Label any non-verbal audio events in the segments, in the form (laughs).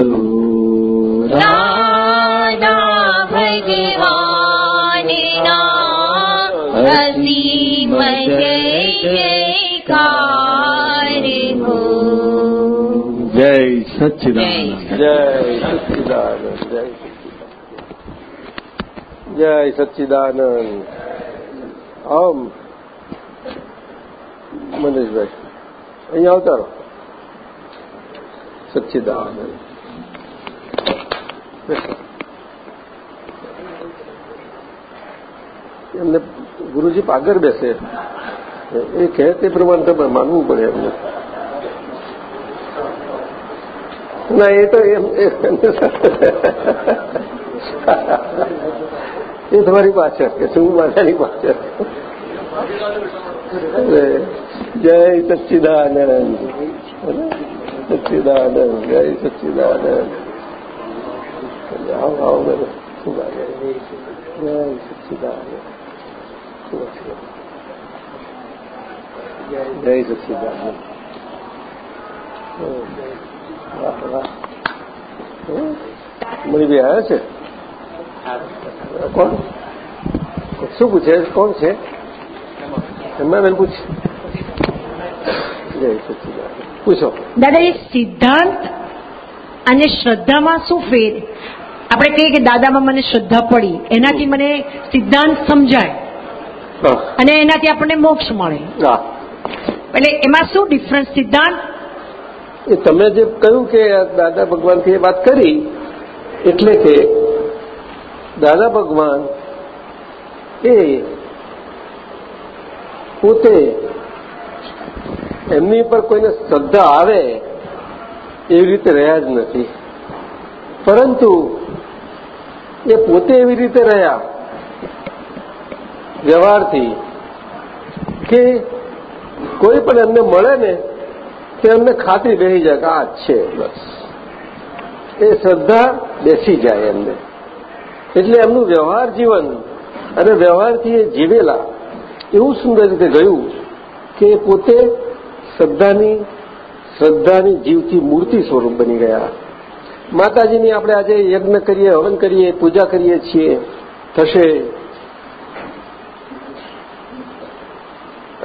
જય સચિદાનંદ જય સચિદાનંદ જય જય સચ્ચિદાનંદ આમ મનીષભાઈ અહીંયા આવતા રહો સચ્ચિદાનંદ એમને ગુરુજી પાગર બેસે. એ કહે તે પ્રમાણે તમે માનવું પડે એમને. ના, એ તો એ તમારી પાછળ કે શું માતાની પાછળ? જય સચ્ચિદાનંદ. સચ્ચિદાનંદ, જય સચ્ચિદાનંદ. આવો બધું શું પૂછે કોણ છે હેમાબેન પૂછ જય સચ્ચિદાનંદ પૂછો દાદા, એ સિદ્ધાંત અને શ્રદ્ધામાં શું ફેર? આપણે કહીએ કે દાદામાં મને શ્રદ્ધા પડી. એનાથી મને સિદ્ધાંત સમજાય. અને એનાથી આપણને મોક્ષ મળે. એટલે એમાં શું ડિફરન્સ સિદ્ધાંત? તમે જે કહ્યું કે દાદા ભગવાનથી એ વાત કરી એટલે કે દાદા ભગવાન એ પોતે એમની પર કોઈને શ્રદ્ધા આવે એવી રીતે રહ્યા જ નથી. પરંતુ એ પોતે એવી રીતે રહ્યા. વ્યવહારથી કે કોઈ પણ એમને મળે ને તે એમને ખાતરી બેસી જાય કે આ છે, બસ. એ શ્રદ્ધા બેસી જાય એમને. એટલે એમનું વ્યવહાર જીવન અને વ્યવહારથી એ જીવેલા એવું સુંદર રીતે ગયું કે પોતે શ્રદ્ધાની શ્રદ્ધાની જીવથી મૂર્તિ સ્વરૂપ બની ગયા. માતાજીની આપણે આજે યજ્ઞ કરીએ, હવન કરીએ, પૂજા કરીએ છીએ. થશે.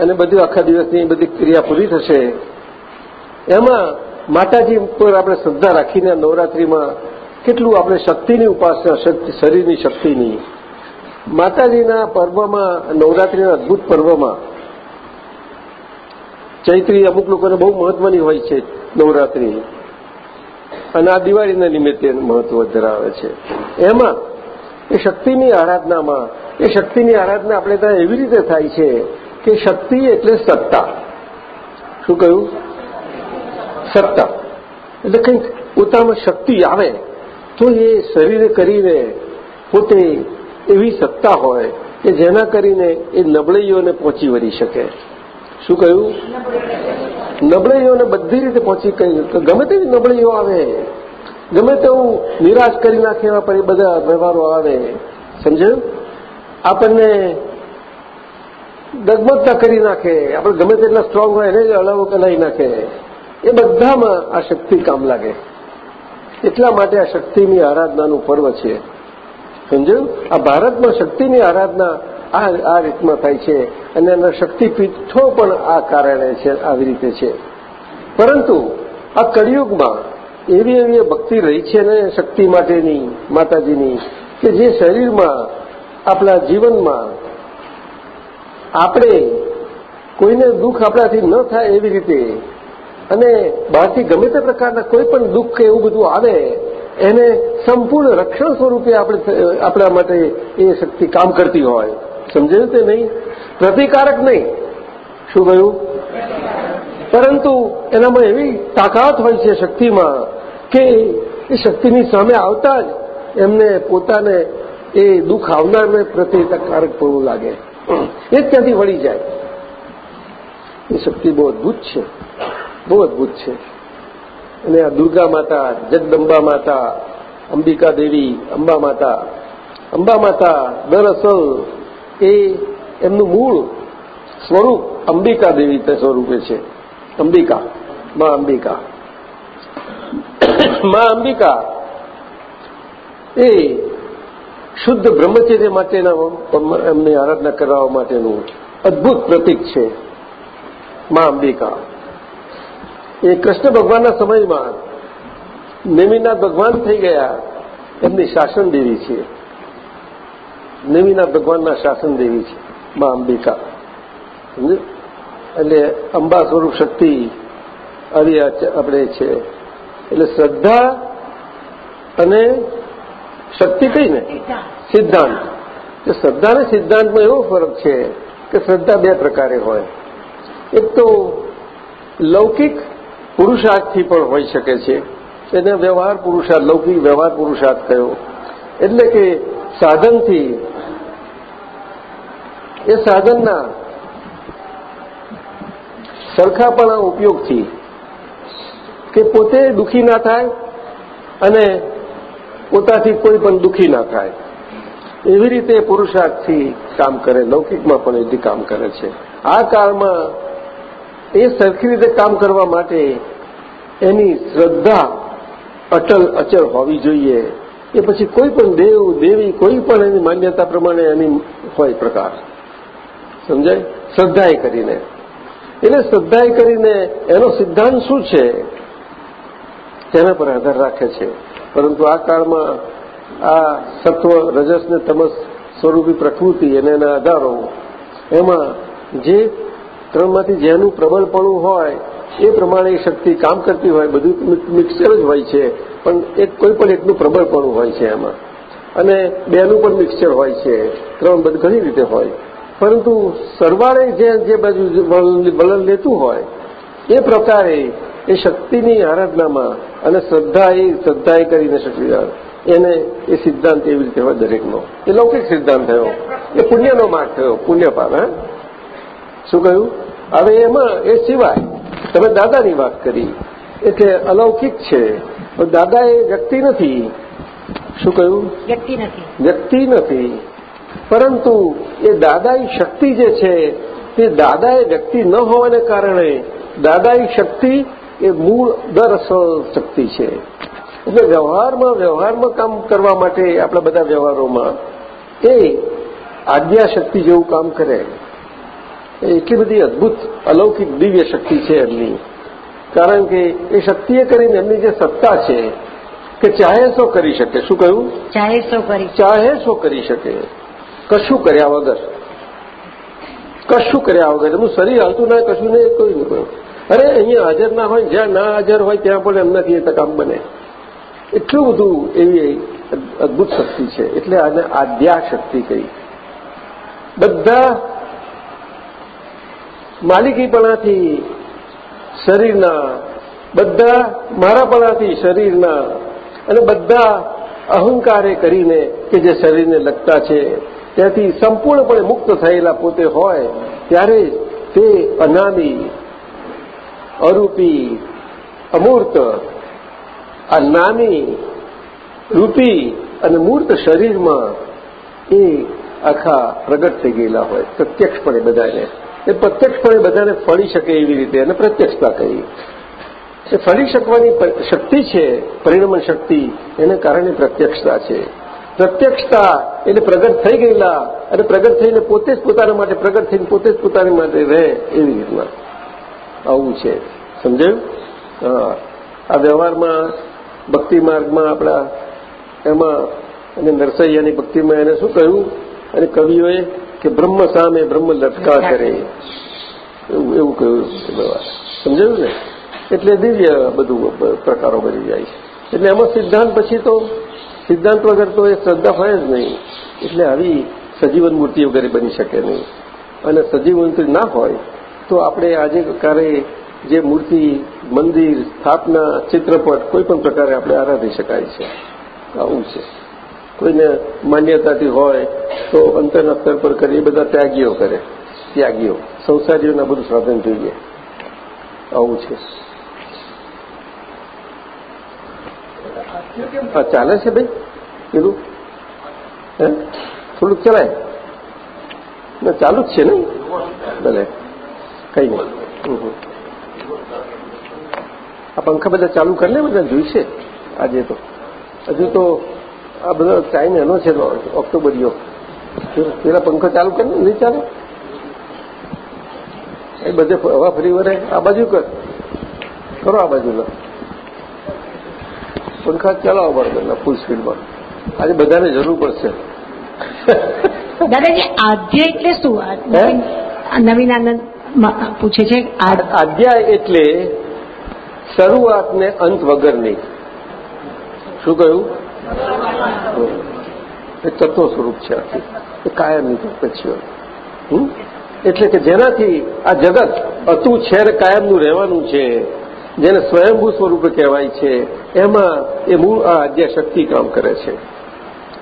અને બધું આખા દિવસની બધી ક્રિયા પૂરી થશે. એમાં માતાજી ઉપર આપણે શ્રદ્ધા રાખીને નવરાત્રિમાં કેટલું આપણે શક્તિની ઉપાસના શરીરની શક્તિની. માતાજીના પર્વમાં, નવરાત્રિના અદભુત પર્વમાં ચૈત્રી અમુક લોકોને બહુ મહત્વની હોય છે નવરાત્રિ. અને આ દિવાળીના નિમિત્તે મહત્વ ધરાવે છે. એમાં એ શક્તિની આરાધનામાં, એ શક્તિની આરાધના આપણે ત્યાં એવી રીતે થાય છે કે શક્તિ એટલે સત્તા. શું કહ્યું? સત્તા. એટલે કંઈક પોતામાં શક્તિ આવે, તો એ શરીરે કરીને પોતે એવી સત્તા હોય કે જેના કરીને એ નબળાઈઓને પહોંચી વળી શકે. શું કહ્યું? નબળાઈઓને બધી રીતે પહોંચી કહ્યું ગમે તેવી નબળાઈઓ આવે, ગમે તેવું નિરાશ કરી નાખે એવા પછી બધા વ્યવહારો આવે. સમજાયું? આપણને ડગમગતા કરી નાખે. આપણે ગમે તેટલા સ્ટ્રોંગ હોય એને જ અલાવો કલાઈ નાખે. એ બધામાં આ શક્તિ કામ લાગે. એટલા માટે આ શક્તિની આરાધનાનું પર્વ છે. સમજાયું? આ ભારતમાં શક્તિની આરાધના આ આ રીતમાં થાય છે. અને એના શક્તિપીઠો પણ આ કારણે છે, આવી રીતે છે. પરંતુ આ કળિયુગમાં એવી એવી ભક્તિ રહી છે ને શક્તિ માટેની, માતાજીની, કે જે શરીરમાં આપણા જીવનમાં આપણે કોઈને દુઃખ આપણાથી ન થાય એવી રીતે અને બહારથી ગમે તે પ્રકારના કોઈ પણ દુઃખ કે એવું બધું આવે, એને સંપૂર્ણ રક્ષણ સ્વરૂપે આપણે આપણા માટે એ શક્તિ કામ કરતી હોય. સમજાયું તે નહીં? પ્રતિકારક નહીં. શું કહ્યું? પરંતુ એનામાં એવી તાકાત હોય છે શક્તિમાં કે એ શક્તિની સામે આવતા જ એમને પોતાને એ દુઃખ આવનારને પ્રતિકારક પડવું લાગે. એ જ ત્યાંથી વળી જાય. એ શક્તિ બહુ અદભુત છે. બહુ અદભુત છે. અને આ દુર્ગા માતા, જગદંબા માતા, અંબિકા દેવી, અંબા માતા અંબા માતા દરઅસલ એ એમનું મૂળ સ્વરૂપ અંબિકા દેવી સ્વરૂપે છે. અંબિકા. માં અંબિકા. માં અંબિકા એ શુદ્ધ બ્રહ્મચર્ય માટેના એમની આરાધના કરાવવા માટેનું અદભુત પ્રતીક છે માં અંબિકા. એ કૃષ્ણ ભગવાનના સમયમાં નેમિનાથ ભગવાન થઈ ગયા. એમની શાસન દેવી છે. નેમિનાથ ભગવાનના શાસન દેવી છે મા અંબિકા. એટલે અંબા સ્વરૂપ શક્તિ આવી આપણે છે. એટલે શ્રદ્ધા અને શક્તિ કઈ ને? સિદ્ધાંત. કે શ્રદ્ધા અને સિદ્ધાંતમાં એવો ફરક છે કે શ્રદ્ધા બે પ્રકારે હોય. એક તો લૌકિક પુરુષાર્થથી પણ હોઈ શકે છે. એને વ્યવહાર પુરુષાર્થ લૌકિક વ્યવહાર પુરુષાર્થ કયો એટલે કે સાધનથી એ સાધનના સરખાપણા ઉપયોગથી કે પોતે દુઃખી ના થાય અને પોતાથી કોઈ પણ દુઃખી ના થાય. એવી રીતે પુરુષાર્થથી કામ કરે, લૌકિકમાં પણ એથી કામ કરે છે. આ કાળમાં એ સરખી રીતે કામ કરવા માટે એની શ્રદ્ધા અટલ અચળ હોવી જોઈએ. એ પછી કોઈ પણ દેવ, દેવી કોઈ પણ એની માન્યતા પ્રમાણે એની હોય પ્રકાર. સમજાય? શ્રદ્ધાએ કરીને. એટલે શ્રદ્ધાએ કરીને એનો સિદ્ધાંત શું છે? તેના પર આધાર રાખે છે. પરંતુ આ કાળમાં આ સત્વ, રજસ ને તમસ સ્વરૂપી પ્રકૃતિ અને એના આધારો, એમાં જે ત્રણમાંથી જેનું પ્રબળપણું હોય, એ પ્રમાણે શક્તિ કામ કરતી હોય, બધું મિક્સર જ હોય છે. પણ એક, કોઈ પણ એકનું પ્રબળપણું હોય છે એમાં. અને બેનું પણ મિક્સચર હોય છે. ત્રણ બધ ઘણી રીતે હોય. પરંતુ સરવાળે જે જે બાજુ વલણ લેતું હોય એ પ્રકારે એ શક્તિની આરાધનામાં અને શ્રદ્ધા એ શ્રદ્ધા એ કરીને શક્તિ એને એ સિદ્ધાંત એવી રીતે હોય દરેકનો. એ લૌકિક સિદ્ધાંત થયો. એ પુણ્યનો માર્ગ થયો પુણ્યપાલ હા? શું કહ્યું? હવે એમાં એ સિવાય તમે દાદાની વાત કરી એટલે અલૌકિક છે. દાદા એ વ્યક્તિ નથી. શું કહ્યું? વ્યક્તિ નથી. વ્યક્તિ નથી. પરંતુ એ દાદાઈ શક્તિ જે છે તે દાદા એ વ્યક્તિ ન હોવાને કારણે દાદાઈ શક્તિ એ મૂળ દરઅસલ શક્તિ છે. એટલે વ્યવહારમાં વ્યવહારમાં કામ કરવા માટે આપણા બધા વ્યવહારોમાં એ આજ્ઞા શક્તિ જેવું કામ કરે. એટલી બધી અદભુત અલૌકિક દિવ્ય શક્તિ છે એમની. કારણ કે એ શક્તિએ કરીને એમની જે સત્તા છે કે ચાહે શો કરી શકે. શું કહ્યું? ચાહે સો કરી ચાહે શો કરી શકે. કશું કર્યા વગર. કશું કર્યા વગર. એમનું શરીર હાલતું ના, કશું નહીં, કોઈ નહીં અરે, અહીંયા હાજર ના હોય જ્યાં ના હાજર હોય ત્યાં પણ એમનાથી એ કામ બને. એટલું બધું એવી અદભુત શક્તિ છે. એટલે આને આદ્યા શક્તિ કહી. બધા માલિકીપણાથી શરીરના, બધા મારાપણાથી શરીરના અને બધા અહંકારે કરીને કે જે શરીરને લગતા છે ત્યાંથી સંપૂર્ણપણે મુક્ત થયેલા પોતે હોય, ત્યારે તે અનામી અરૂપી, અમૂર્ત, આ નામી રૂપી અને મૂર્ત શરીરમાં એ આખા પ્રગટ થઈ ગયેલા હોય, પ્રત્યક્ષપણે બધાને. એ પ્રત્યક્ષપણે બધાને ફળી શકે એવી રીતે અને પ્રત્યક્ષતા કહી. એ ફળી શકવાની શક્તિ છે, પરિણમન શક્તિ, એને કારણે પ્રત્યક્ષતા છે. પ્રત્યક્ષતા એટલે પ્રગટ થઈ ગયેલા. અને પ્રગટ થઈને પોતે જ પોતાના માટે પ્રગટ થઈને પોતે જ પોતાની માટે રહે એવી રીતના. આવું છે. સમજાયું? આ વ્યવહારમાં, ભક્તિ માર્ગમાં આપણા એમાં અને નરસૈયાની ભક્તિમાં એને શું કહ્યું? અને કવિઓએ કે બ્રહ્મ સામે બ્રહ્મ લટકા કરે. એવું એવું કહ્યું સમજાયું ને? એટલે દિવ્ય બધું પ્રકારો બની જાય છે. એટલે એમાં સિદ્ધાંત પછી તો સિદ્ધાંત વગર તો એ શ્રદ્ધા હોય જ નહીં. એટલે આવી સજીવન મૂર્તિ વગેરે બની શકે નહીં. અને સજીવન મૂર્તિ ના હોય, તો આપણે આજે કારે જે મૂર્તિ, મંદિર, સ્થાપના, ચિત્રપટ, કોઈ પણ પ્રકારે આપણે આરાધી શકાય છે. આવું છે. કોઈને માન્યતાથી હોય, તો અંતરના સ્તર પર કરે એ બધા ત્યાગીઓ કરે. ત્યાગીઓ. સંસારીઓના બધું સાધન જોઈએ. આવું છે. હા ચાલે છે ભાઈ? કીધું. હે? થોડુંક ચલાય. ના, ચાલુ જ છે ને? ભલે. કઈ નહીં. આ પંખા બધા ચાલુ કરી લે, બધા જોઈશે. આજે તો. હજુ તો આ બધો ટાઈમ એનો છે ઓક્ટોબરીઓ પેલા પંખો ચાલુ કરે ને નહીં ચાલે? એ બધે હવા ફરી વરે આ બાજુ કર. કરો આ બાજુ પંખા ચલાવો બરાબર ફૂલ સ્પીડમાં આજે બધાને જરૂર પડશે. દાદાજી આદ્ય એટલે શું? નવીન આનંદ પૂછે છે આ- આધ્યાય એટલે શરૂઆત ને અંત વગરની. શું કહ્યું? એ તત્વ સ્વરૂપ છે આખી. એ કાયમની તત્વ એટલે કે જેનાથી આ જગત હતું છેર કાયમનું રહેવાનું છે જેને સ્વયંભૂ સ્વરૂપે કહેવાય છે એમાં એ મૂળ આ આદ્યાશક્તિ કામ કરે છે.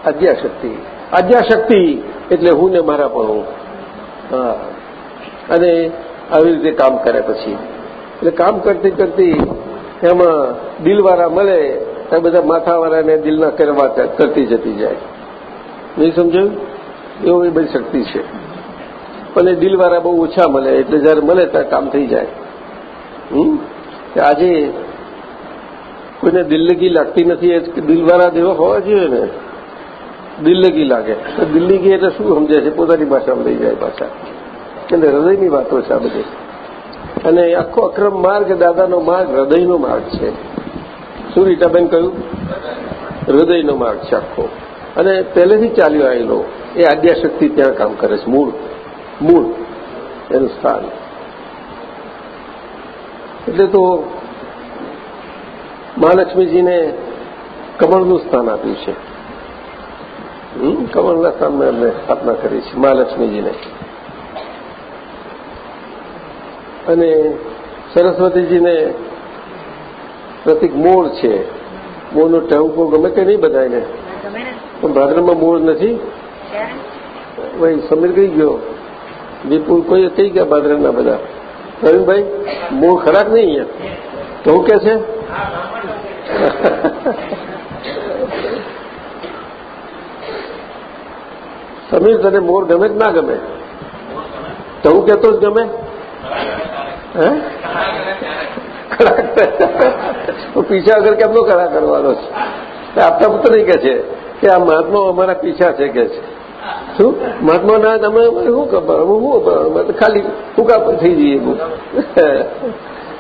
આદ્યાશક્તિ આદ્યાશક્તિ એટલે હું ને મારા પણ હા. અને આવી રીતે કામ કરે પછી. એટલે કામ કરતી કરતી એમાં દિલવાળા મળે એ બધા માથાવાળાને દિલના કરવા કરતી જતી જાય. નહીં સમજાયું? એવું એ બધી શક્તિ છે. પણ એ દિલવાળા બહુ ઓછા મળે, એટલે જયારે મળે ત્યારે કામ થઈ જાય. આજે કોઈને દિલ્લગી લાગતી નથી એ દિલવાળા જેવા હોવા જોઈએ ને. દિલ્લગી લાગે. તો દિલ્લગી એટલે શું સમજે છે? પોતાની ભાષામાં લઈ જાય પાછા. એટલે હૃદયની વાતો છે આ બધી. અને આખો અક્રમ માર્ગ દાદાનો માર્ગ હૃદયનો માર્ગ છે. શું રીટાબેન કહ્યું? હૃદયનો માર્ગ છે આખો. અને પહેલેથી ચાલ્યો આવેલો. એ આદ્યાશક્તિ ત્યાં કામ કરે છે. મૂળ. મૂળ. એનું સ્થાન. એટલે તો મહાલક્ષ્મીજીને કમળનું સ્થાન આપ્યું છે. કમળના સ્થાનમાં એમને સ્થાપના કરી છે મહાલક્ષ્મીજીને. અને સરસ્વતીજીને પ્રતિક મોર છે. મોરનો ટહુકો ગમે કે નહીં બધાને પણ ભાદરમાં મોર નથી? ભાઈ સમીર કઈ ગયો. વિપુલ કોઈ કઈ ગયા ભાદરના બધા? પ્રવીણભાઈ મોર ખરાક નહીં અહીંયા? તો કે છે? સમીર, તને મોર ગમે જ ના ગમે? તો હું કહેતો જ ગમે? હે? પીછા વગર કેમનો કરા કરવાનો છે? આપતા પુત્ર કે છે કે આ મહાત્મા અમારા પીછા છે કે છે. શું? મહાત્મા ના તમે શું ખબર? હું શું ખબર? ખાલી ફૂકા થઈ જઈએ.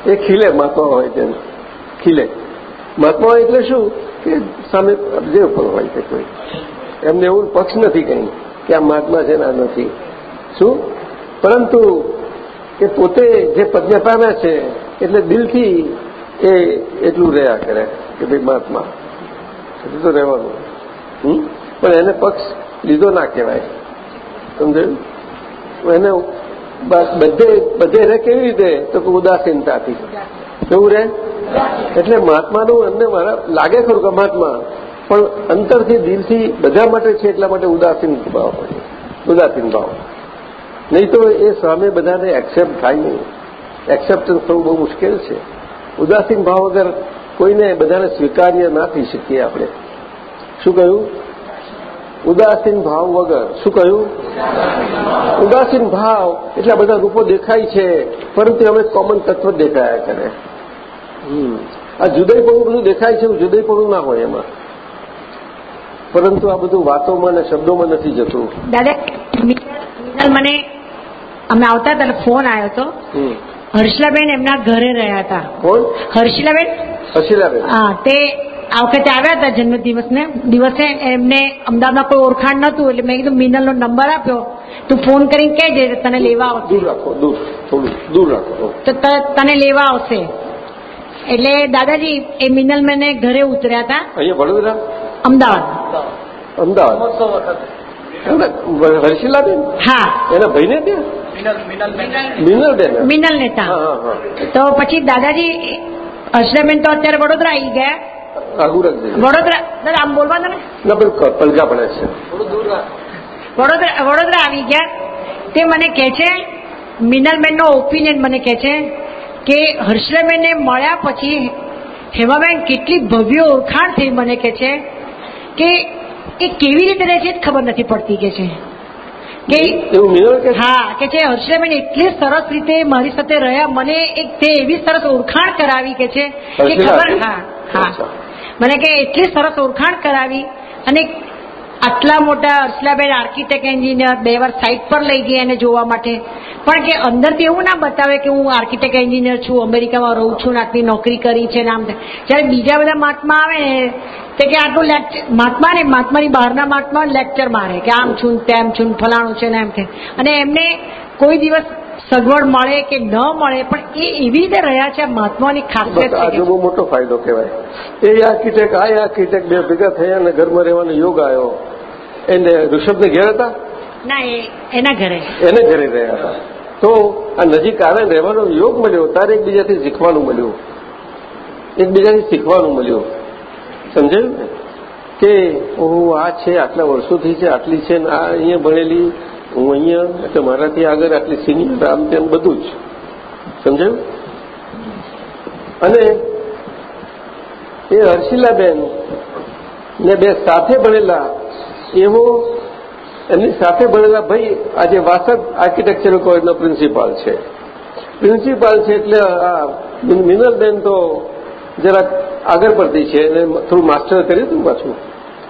એ ખીલે મહાત્મા હોય તેમ. ખીલે. મહાત્મા એટલે શું? કે સામે જે ઉપર હોય તે કોઈ. એમને એવું પક્ષ નથી કંઈ કે આ મહાત્મા છે ને નથી. શું? પરંતુ એ પોતે જે પદને પામ્યા છે, એટલે દિલથી એ એટલું રહ્યા કરે કે ભાઈ મહાત્મા. એટલું તો રહેવાનું? પણ એને પક્ષ લીધો ના કહેવાય. સમજાયું? એને બધે બધે રહે કેવી રીતે? તો કે ઉદાસીનતાથી. કેવું રહે એટલે મહાત્માનું અમને મારા લાગે ખરું કે મહાત્મા, પણ અંતરથી દિલથી બધા માટે છે એટલા માટે ઉદાસીન ભાવ ઉદાસીન ભાવ. નહીં તો એ સામે બધાને એક્સેપ્ટ થાય નહીં. એક્સેપ્ટન્સ થવું બહુ મુશ્કેલ છે. ઉદાસીન ભાવ વગર કોઈને બધાને સ્વીકાર્ય ના થઈ શકીએ આપણે. શું કહ્યું? ઉદાસીન ભાવ વગર. શું કહ્યું? ઉદાસીન ભાવ એટલા બધા રૂપો દેખાય છે પરંતુ અમે કોમન તત્વ દેખાયા કરે. આ જુદાઈપણું બધું દેખાય છે જુદાઈપણું ના હોય એમાં. પરંતુ આ બધું વાતોમાં અને શબ્દોમાં નથી જતું. દાદા મને અમે આવતા હતા ફોન આવ્યો હતો. હર્ષલાબેન એમના ઘરે રહ્યા હતા. કોણ? હર્ષલાબેન? હર્ષિલાબેન. હા તે આ વખતે આવ્યા હતા જન્મ દિવસને દિવસે એમને અમદાવાદમાં કોઈ ઓળખાણ નતું એટલે મેં કીધું મિનલનો નંબર આપ્યો તું ફોન કરીને કહેજે તને લેવા આવશે. દૂર રાખો દૂર થોડું દૂર રાખો તો તને લેવા આવશે. એટલે દાદાજી એ મિનલ મેને ઘરે ઉતર્યા હતા. અહીંયા વડોદરા? અમદાવાદ. અમદાવાદ. હર્ષિલાબેન? હા. એના ભાઈને ત્યાં? મિનલ નેતા હા હા તો પછી દાદાજી હર્ષિલાબેન તો અત્યારે વડોદરા આવી ગયા. વડોદરા દાદા આમ બોલવા તમે ને. ના પેલું ક- પડે છે. વડોદરા વડોદરા આવી ગયા. તે મને કહે છે મિનલબેનનો ઓપિનિયન મને કહે છે કે હર્ષલાબેનને મળ્યા પછી હેમાબેન કેટલી ભવ્ય ઓળખાણ થઈ મને કહે છે કે એ કેવી રીતે રહે છે જ ખબર નથી પડતી કે છે. કે હા કે છે હર્ષલાબેન એટલી સરસ રીતે મારી સાથે રહ્યા મને એક તે એવી સરસ ઓળખાણ કરાવી કે છે કે ખબર હા હા. મને કે એટલી સરસ ઓળખાણ કરાવી અને આટલા મોટા અર્સલાબેન આર્કિટેક્ટ એન્જિનિયર બે વાર સાઇટ પર લઈ ગઈ એને જોવા માટે. પણ કે અંદરથી એવું ના બતાવે કે હું આર્કિટેક્ટ એન્જિનિયર છું અમેરિકામાં રહું છું ને આટલી નોકરી કરી છે ને આમ. જ્યારે બીજા બધા મહાત્મા આવે ને તે કે આટલું લેક્ચર મહાત્મા ને મહાત્માની બહારના મહાત્મા લેક્ચર મારે કે આમ છું તેમ છું ને ફલાણું છે ને એમ છે અને એમને કોઈ દિવસ સગવડ મળે કે ન મળે પણ એ એવી રીતે રહ્યા છે મહાત્માની ખાસિયત આજે બહુ મોટો ફાયદો કહેવાય. એ આર્કિટેક્ટ આ આર્કિટેક્ટ બે ભેગા થયા અને ઘરમાં રહેવાનો યોગ આવ્યો. એને ઋષભને ઘેર હતા? ના એના ઘરે. એને ઘરે રહ્યા હતા. તો આ નજીક આવે રહેવાનો યોગ મળ્યો તારે એકબીજાથી શીખવાનું મળ્યું. એકબીજાથી શીખવાનું મળ્યું. સમજાયું ને? કે હું આ છે આટલા વર્ષોથી છે આટલી છે ને આ અહીંયા ભણેલી હું અહીંયા એટલે મારાથી આગળ આટલી સિનિયર આમ તેમ બધું જ. સમજાયું? અને એ હર્ષિલાબેન ને બે સાથે ભણેલા એવો એમની સાથે ભણેલા ભાઈ આજે વાસદ આર્કિટેક્ચરલ કોલેજના પ્રિન્સિપાલ છે. પ્રિન્સિપાલ છે એટલે આ મિનલબેન તો જરાક આગળ પડતી છે અને થોડું માસ્ટર કર્યું હતું પાછું.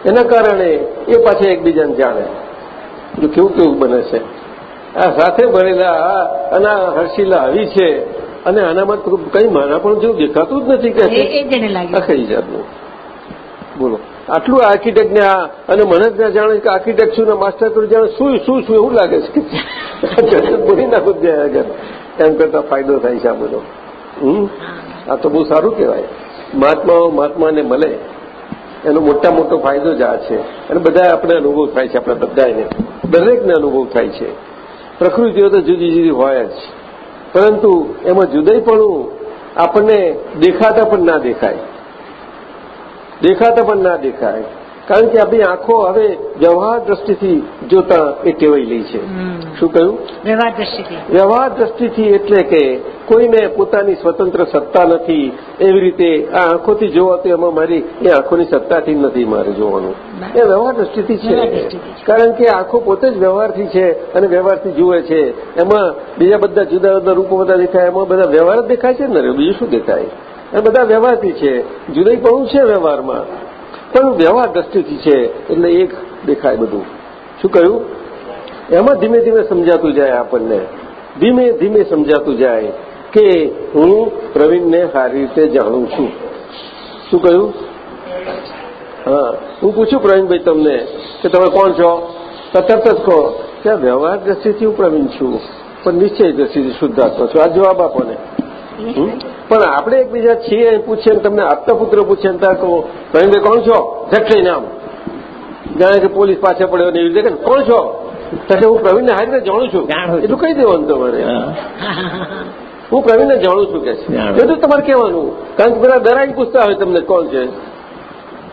એના કારણે એ પાછા એકબીજાને જાણે. જો કેવું કેવું બને છે. આ સાથે ભણેલા અને આ હર્ષિલા આવી છે અને આનામાં કંઈ મારા માના પણ જેવું દેખાતું જ નથી કે આખી જાતનું. બોલો. આટલું આર્કિટેક્ટ ને આ અને મને જ જાણે કે આર્કિટેક્ટ છું ને માસ્ટર કરું જાણે શું શું શું એવું લાગે છે. બોલી નાખું જાય આગળ. એમ કરતા ફાયદો થાય છે આ બધો. હમ? આ તો બહુ સારું કહેવાય. મહાત્માઓ મહાત્માને મળે. એનો મોટા મોટો ફાયદો જ આ છે. અને બધા આપણે અનુભવ થાય છે, આપણે બધાને દરેકને અનુભવ થાય છે. પ્રકૃતિઓ તો જુદી જુદી હોય જ. પરંતુ એમાં જુદાઈપણું આપણને દેખાતા પણ ના દેખાય. દેખાતા પણ ના દેખાય. કારણ કે આપણી આંખો હવે વ્યવહાર દ્રષ્ટિથી જોતા એ ટેવાઈ લઈ છે. શું કહ્યું? વ્યવહાર દ્રષ્ટિથી. વ્યવહાર દ્રષ્ટિથી એટલે કે કોઈને પોતાની સ્વતંત્ર સત્તા નથી એવી રીતે આ આંખોથી જોવા તો એમાં મારી એ આંખોની સત્તાથી નથી મારે જોવાનું. એ વ્યવહાર દ્રષ્ટિથી વ્યવહાર છે. દ્રષ્ટિથી છે. કારણ કે આંખો પોતે જ વ્યવહારથી છે અને વ્યવહારથી જુએ છે. એમાં બીજા બધા જુદા જુદા રૂપો બધા દેખાય એમાં બધા વ્યવહાર જ દેખાય છે ને બીજું શું દેખાય? એ બધા વ્યવહારથી છે. જુદાઈ પણ છે વ્યવહારમાં. પણ વ્યવહાર દ્રષ્ટિથી છે, એટલે એક દેખાય બધું. શું કહ્યું? એમાં ધીમે ધીમે સમજાતું જાય આપણને. ધીમે ધીમે સમજાતું જાય કે હું પ્રવીણને સારી રીતે જાણું છું. શું કહ્યું? હા. હું પૂછું પ્રવીણભાઈ તમને કે તમે કોણ છો? તરત જ કહો કે આ વ્યવહાર દ્રષ્ટિથી હું પ્રવીણ છું. પણ નિશ્ચય દ્રષ્ટિથી શુદ્ધાત્મા છું. આ જવાબ આપો હમ? પણ આપણે એકબીજા છીએ પૂછીએ તમને આપતા પુત્ર પૂછે ને ત્યાં કહો પ્રવીણભાઈ કોણ છો? જટલી નામ. જાણે કે પોલીસ પાછળ પડ્યો ને એવી રીતે કોણ છો? ત્યારે હું પ્રવીણને હારી રીતે જાણું છું. એટલું કહી દેવાનું તમારે. હું. પ્રવીણને જાણું છું કે એટલું તમારે કહેવાનું. કારણ કે બધા ડરાઈને પૂછતા હોય તમને કોણ છે.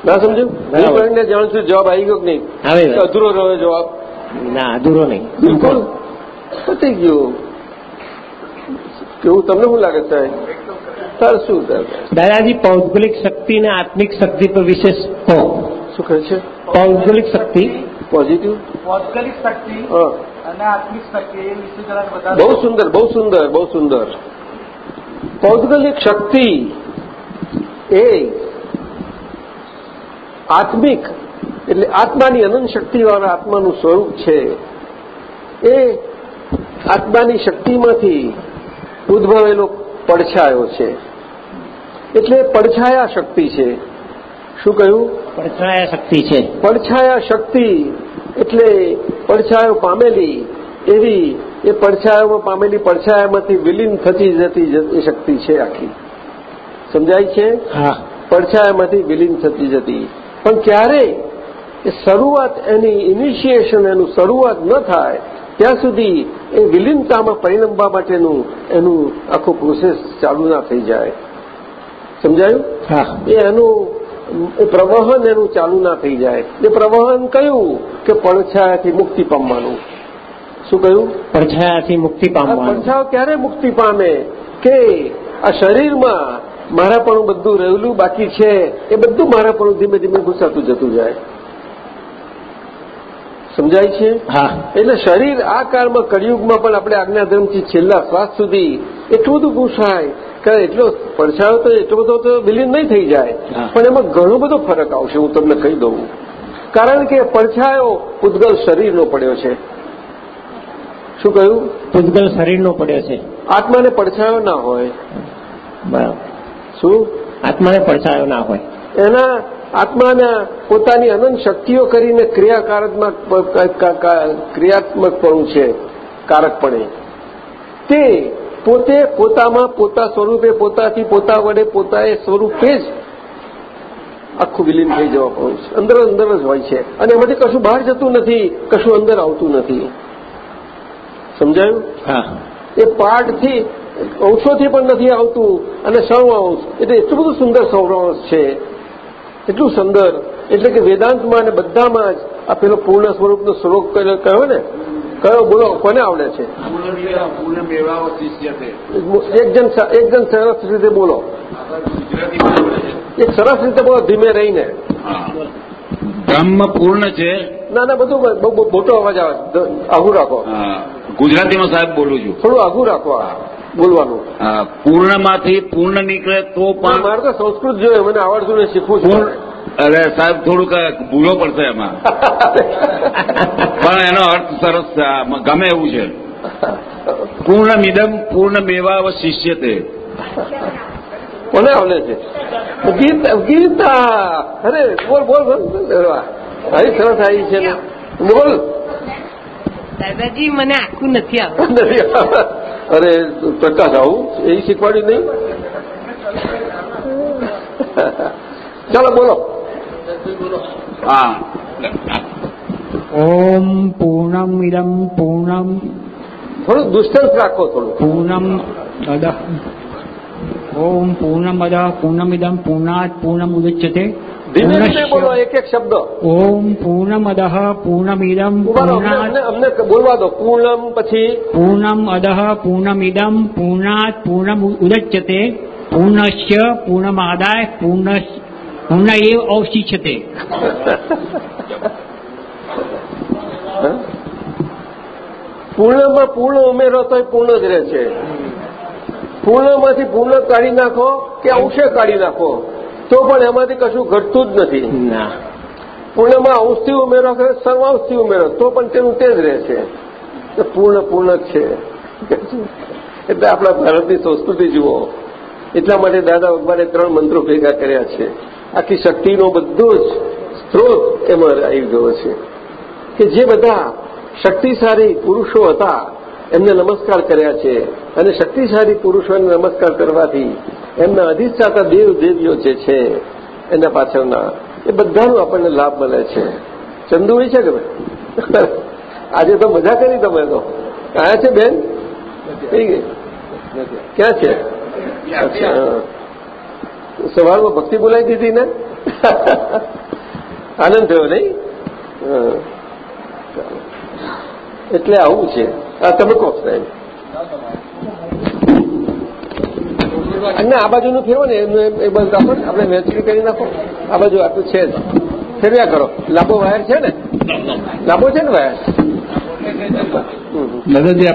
ના સમજુ હું. પ્રવીણને જાણું છું જવાબ આવી ગયો કે નહીં? અધૂરો રહ્યો જવાબ. ના અધૂરો નહીં. બિલકુલ. પતી ગયું. કેવું તમને શું લાગે સાહેબ તાર શું દાદાજી પૌદ્ગલિક શક્તિ અને આત્મિક શક્તિ પર વિશેષ કહો. શું કહે છે? પૌદ્ગલિક શક્તિ? પોઝિટિવ પૌદ્ગલિક શક્તિ અને આત્મિક શક્તિ એ વિશે જરાક બહુ સુંદર બહુ સુંદર બહુ સુંદર. પૌદ્ગલિક શક્તિ એ આત્મિક એટલે આત્માની અનંત શક્તિવાળા આત્માનું સ્વરૂપ છે. એ આત્માની શક્તિમાંથી ઉદ્ભવેલો પડછાયો છે. એટલે પડછાયા શક્તિ છે. શું કહ્યું? પડછાયા શક્તિ છે. પડછાયા શક્તિ એટલે પડછાયો પામેલી. એવી એ પડછાયામાં પામેલી પડછાયામાંથી વિલીન થતી જતી એ શક્તિ છે આખી. સમજાય છે? પડછાયામાંથી વિલીન થતી જતી. પણ ક્યારે એ શરૂઆત એની ઇનિશિએશન એનું શરૂઆત ન થાય ત્યાં સુધી એ વિલીનતામાં પરિણમવા માટેનું એનું આખું પ્રોસેસ ચાલુ ના થઈ જાય. સમજાયું? હા. એનું એ પ્રવહન એનું ચાલુ ના થઈ જાય. એ પ્રવહન કયું કે પડછાયાથી મુક્તિ પામવાનું? શું કહ્યું? પડછાયાથી મુક્તિ પામવાનું. પડછાયો ક્યારે મુક્તિ પામે? કે આ શરીરમાં મારાપણું બધું રહેલું બાકી છે એ બધું મારાપણું ધીમે ધીમે ઘૂસાતું જતું જાય. સમજાય છે? હા. એટલે શરીર આ કાળમાં કળિયુગમાં પણ આપણે આજ્ઞાધર્મથી છેલ્લા શ્વાસ સુધી એટલું બધું ઘૂસાય કારણ એટલો પડછાયો તો એટલો બધો તો વિલીન નહીં થઈ જાય. પણ એમાં ઘણો બધો ફરક આવશે હું તમને કહી દઉં. કારણ કે પડછાયો પૂતગલ શરીરનો પડ્યો છે. શું કહ્યું? પૂતગલ શરીરનો પડ્યો છે. આત્માને પડછાયો ના હોય. બરાબર. શું? આત્માને પડછાયો ના હોય. એના આત્માના પોતાની અનંત શક્તિઓ કરીને ક્રિયાકારાત્મક ક્રિયાત્મકપણું છે કારકપણે. તે પોતે પોતામાં પોતા સ્વરૂપે પોતાથી પોતા વડે પોતાએ સ્વરૂપે જ આખું વિલીન થઈ જવા પડું છે. અંદર અંદર જ હોય છે. અને એમાંથી કશું બહાર જતું નથી કશું અંદર આવતું નથી. સમજાયું? હા. એ પાઠથી અંશોથી પણ નથી આવતું અને સૌઅંશ એટલે એટલું બધું સુંદર સૌરાંશ છે. એટલું સુંદર. એટલે કે વેદાંતમાં અને બધામાં જ આ પેલો પૂર્ણ સ્વરૂપનો શ્લોક કહ્યો કયો ને? કયો બોલો કોને આવડે છે? એક જણ એક જણ સરસ રીતે બોલો. એક સરસ રીતે બોલો ધીમે રહીને. બ્રહ્મ પૂર્ણ છે. ના ના બધું બહુ મોટો અવાજ આવે આઘું રાખો. ગુજરાતીમાં સાહેબ બોલું છું. થોડું આઘું રાખો બોલવાનું. પૂર્ણમાંથી પૂર્ણ નીકળે તો પણ મારે તો સંસ્કૃત જોયું મને આવડતું ને શીખવું છું. અરે સાહેબ થોડુંક ભૂલો પડશે એમાં. (laughs) પણ એનો અર્થ સરસ છે ગમે એવું છે. પૂર્ણ મિદમ પૂર્ણ મેવા શિષ્ય તે કોને આવડે છે ગીતા અરે બોલ બોલ. આવી સરસ આવી છે ને. બોલ. દાદાજી મને આખું નથી આવડતું. અરે પ્રકાશ આવું? એ શીખવાડ્યું નહીં? ચાલો બોલો. ઓમ પૂર્ણમ ઇદમ પૂર્ણમ. થોડું ડિસ્ટન્સ રાખો થોડું. પૂર્ણમ અદ. ઓમ પૂર્ણમદ પૂર્ણમિદમ પૂર્ણાત પૂર્ણમુદચ્યતે ધીમે ધીમે બોલો એક એક શબ્દ. ઓમ પૂર્ણમ અદ પૂર્ણમ ઇદમ અમને બોલવા દો. પૂર્ણમ પછી પૂર્ણમ અદ પૂર્ણમિદમ પૂર્ણાત પૂર્ણમ ઉદચ્યતે. પૂર્ણસ્ય પૂર્ણમાદાય પૂર્ણ પૂર્ણ એવ અવશિષ્યતે હા? પૂર્ણમાં પૂર્ણ ઉમેરો તો પૂર્ણ જ રહે છે. પૂર્ણમાંથી પૂર્ણ કાઢી નાખો કે અંશે કાઢી નાખો તો પણ એમાંથી કશું ઘટતું જ નથી. ના. પૂર્ણમાં અંશથી ઉમેરો કે સર્વાંશથી ઉમેરો તો પણ તેનું તે જ રહે છે. પૂર્ણ પૂર્ણ જ છે. એટલે આપણા ભારતની સંસ્કૃતિ જુઓ એટલા માટે દાદા ભગવાને ત્રણ મંત્રો ભેગા કર્યા છે. આખી શક્તિનો બધો જ સ્ત્રોત એમાં આવી ગયો છે. કે જે બધા શક્તિશાળી પુરુષો હતા એમને નમસ્કાર કર્યા છે. અને શક્તિશાળી પુરુષોને નમસ્કાર કરવાથી એમના અધિષ્ઠાતા દેવ દેવીઓ જે છે એના પાછળના એ બધાનો આપણને લાભ મળે છે. ચંદુ હોય છે કે ભાઈ? આજે તો મજા કરી તમે તો. આયા છે બેન? કઈ ગઈ? ક્યાં છે? અચ્છા. સવારમાં ભક્તિ બોલાવી દીધી ને? આનંદ થયો નહીં. એટલે આવું છે. આ તમે કહો સાહેબ. અને આ બાજુનું ફેરવો ને એનું એ- બધું આપણે આપણે વહેંચણી કરી નાખો. આ બાજુ આટલું છે જ. ફેરવ્યા કરો. લાંબો વાયર છે ને? લાંબો છે ને વાયર. દાદાજી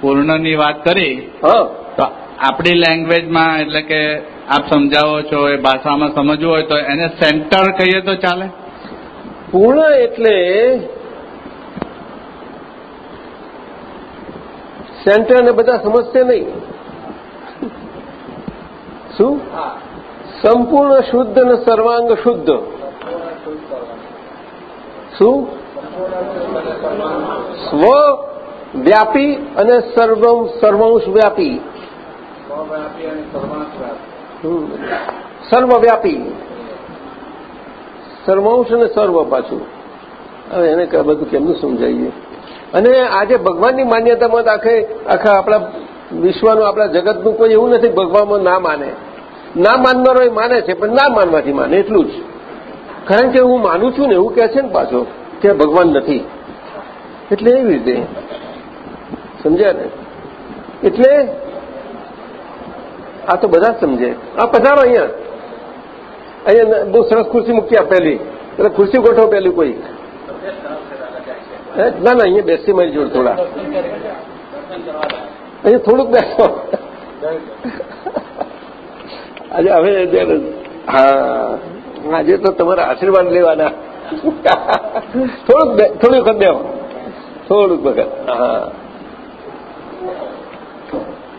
પૂર્ણની વાત કરી. હા. આપણી લેંગ્વેજમાં એટલે કે આપ સમજાવો છો એ ભાષામાં સમજવું હોય તો એને સેન્ટર કહીએ તો ચાલે? પૂર્ણ એટલે સેન્ટરને બધા સમજશે નહીં. શું? સંપૂર્ણ શુદ્ધ અને સર્વાંગ શુદ્ધ. શું? સ્વ વ્યાપી અને સર્વ સર્વંશ વ્યાપી. સર્વવ્યાપી સર્વાંશ અને સર્વ પાછું. હવે એને બધું કેમનું સમજાવીએ અને આજે ભગવાનની માન્યતામાં આખે, આખા આપણા વિશ્વનું, આપણા જગતનું કોઈ એવું નથી ભગવાનમાં ના માને. ના માનનારો એ માને છે, પણ ના માનવાથી માને, એટલું જ. કારણ કે હું માનું છું ને એવું કહે છે ને પાછો, કે ભગવાન નથી. એટલે એવી રીતે. સમજ્યા ને? એટલે આ તો બધા જ સમજે. આ પધારો અહીંયા. અહીંયા બહુ સરસ ખુરશી મૂકી આપેલી એટલે ખુરશી ગોઠવો પેલી કોઈ. ના ના, અહીંયા બેસી મારી જોડે થોડા. અહીંયા થોડુંક બેસો. આજે હવે હા. આજે તો તમારા આશીર્વાદ લેવાના. થોડુંક થોડી વખત દેવો થોડુંક વખત. હા.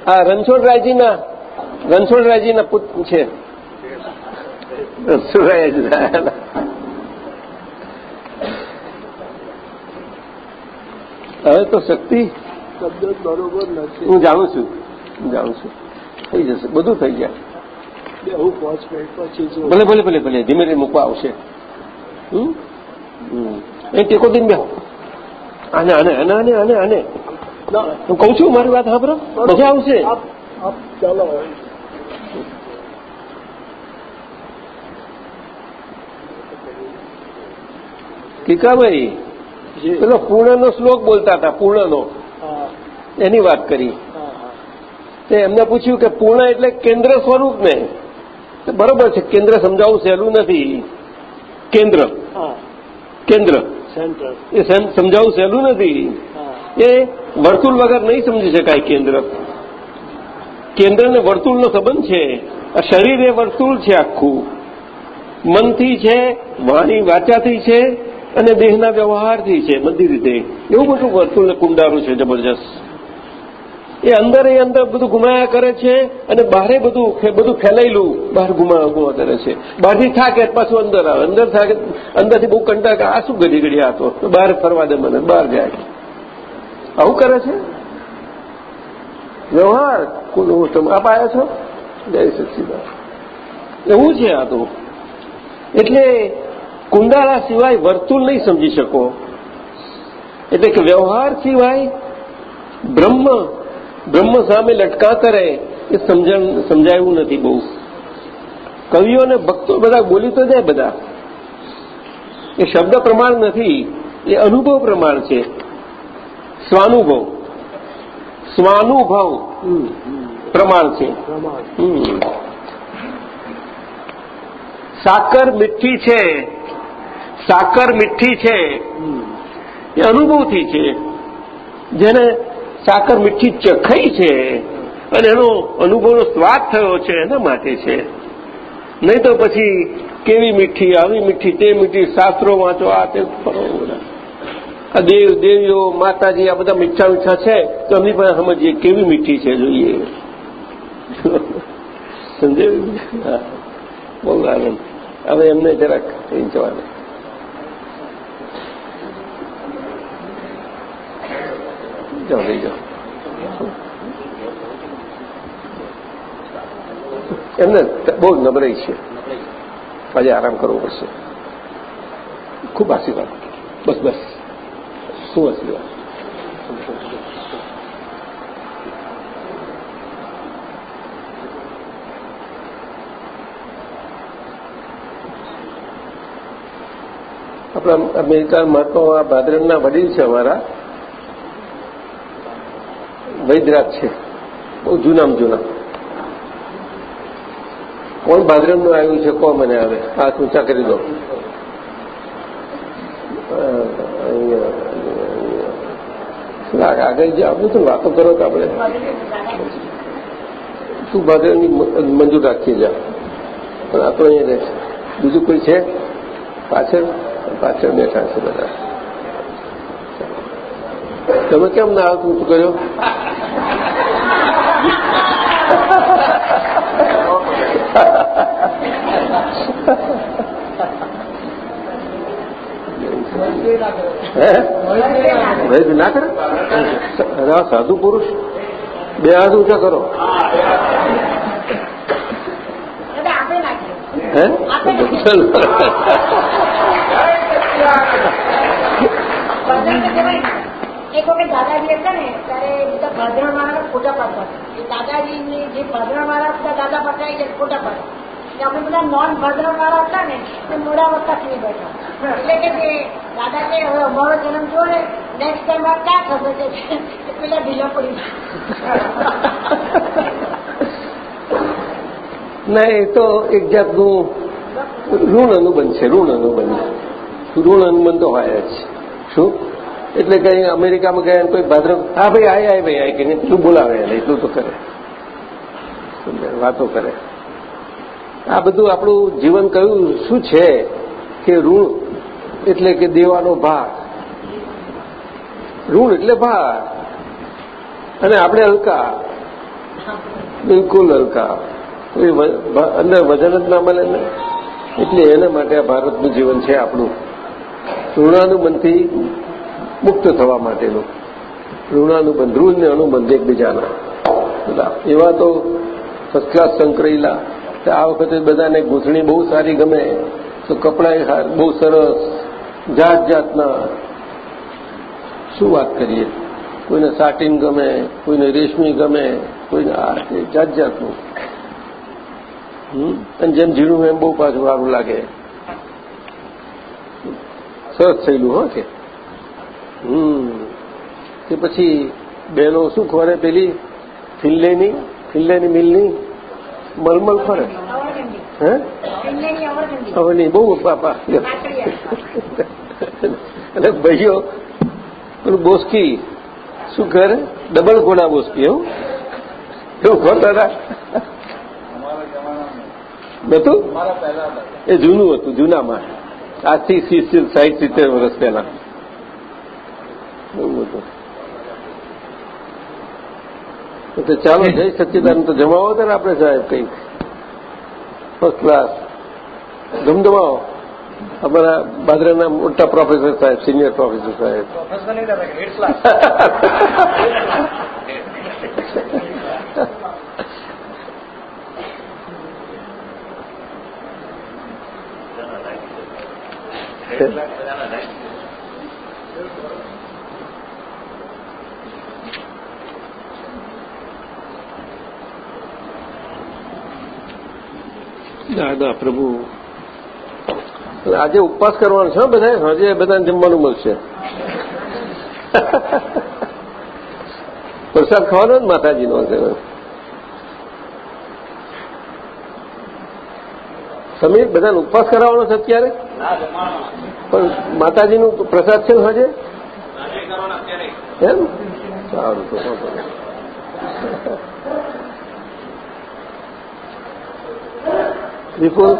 હા રણછોડરાયજીના રણછોડરાયજીના પુત્ર છે. રણછોડરાયજી હવે તો શક્તિ? શબ્દ બરોબર નથી હું જાણું છું હું જાણું છું. થઈ જશે બધું થઈ જાય. બેહું પાંચ મિનિટ પછી ભલે ભલે ભલે ભલે ધીમે ધીમે મૂકવા આવશે. હમ? એ ટેકો દઈને બેહો. આને આને આને આને આને આને. હું કહું છું મારી વાત સાંભળો. મજા આવશે. ચાલો. ટીકાભાઈ જી. પેલો પૂર્ણનો શ્લોક બોલતા હતા પૂર્ણનો. એની વાત કરી. તે એમને પૂછ્યું કે પૂર્ણ એટલે કેન્દ્ર સ્વરૂપ ને બરોબર છે કેન્દ્ર સમજાવવું સહેલું નથી. કેન્દ્ર. કેન્દ્ર. એ સમજાવવું સહેલું નથી. એ વર્તુળ વગર નહીં સમજી શકાય કેન્દ્ર. કેન્દ્ર ને વર્તુળનો સંબંધ છે. આ શરીર એ વર્તુળ છે આખું. મનથી છે વાણી વાચાથી છે અને દેહના વ્યવહારથી છે, બધી રીતે. એવું બધું વર્તુળ કુંડારું છે, જબરજસ્ત. એ અંદર એ અંદર બધું ગુમાયા કરે છે અને બહારે બધું બધું ફેલાયેલું બહાર ગુમા ગુમા કરે છે. બહારથી થાકે પાછું અંદર આવે. અંદર થાકે અંદરથી બહુ કંટાળ આ શું ઘડી ઘડી આ તો? બહાર ફરવા દે મને, બહાર જાય. આવું કરે છે? વ્યવહાર? કુલ તમે આપ આવ્યા છો? જય સચિદાન એવું છે આ તો. એટલે કુંડાળા સિવાય વર્તુળ નહીં સમજી શકો. એટલે કે વ્યવહાર સિવાય બ્રહ્મ બ્રહ્મ સામે લટકાતા રહે એ સમજણ સમજાયું નથી બહુ. કવિઓ અને ભક્તો બધા બોલી તો જાય બધા. એ શબ્દ પ્રમાણ નથી એ અનુભવ પ્રમાણ છે. સ્વાનુભવ. સ્વાનુભવ પ્રમાણ છે. સાકર મીઠી છે. સાકર મીઠી છે. એ અનુભવથી છે. જેને સાકર મીઠી ચખાઈ છે અને એનો અનુભવનો સ્વાદ થયો છે એના માટે છે. નહીં તો પછી કેવી મીઠી, આવી મીઠી, તે મીઠી, શાસ્ત્રો વાંચો, આ તે આ દેવ, દેવીઓ, માતાજી, આ બધા મીઠા મીઠા છે. તો એમની પાસે સમજીએ કેવી મીઠી છે જોઈએ. (laughs) સમજાયું? હા. બહુ આનંદ. હવે એમને જરાક જવાનું જાઓ, લઈ જાઓ. એમને બહુ નબળાઈ છે. આજે આરામ કરવો પડશે. ખૂબ આશીર્વાદ. બસ બસ. શું આશીર્વાદ? આપણા અમેરિકામાં તો આ ભાદરણના વડીલ છે અમારા. વૈદ્યરાજ છે. બહુ જૂનામાં જૂના. કોણ ભાદરણનું આવ્યું છે? કોણ મને આવે આ ઊંચા કરી દો. આગળ જે આપણું તો વાતો કરો કે આપણે તું ભાદરણની મંજૂર રાખીએ જા. પણ આ તો અહીંયા રહેશે બીજું કોઈ છે? પાછળ? પાછળ બેઠા છે બધા. તમે કેમ ના આવતું કર્યો? વૈદ ના કરે. સાધુ પુરુષ. બે હાથ ઊંચા કરો. હે? એક વખત દાદાજી હતા ને ત્યારે બધા ભાદરણ વાળા ફોટા પાડતા. એ દાદાજીની જે ભાદરણ વાળા બધા દાદા પાડતા એ ફોટા પાડતા અમે બધા નોન ભાદરણ વાળા હતા ને તે મોડા વખત નહીં બેઠા. એટલે કે દાદા હવે અમારો જન્મ જો ને નેક્સ્ટ ટાઈમ આ ક્યાં થશે? કે, પેલા ઢીલા પડી ના એ તો એક જાતનું ઋણ અનુબંધ છે, ઋણ અનુબંધ. ઋણ અનુબંધ તો હોય જ. શું? એટલે કઈ અમેરિકામાં ગયા કોઈ ભાદ્ર હા ભાઈ, આય આય ભાઈ, આય, કે એટલું બોલાવે એને, એટલું તો કરે. વાતો કરે. આ બધું આપણું જીવન કયું, શું છે કે ઋણ એટલે કે દેવાનો ભાર ઋણ એટલે ભાર અને આપણે હલકા. બિલકુલ હલકા. અંદર વજન જ ના મળે ને. એટલે એના માટે આ ભારતનું જીવન છે આપણું. ઋણાનુબંધથી મુક્ત થવા માટેનું. ઋણાનુબંધ ઋણ ને અનુબંધ એકબીજાના. બધા. એવા તો ફર્સ્ટ ક્લાસ સંકળાયેલા. આ વખતે બધાને ગૂંથણી બહુ સારી ગમે. તો કપડાં બહુ સરસ. જાત જાતના શું વાત કરીએ? કોઈને સાટીન ગમે, કોઈને રેશમી ગમે, કોઈને આ તે જાત જાતનું? અને જેમ ઝીણું એમ બહુ પાછું સારું લાગે. સરસ થયેલું, હો, કે. હમ. કે પછી બહેનો શું ખોરે પેલી? ફિલ્લેની ફિલ્લેની મિલની? મલમલ ફરે. હે? નહીં બહુ બાપા અને ભાઈઓ, પેલું બોસ્કી, શું કરે ડબલ ગોળા બોસ્કી, એવું? એવું ખોતા દાદા નતું એ જૂનું હતું, જૂનામાં. આજથી સિત્તેર સાહીઠ, સિત્તેર વર્ષ પહેલા. એવું હતું તો ચાલો જય સચ્ચિદાન તો જમાવો તને ને આપણે સાહેબ કંઈક. ફર્સ્ટ ક્લાસ ધમધમાવો. અમારા બાદરાના મોટા પ્રોફેસર સાહેબ સિનિયર પ્રોફેસર સાહેબ. Thank નહીં (laughs) (laughs) દાદા પ્રભુ. આજે ઉપવાસ કરવાનો છે બધા આજે બધાને જમવાનું મળશે. પ્રસાદ ખાવાનો જ માતાજીનો છે. સમીર બધાને ઉપવાસ કરાવવાનો છે અત્યારે? પણ માતાજીનું પ્રસાદ છે ને હજે એમ? સારું તો વાંધો નહીં. વિપુલ.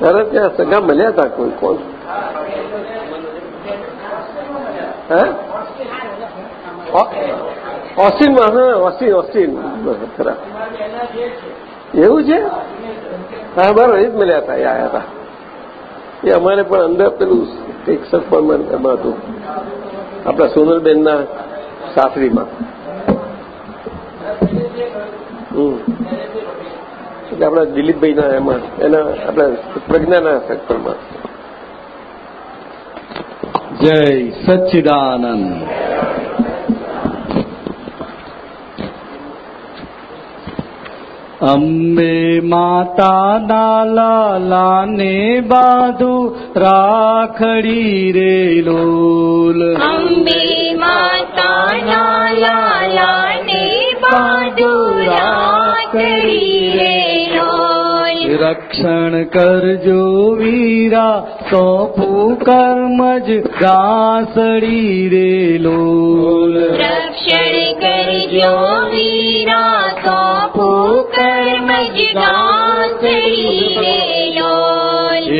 તારે ત્યાં સગા મળ્યા હતા કોઈ કોણ? ઓસ્ટિનમાં હા ઓસ્ટિન ઓસ્ટિન ખરા. એવું છે? હા બરાબર એ જ મળ્યા હતા, એ આવ્યા હતા. એ અમારે પણ અંદર પેલું સત્પરમાં એમાં હતું. આપણા સોનલબેનના સાસરીમાં. એટલે આપણા દિલીપભાઈના એમાં એના આપણા પ્રજ્ઞાના સેક્ટરમાં જય સચ્ચિદાનંદ. અંબે માતાના લાલાને બાધુ રાખડી રે લોલ. અંબે માતાના લાલાને जो दा शरीरा रक्षण कर्जो वीरा सोंपो कर्मज गा रे लो रक्षण कर् सो कर्मज गा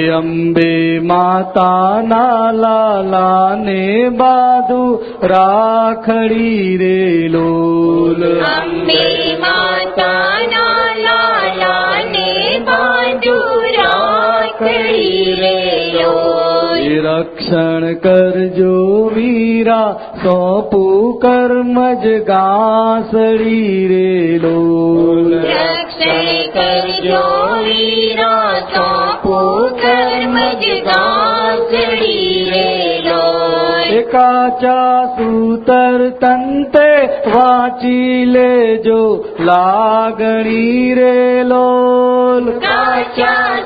अम्बे माता नाला लाने बादू राखड़ी रे लोल। अम्बे माता नाला लाने लाधु राखड़ी रे लोल। रक्षण कर जो वीरा सोंपु लो। रक्षण कर जो वीरा सौपू कर्मज कर् सू लो। एका च सूतर्तन्ते वाचिले जो लागणी रे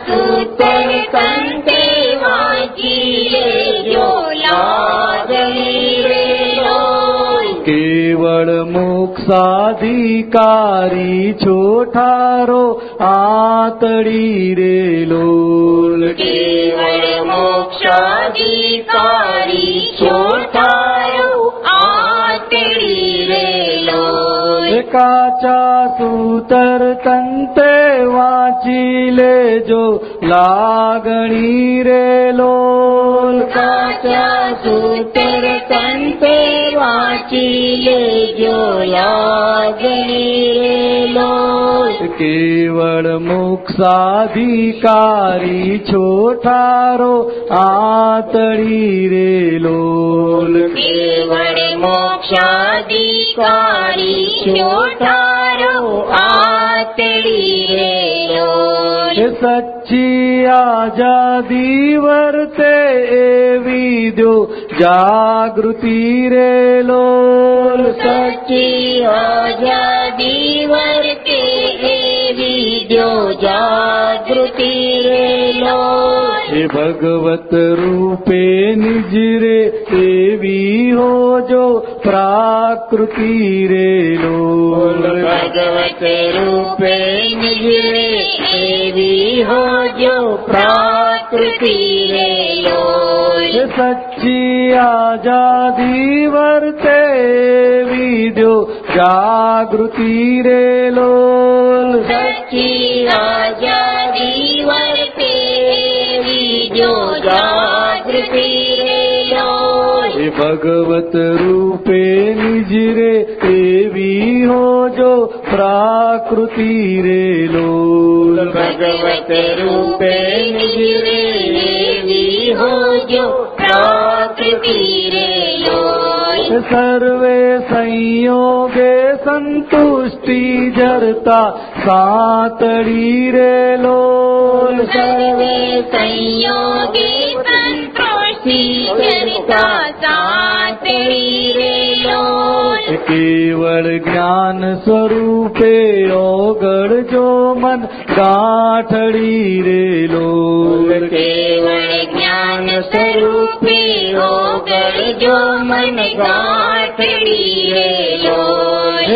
चूतन्ते वाचि वाचिले जो लागणी रे મોક્ષાધિકારી છો ઠારો આતડી રે લોલ. મોક્ષાધિકારી છો કાચા સૂતર તંતે વાંચી લેજો લાગણી રે લોલ કાચા સૂતર તંતે વાંચી લેજો લાગણી રે લોલ કેવળ મોક્ષાધિકારી છો ઠારો આતળી રે લોલ કેવળ મોક્ષાધિકારી છો સચ્ચી આઝાદી વર્તે એવી દો જાગૃતિ રે લોલ સચ્ચી આઝાદી વર્તે એવી જો જાગૃતિ રે લોલ હે ભગવત રૂપે નિજ રે એવી હો જો પ્રાકૃતિ રે લોલ ભગવત રૂપે નિજરે એવી હો જો પ્રાકૃતિ રે લોલ સચ્ચી આઝાદી વર્તે વિદ્યો જાગૃતિ રે લોલ સચ્ચી આઝાદી વર્તે રે લોલ હે ભગવત રૂપે નિજ રે એવી હો જો પ્રાકૃતિ રે લો ભગવત રૂપે નિજરે એવી હો જો પ્રાકૃતિ રે લોલ સર્વે સંયોગે સંતુષ્ટિ જરતા સાતડી રે લોલ સર્વે સંયોગે કેવળ જ્ઞાન સ્વરૂપે ઓગળ જો મન ગાંઠડી રેલો કેવળ જ્ઞાન સ્વરૂપે ઓગળજો મન ગાંઠડી રેલો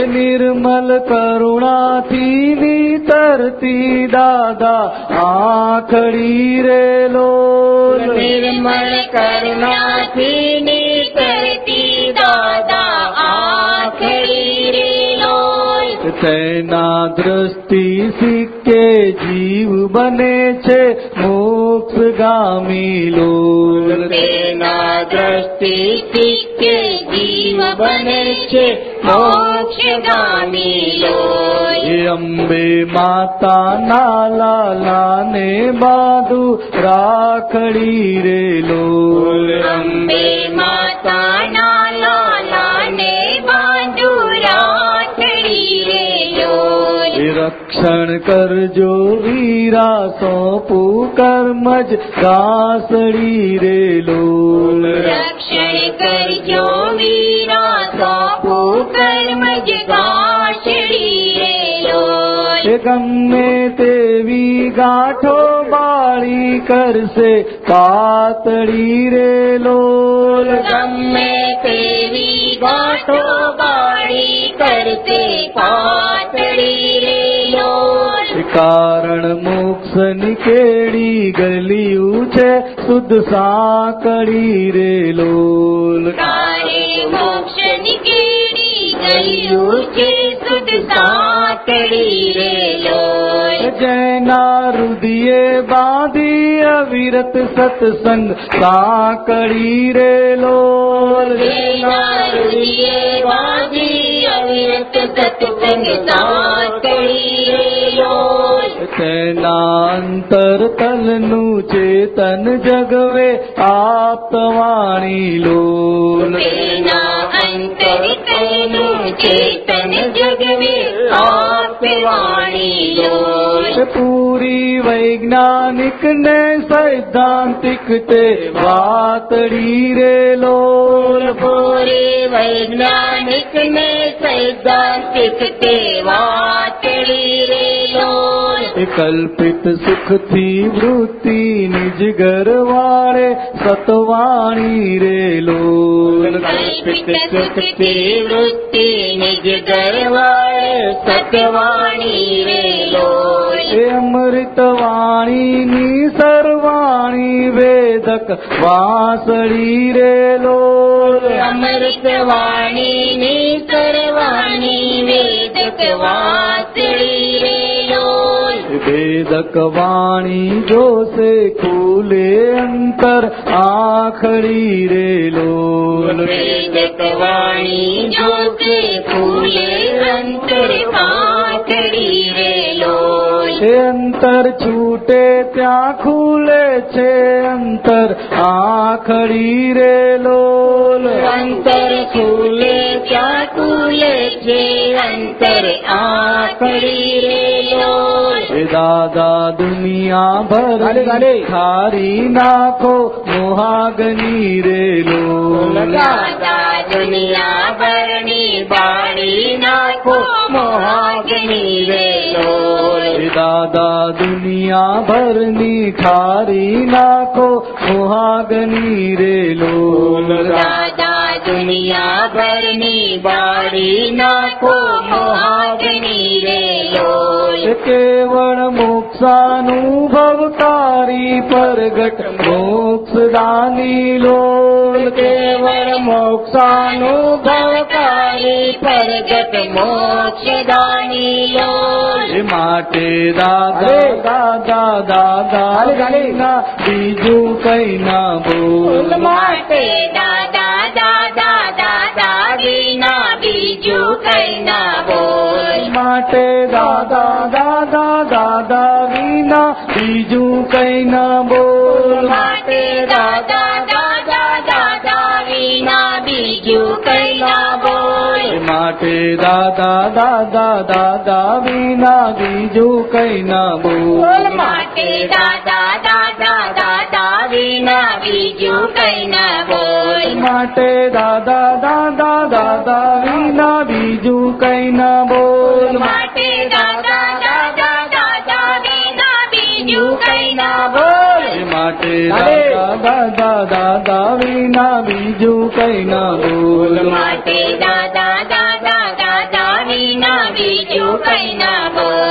નિર્મલ કરુણાથી નીતરતી દાદા આખડી રે. લો નિર્મળ કરુણાથી નીકળતી દાદા આખડી રે. લો તેના દ્રષ્ટિ સિક્કે જીવ બને છે મોક્ષગામી લોલ તેના દ્રષ્ટિ કે જીવ બને છે મોક્ષગામી લોલ અંબે માતા નાલા લાને બાદુ રાખડી રે લોલ અંબે માતાના રક્ષણ કરજો વીરા સોંપું કર્મજ કાસડી રે લોલ રક્ષણ કરજો વીરા સોપુ કર્મજ ગાંઠડી રે લોલ ગમે તેવી ગાંઠો બાળી કરશે કાતડી રે લોલ ગમે તેવી ગાંઠો બાળી કરશે કાતડી રે કારણ મોક્ષ નિકેડી ગલિયું છે શુદ્ધ સાકળી રે લોલ. તારે મોક્ષ નીકળી ગયું છે શુદ્ધ સાતડી રે લોલ જૈના રુદિયે બાંધી અવિરત સત્સંગ સાકડી રે લોલ રુદિયે વાજી અવિરત સત્સંગ સાતડી રે લોલ તેના અંતર તલનું ચેતન જગવે આપવાણી લોલ. અંતર તેનું ચેતન જગવે આપવાણી લોલ. પૂરી વૈજ્ઞાનિક ને સૈદ્ધાંતિક તે વાતડી રે લોલ. પૂરી વૈજ્ઞાનિક ને સૈદ્ધાંતિક તે વાતડી રે લોલ. કલ્પિત સુખથી વૃત્તિ નિજ ગરવાળે સતવાણી રે લો કલ્પિત સુખથી વૃત્તિ નિજ ગરવાળે સતવાણી રે લો એ અમૃત વાણીની સર્વાણી વેદક વાસળી રે લો અમૃત વાણીની કરવાની વેદક વાસળી રે વેદક વાણી જોશે ખુલે અંતર આખડી રે લોલ વેદક વાણી જોશે ફૂલે અંતર પાથડી રે લોલ અંતર છૂટે ત્યાં ખુલે છે અંતર આખડી રે લોલ અંતર ખુલે ત્યાં ખુલે છે અંતર આખડી રે એ દાદા દુનિયા ભર ખારી નાખો મોહાગની રે લો દાદા દુનિયા ભરની બાળી નાખો મોહાગની રે લો દાદા દુનિયા ભરની ખારી નાખો મોહાગની રે લો દાદા દુનિયા ભરની બાળી નાખો મોહાગની રે લોલ કેવળ મોક્ષાનુભવકારી પરગટ મોક્ષદાની લોલ કેવળ મોક્ષાનુભવકારી પરગટ મોક્ષદાની લોલ માટે દાદા દાદા દાદા ગણેના બીજું કઈ ના બોલ માટે દાદા દાદા દાદા વિના બીજું કઈ ના બોલ. માટે દાદા દાદા દાદા વિના બીજું કઈ ના બોલ. માટે દાદા દાદા દાદા વિના બીજું કઈ ના બોલ. માટે દાદા દાદા દાદા વિના બીજું કઈ ના બોલ માટે દાદા દાદા દાદા વિના બીજું કઈ ના બોલ માટે દાદા દાદા દાદા વિના બીજું કઈ ના બોલ માટે દાદા દાદા બીજું કઈ ના બોલ. માટે દાદા દાદા દાદા વિના બીજું કઈ ના બોલ. માટે દાદા દાદા દાદા વિના બીજું કઈ ના બોલ.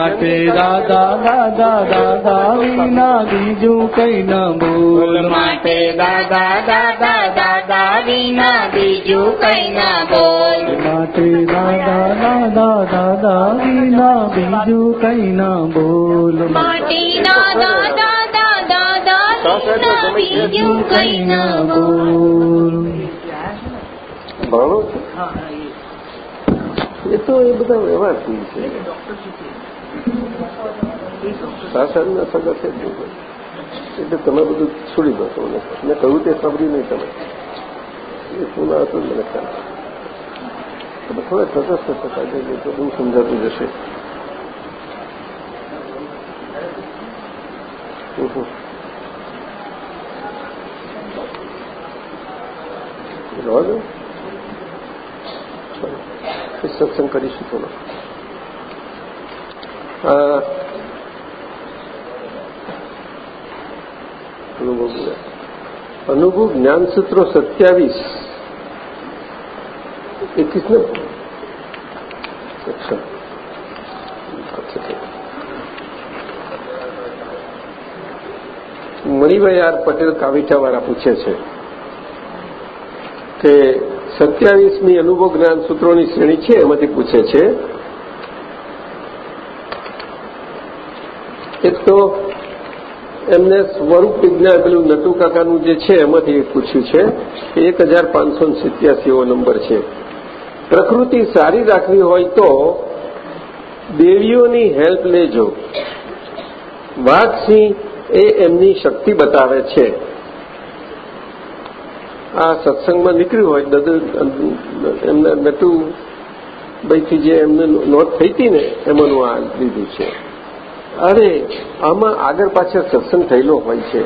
માટે દાદા દાદા દાદા વિના બીજું કઈ ન બોલ. માટે દાદા દાદા દાદા વિના બીજું કઈ ના બોલ. માટે દાદા દાદા દાદા વિના બીજું કઈ ન બોલ. માટે દાદા દાદા દાદા વિના બીજું કઈ ના બોલ. બોલ ભણો એ. તો એ બધા વ્યવહારથી છે. સાસરના સગા જ નહીં. એટલે તમે બધું છોડી દો તમને મેં કહ્યું તે સાંભળ્યું નહીં તમે. એ શું ના હતું મને ખ્યાલ તમે થોડા તટસ્થ થતા જઈએ તો બહુ સમજાતું જશે. સત્સંગ કરીશું થોડો. અનુભવ અનુભવ જ્ઞાનસૂત્રો સત્યાવીસ. એકવીસ ને? મણિભાઈ આર પટેલ કાવીઠાવાળા પૂછે છે કે સત્યાવીસમી અનુભવ જ્ઞાન સૂત્રોની શ્રેણી છે? એમાંથી પૂછે છે. એક તો એમને સ્વરૂપ વિજ્ઞાન પેલું નટુ કાકાનું જે છે, એમાંથી પૂછ્યું છે એક હજાર પાંચસો સિત્યાસીઓ નંબર છે. પ્રકૃતિ સારી રાખવી હોય તો દેવીઓની હેલ્પ લેજો. વાઘસિંહ એ એમની શક્તિ બતાવે છે. આ સત્સંગમાં નીકળ્યું હોય, દદુ, એમને નટુભાઈથી જે એમને નોંધ થઈ હતી ને, એમાંનું આ લીધું છે. અરે આમાં આગળ પાછળ સત્સંગ થયેલો હોય છે.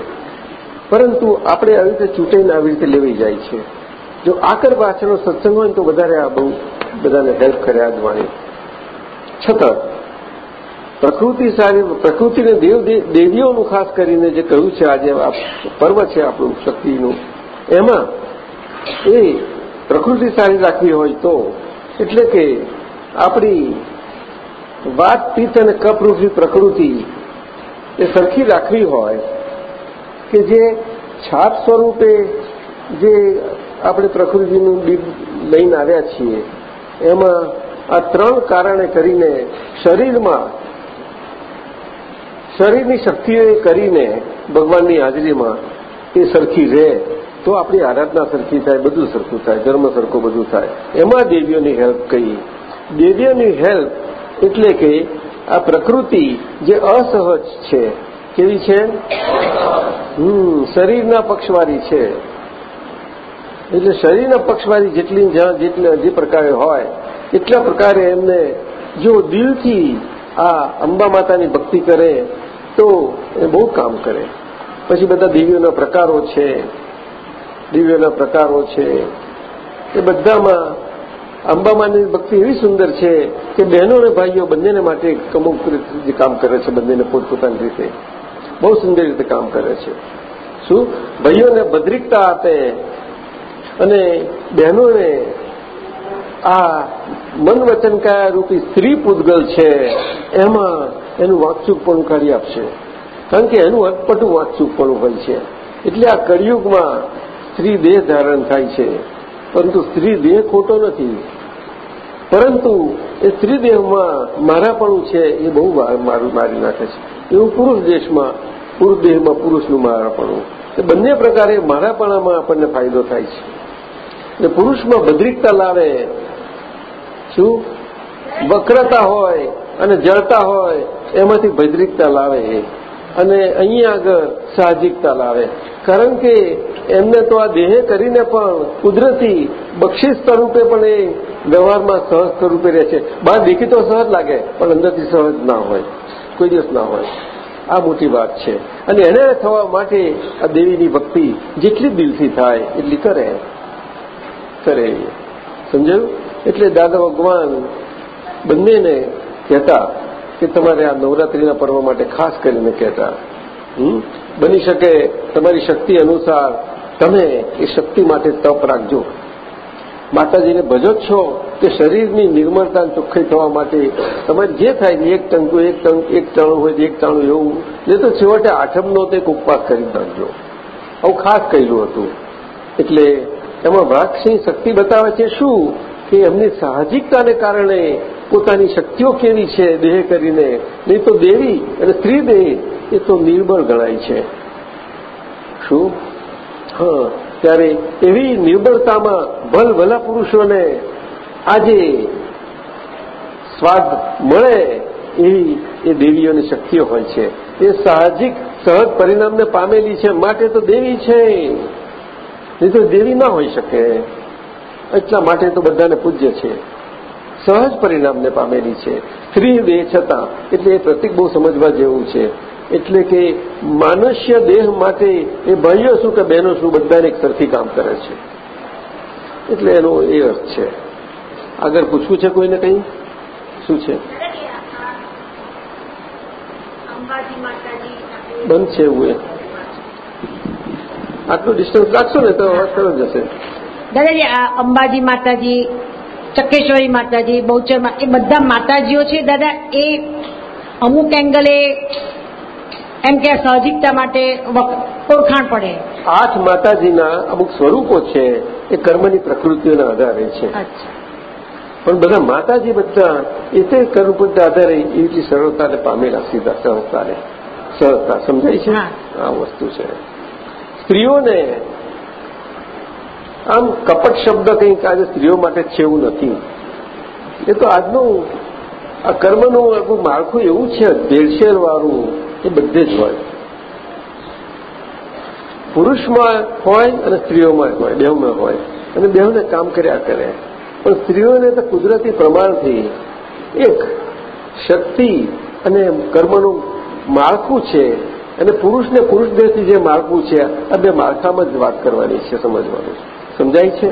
પરંતુ આપણે આવી રીતે ચૂંટાઈને આવી રીતે લેવી જાય છે. જો આગળ પાછળનો સત્સંગ હોય તો વધારે આ બહુ બધાને હેલ્પ કરે આજવાની છતાં, પ્રકૃતિ સારી, પ્રકૃતિને દેવ દેવીઓનું ખાસ કરીને જે કહ્યું છે આજે આ પર્વ છે આપણું શક્તિનું, એમાં એ પ્રકૃતિ સારી રાખવી હોય તો, એટલે કે આપણી વાત પિત્ત અને કપરૂપી પ્રકૃતિ એ સરખી રાખવી હોય કે જે છાપ સ્વરૂપે જે આપણે પ્રકૃતિનું લઈને આવ્યા છીએ, એમાં આ ત્રણ કારણે કરીને શરીરમાં, શરીરની શક્તિઓ કરીને ભગવાનની હાજરીમાં એ સરખી રહે, તો આપણી આરાધના સરખી થાય, બધું સરખું થાય, ધર્મ સરખું બધું થાય. એમાં દેવીઓની હેલ્પ કહીએ દેવીઓની હેલ્પ એટલે કે આ પ્રકૃતિ જે અસહજ છે, કેવી છે? હમ, શરીરના પક્ષવાળી છે. એટલે શરીરના પક્ષવાળી જેટલી જેટલા જે પ્રકારે હોય, એટલા પ્રકારે એમને જો દિલથી આ અંબા માતાની ભક્તિ કરે, તો એ બહુ કામ કરે. પછી બધા દિવ્યોના પ્રકારો છે. દિવ્યોના પ્રકારો છે. એ બધામાં અંબામાની ભક્તિ એવી સુંદર છે કે બહેનો અને ભાઈઓ બંનેને માટે અમુક જે કામ કરે છે, બંનેને પોતપોતાની રીતે. બહુ સુંદર રીતે કામ કરે છે. શું? ભાઈઓને ભદ્રિકતા આપે અને બહેનોને આ મન વચન રૂપી સ્ત્રી પૂદગલ છે, એમાં એનું વાંચચૂકપણું કાઢી આપશે. કારણ કે એનું અટપટું વાંચચૂકપણું હોય છે. એટલે આ કળિયુગમાં સ્ત્રી દેહ ધારણ થાય છે. પરંતુ સ્ત્રી દેહ ખોટો નથી. પરંતુ એ સ્ત્રી દેહમાં મારાપણું છે એ બહુ મારું મારી નાખે છે. એવું પુરુષ દેશમાં, પુરુષ દેહમાં પુરુષનું મારાપણું. એ બંને પ્રકારે મારાપણામાં આપણને ફાયદો થાય છે. એટલે પુરુષમાં ભદ્રિકતા લાવે. શું? વક્રતા હોય અને જળતા હોય, એમાંથી ભદ્રિકતા લાવે. અને અહીંયા આગળ સાહજિકતા લાવે. કારણ કે એમને તો આ દેહે કરીને પણ કુદરતી બક્ષિસ સ્વરૂપે પણ એ વ્યવહારમાં સહજ સ્વરૂપે રહે છે. બહાર દેખી તો સહજ લાગે, પણ અંદરથી સહજ ના હોય. કોઈ દિવસ ના હોય. આ મોટી વાત છે. અને એને થવા માટે આ દેવીની ભક્તિ જેટલી દિલથી થાય, એટલી કરે. કરે. સમજાયું? એટલે દાદા ભગવાન બંનેને કહેતા કે તમારે આ નવરાત્રીના પર્વ માટે ખાસ કરીને કહેતા બની શકે તમારી શક્તિ અનુસાર તમે એ શક્તિ માટે તપ રાખજો. માતાજીને ભજો જ છો કે શરીરની નિર્મળતા ચોખ્ખાઈ થવા માટે તમારે જે થાય એક ટંકુ, એક ટંક, એક ચાણું હોય એક ચાણું એવું, ને તો છેવટે આઠમનો તે ઉપવાસ કરી નાખજો. આવું ખાસ કહેલું હતું. એટલે એમાં વાઘસિંહ શક્તિ બતાવે છે શું? કે એમની સાહજિકતાને કારણે પોતાની શક્તિઓ કેવી છે? દેહ કરીને. નહીં તો દેવી અને સ્ત્રી એ તો નિર્બળ ગણાય છે. શું? હા, ત્યારે એવી નિર્બળતામાં ભલભલા પુરુષોને આજે સ્વાદ મળે એવી એ દેવીઓની શક્તિઓ હોય છે. એ સાહજિક, સહજ પરિણામને પામેલી છે. માટે તો દેવી છે. નહીં તો દેવી ના હોઈ શકે. એટલા માટે તો બધાને પૂજ્ય છે. સહજ પરિણામને પામેલી છે. સ્ત્રી દેહ છતાં એટલે એ પ્રતિક બહુ સમજવા જેવું છે. એટલે કે માનુષ્ય દેહ માટે એ ભાઈઓ શું કે બહેનો શું બધાને એક સરખી કામ કરે છે. એટલે એનો એ અર્થ છે. આગળ પૂછવું છે કોઈને કંઈ? શું છે? બંધ છે એવું એ આટલું ડિસ્ટન્સ રાખશો ને તો અવાજ સરસ જશે દાદાજી આ અંબાજી માતાજી ચક્કેશ્વરી માતાજી બહુચર એ બધા માતાજીઓ છે દાદા એ અમુક એંગલે એમ કે સાહજિકતા માટે ઓળખાણ પડે. આઠ માતાજીના અમુક સ્વરૂપો છે એ કર્મની પ્રકૃતિઓના આધારે છે. પણ બધા માતાજી બધા એ તે કર્મ પર આધારે એવી સરળતાને પામેલા સીધા સરળતાને સરળતા સમજાય છે? આ વસ્તુ છે. સ્ત્રીઓને આમ કપટ શબ્દ કંઈક આજે સ્ત્રીઓ માટે છે એવું નથી. એ તો આજનું આ કર્મનું આખું માળખું એવું છે ભેળસેળ વાળું એ બધે જ હોય. પુરુષમાં હોય અને સ્ત્રીઓમાં હોય, બેહુમાં હોય. અને બેહુને કામ કર્યા કરે. પણ સ્ત્રીઓને તો કુદરતી પ્રમાણથી એક શક્તિ અને કર્મનું માળખું છે. અને પુરુષને પુરુષ દેહથી જે માળખું છે, આ બે માળખામાં જ વાત કરવાની છે, સમજવાનું સમજાય છે?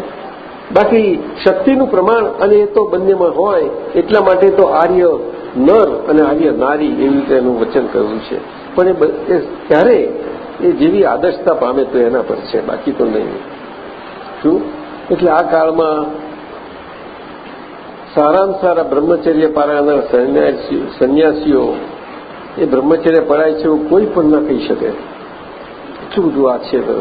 બાકી શક્તિનું પ્રમાણ અને એ તો બંનેમાં હોય, એટલા માટે તો આર્ય નર અને આર્ય નારી એવી રીતે એનું વચન કહ્યું છે. પણ એ ત્યારે એ જેવી આદર્શતા પામે તો એના પર છે, બાકી તો નહીં. શું? એટલે આ કાળમાં સારામાં સારા બ્રહ્મચર્ય પારાયણના સંન્યાસી- સંન્યાસીઓ એ બ્રહ્મચર્ય પડાય છે એવું કોઈ પણ ન કહી શકે. એટલું બધું આ છે.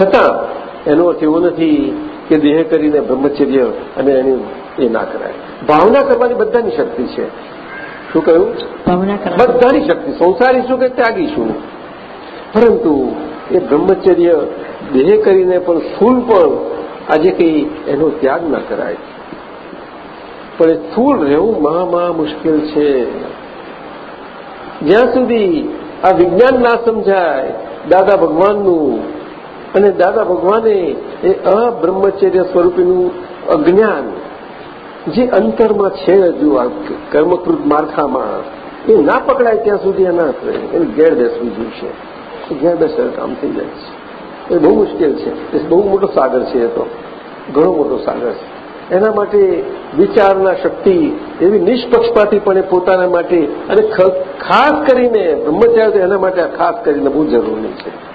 છતાં એનો અર્થ એવો નથી કે દેહ કરીને બ્રહ્મચર્ય અને એની એ ના કરાય. ભાવના કરવાની બધાની શક્તિ છે. શું કહ્યું? ભાવના બધાની શક્તિ. સંસારી શું કે ત્યાગી શું પરંતુ એ બ્રહ્મચર્ય દેહ કરીને પણ સ્થૂલ પણ આજે કંઈ એનો ત્યાગ ના કરાય. પણ એ સ્થૂળ રહેવું મહા મહા મુશ્કેલ છે. જ્યાં સુધી આ વિજ્ઞાન ના સમજાય દાદા ભગવાનનું અને દાદા ભગવાને એ અબ્રહ્મચર્ય સ્વરૂપીનું અજ્ઞાન જે અંતરમાં છે હજુ આ કર્મકૃત માળખામાં, એ ના પકડાય ત્યાં સુધી ના કરે એને ઘેર બેસવું જોઈશે ઘેર બેસે કામ થઈ જાય છે. એ બહુ મુશ્કેલ છે. એ બહુ મોટો સાગર છે એ તો. ઘણો મોટો સાગર છે. એના માટે વિચારના શક્તિ એવી નિષ્પક્ષપાતીપણે પોતાના માટે અને ખાસ કરીને બ્રહ્મચાર્ય એના માટે ખાસ કરીને બહુ જરૂરી છે.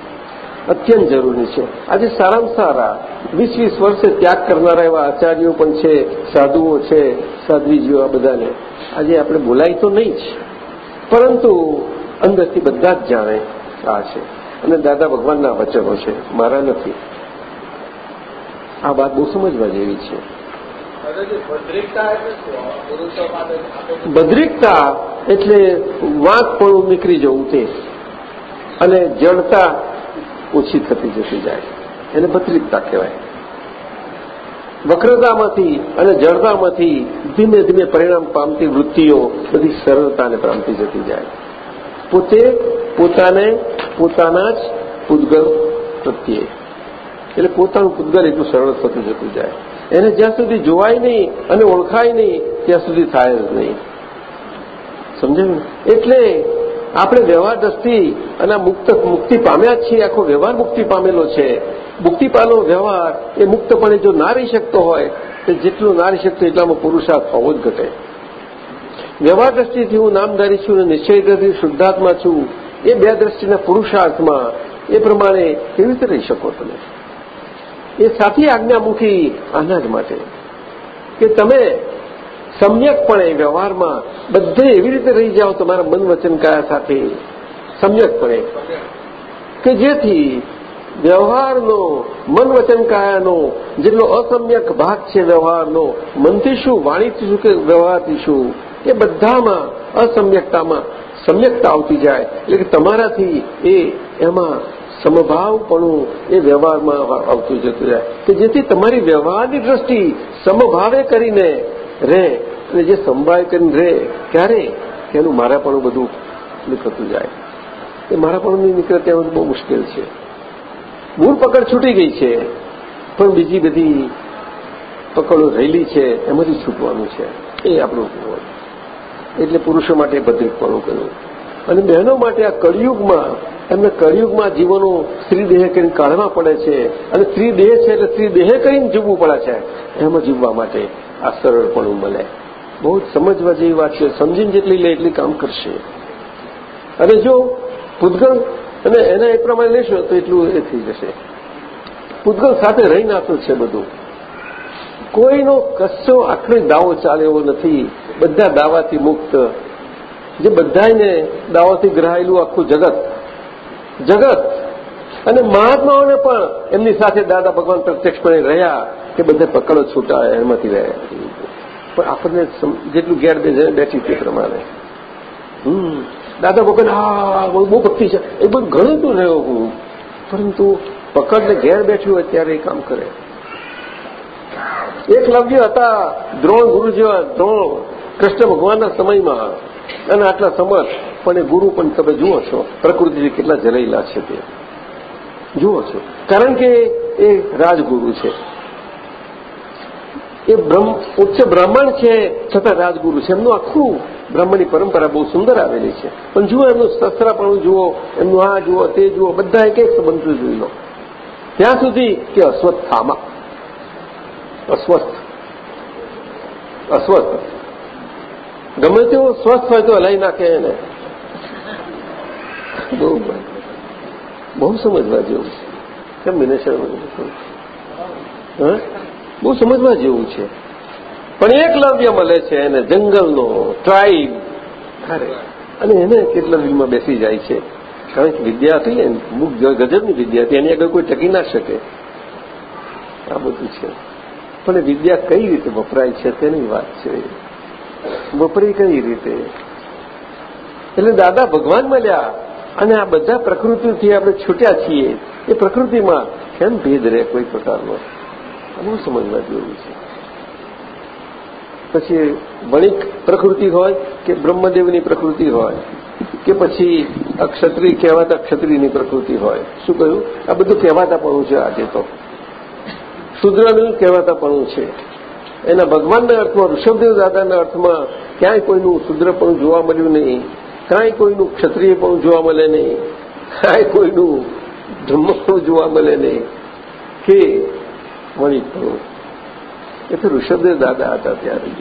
અત્યંત જરૂરી છે. આજે સારામાં સારા વીસ વીસ વર્ષે ત્યાગ કરનારા એવા આચાર્યો પણ છે, સાધુઓ છે, સાધ્વીજીઓ આ બધાને. આજે આપણે બોલાય તો નહીં જ, પરંતુ અંદરથી બધા જ જાણે આ છે. અને દાદા ભગવાનના વચનો છે. મારા નથી. આ વાત બહુ સમજવા જેવી છે. બદ્રિકતા એટલે વાંકપણું નીકળી જવું તે. અને જડતા ઓછી થતી જતી જાય એને બદ્રિકતા કહેવાય. વક્રતામાંથી અને જડતામાંથી ધીમે ધીમે પરિણામ પામતી વૃત્તિઓ બધી સરળતાને પામતી જતી જાય પોતે પોતાને પોતાના જ પૂદગલ પ્રત્યે. એટલે પોતાનું પૂદગલ એટલું સરળ થતું જતું જાય. એને જ્યાં સુધી જોવાય નહીં અને ઓળખાય નહીં, ત્યાં સુધી થાય જ નહીં. સમજાયું? એટલે આપણે વ્યવહાર દ્રષ્ટિ અને મુક્ત મુક્તિ પામ્યા છીએ, આખો વ્યવહાર મુક્તિ પામેલો છે. મુક્તિ પામેલો વ્યવહાર એ મુક્તપણે જો ના રહી શકતો હોય, તો જેટલું ના રહી શકતો એટલામાં પુરુષાર્થ હોવો જ ઘટે. વ્યવહાર દ્રષ્ટિથી હું નામધારી છું અને નિશ્ચય દ્રષ્ટિ શુદ્ધાત્મા છું, એ બે દ્રષ્ટિના પુરુષાર્થમાં એ પ્રમાણે કેવી રીતે રહી શકો તમે? એ સાથી આજ્ઞામુખી આના જ માટે કે તમે સમ્યકપણે વ્યવહારમાં બધે એવી રીતે રહી જાઓ, તમારા મન વચન સાથે. સમ્યકપણે. કે જેથી વ્યવહારનો, મન વચન જેટલો અસમ્યક ભાગ છે વ્યવહારનો, મનથી શું, વાણીથી શું કે વ્યવહારથી શું, એ બધામાં અસમ્યકતામાં સમ્યકતા આવતી જાય. એટલે કે તમારાથી એ, એમાં સમભાવપણું એ વ્યવહારમાં આવતું જતું જાય. કે જેથી તમારી વ્યવહારની દ્રષ્ટિ સમભાવે કરીને રહે. અને જે સંભાળ કરીને રહે, ક્યારે? કે એનું મારાપણું બધું નીકળતું જાય. એ મારાપણું નહીં નીકળે ત્યાં બહુ મુશ્કેલ છે. મૂળ પકડ છૂટી ગઈ છે, પણ બીજી બધી પકડો રહેલી છે, એમાંથી છૂટવાનું છે. એ આપણું એટલે પુરુષો માટે ભદ્રિકપણું કર્યું અને બહેનો માટે આ કળિયુગમાં, એમને કળિયુગમાં જીવનો સ્ત્રી દેહ કરીને કાઢવા પડે છે. અને સ્ત્રી દેહ છે એટલે સ્ત્રી દેહ કરીને જીવવું પડે છે. એમાં જીવવા માટે આ સરળપણું મળે. બહુ જ સમજવા જેવી વાત છે. સમજીને જેટલી લે એટલી કામ કરશે. અને જો પૂતગલ, અને એના એ પ્રમાણે લેશો તો એટલું એ થઈ જશે. પૂતગલ સાથે રહીને નાખતું છે બધું. કોઈનો કશો આખરી દાવો ચાલે એવો નથી. બધા દાવાથી મુક્ત. જે બધાને દાવાથી ગ્રહાયેલું આખું જગત. જગત. અને મહાત્માઓને પણ એમની સાથે દાદા ભગવાન પ્રત્યક્ષપણે રહ્યા કે બધે પકડો છૂટા એમાંથી રહ્યા પણ આપણને જેટલું ઘેર બેઠી તે પ્રમાણે. દાદા ભગવાન હા, બહુ ભક્તિ છે. એ બધું ઘણું તું રહ્યો હું. પરંતુ પકડને ઘેર બેઠ્યું હોય ત્યારે એ કામ કરે. એકલવ્ય હતા, દ્રોણ ગુરુ જેવા દ્રોણ, કૃષ્ણ ભગવાનના સમયમાં. અને આટલા સમર્થ. પણ એ ગુરુ પણ તમે જુઓ છો પ્રકૃતિથી કેટલા જરેલા છે તે. જુઓ છો. કારણ કે એ રાજગુરુ છે. એ ઉચ્ચ બ્રાહ્મણ છે, છતાં રાજગુરુ છે. એમનું આખું બ્રાહ્મણની પરંપરા બહુ સુંદર આવેલી છે. પણ જુઓ એમનું શસ્ત્રાપણું જુઓ, એમનું આ જુઓ, તે જુઓ, બધા એક એક સંબંધો જોઈ લો. ત્યાં સુધી કે અસ્વસ્થામાં અસ્વસ્થ અસ્વસ્થ ગમે તેવો સ્વસ્થ હોય તો હલાઈ નાખે એને. બહુ બહુ સમજવા જેવું છે. કેમ મિનેશ્વર હા? બહુ સમજવા જેવું છે. પણ એકલવ્ય મળે છે એને જંગલનો ટ્રાઇબ અને એને કેટલવ્યમાં બેસી જાય છે. કારણ કે વિદ્યા હતી ને અમુક ગજબની વિદ્યા હતી એની આગળ કોઈ ટકી ના શકે. આ બધું છે. પણ એ વિદ્યા કઈ રીતે વપરાય છે તેની વાત છે. વપરી કઈ રીતે? એટલે દાદા ભગવાન મળ્યા અને આ બધા પ્રકૃતિથી આપણે છૂટ્યા છીએ. એ પ્રકૃતિમાં કેમ ભેદ રહે કોઈ પ્રકારનો? બહુ સમજવા જેવું છે. પછી વણિક પ્રકૃતિ હોય કે બ્રહ્મદેવની પ્રકૃતિ હોય કે પછી અક્ષત્રિય કહેવાતા ક્ષત્રિયની પ્રકૃતિ હોય, શું કહ્યું? આ બધું કહેવાતાપણું છે આજે તો. શુદ્રનું કહેવાતાપણું છે. એના ભગવાનના અર્થમાં, ઋષભદેવ દાદાના અર્થમાં ક્યાંય કોઈનું શુદ્રપણું જોવા મળ્યું નહીં, કાંઈ કોઈનું ક્ષત્રિયપણું જોવા મળે નહીં, કાંઈ કોઈનું બ્રહ્મપણું જોવા મળે નહીં, કે વણિકપણું એ તો ઋષભદેવ દાદા હતા ત્યારે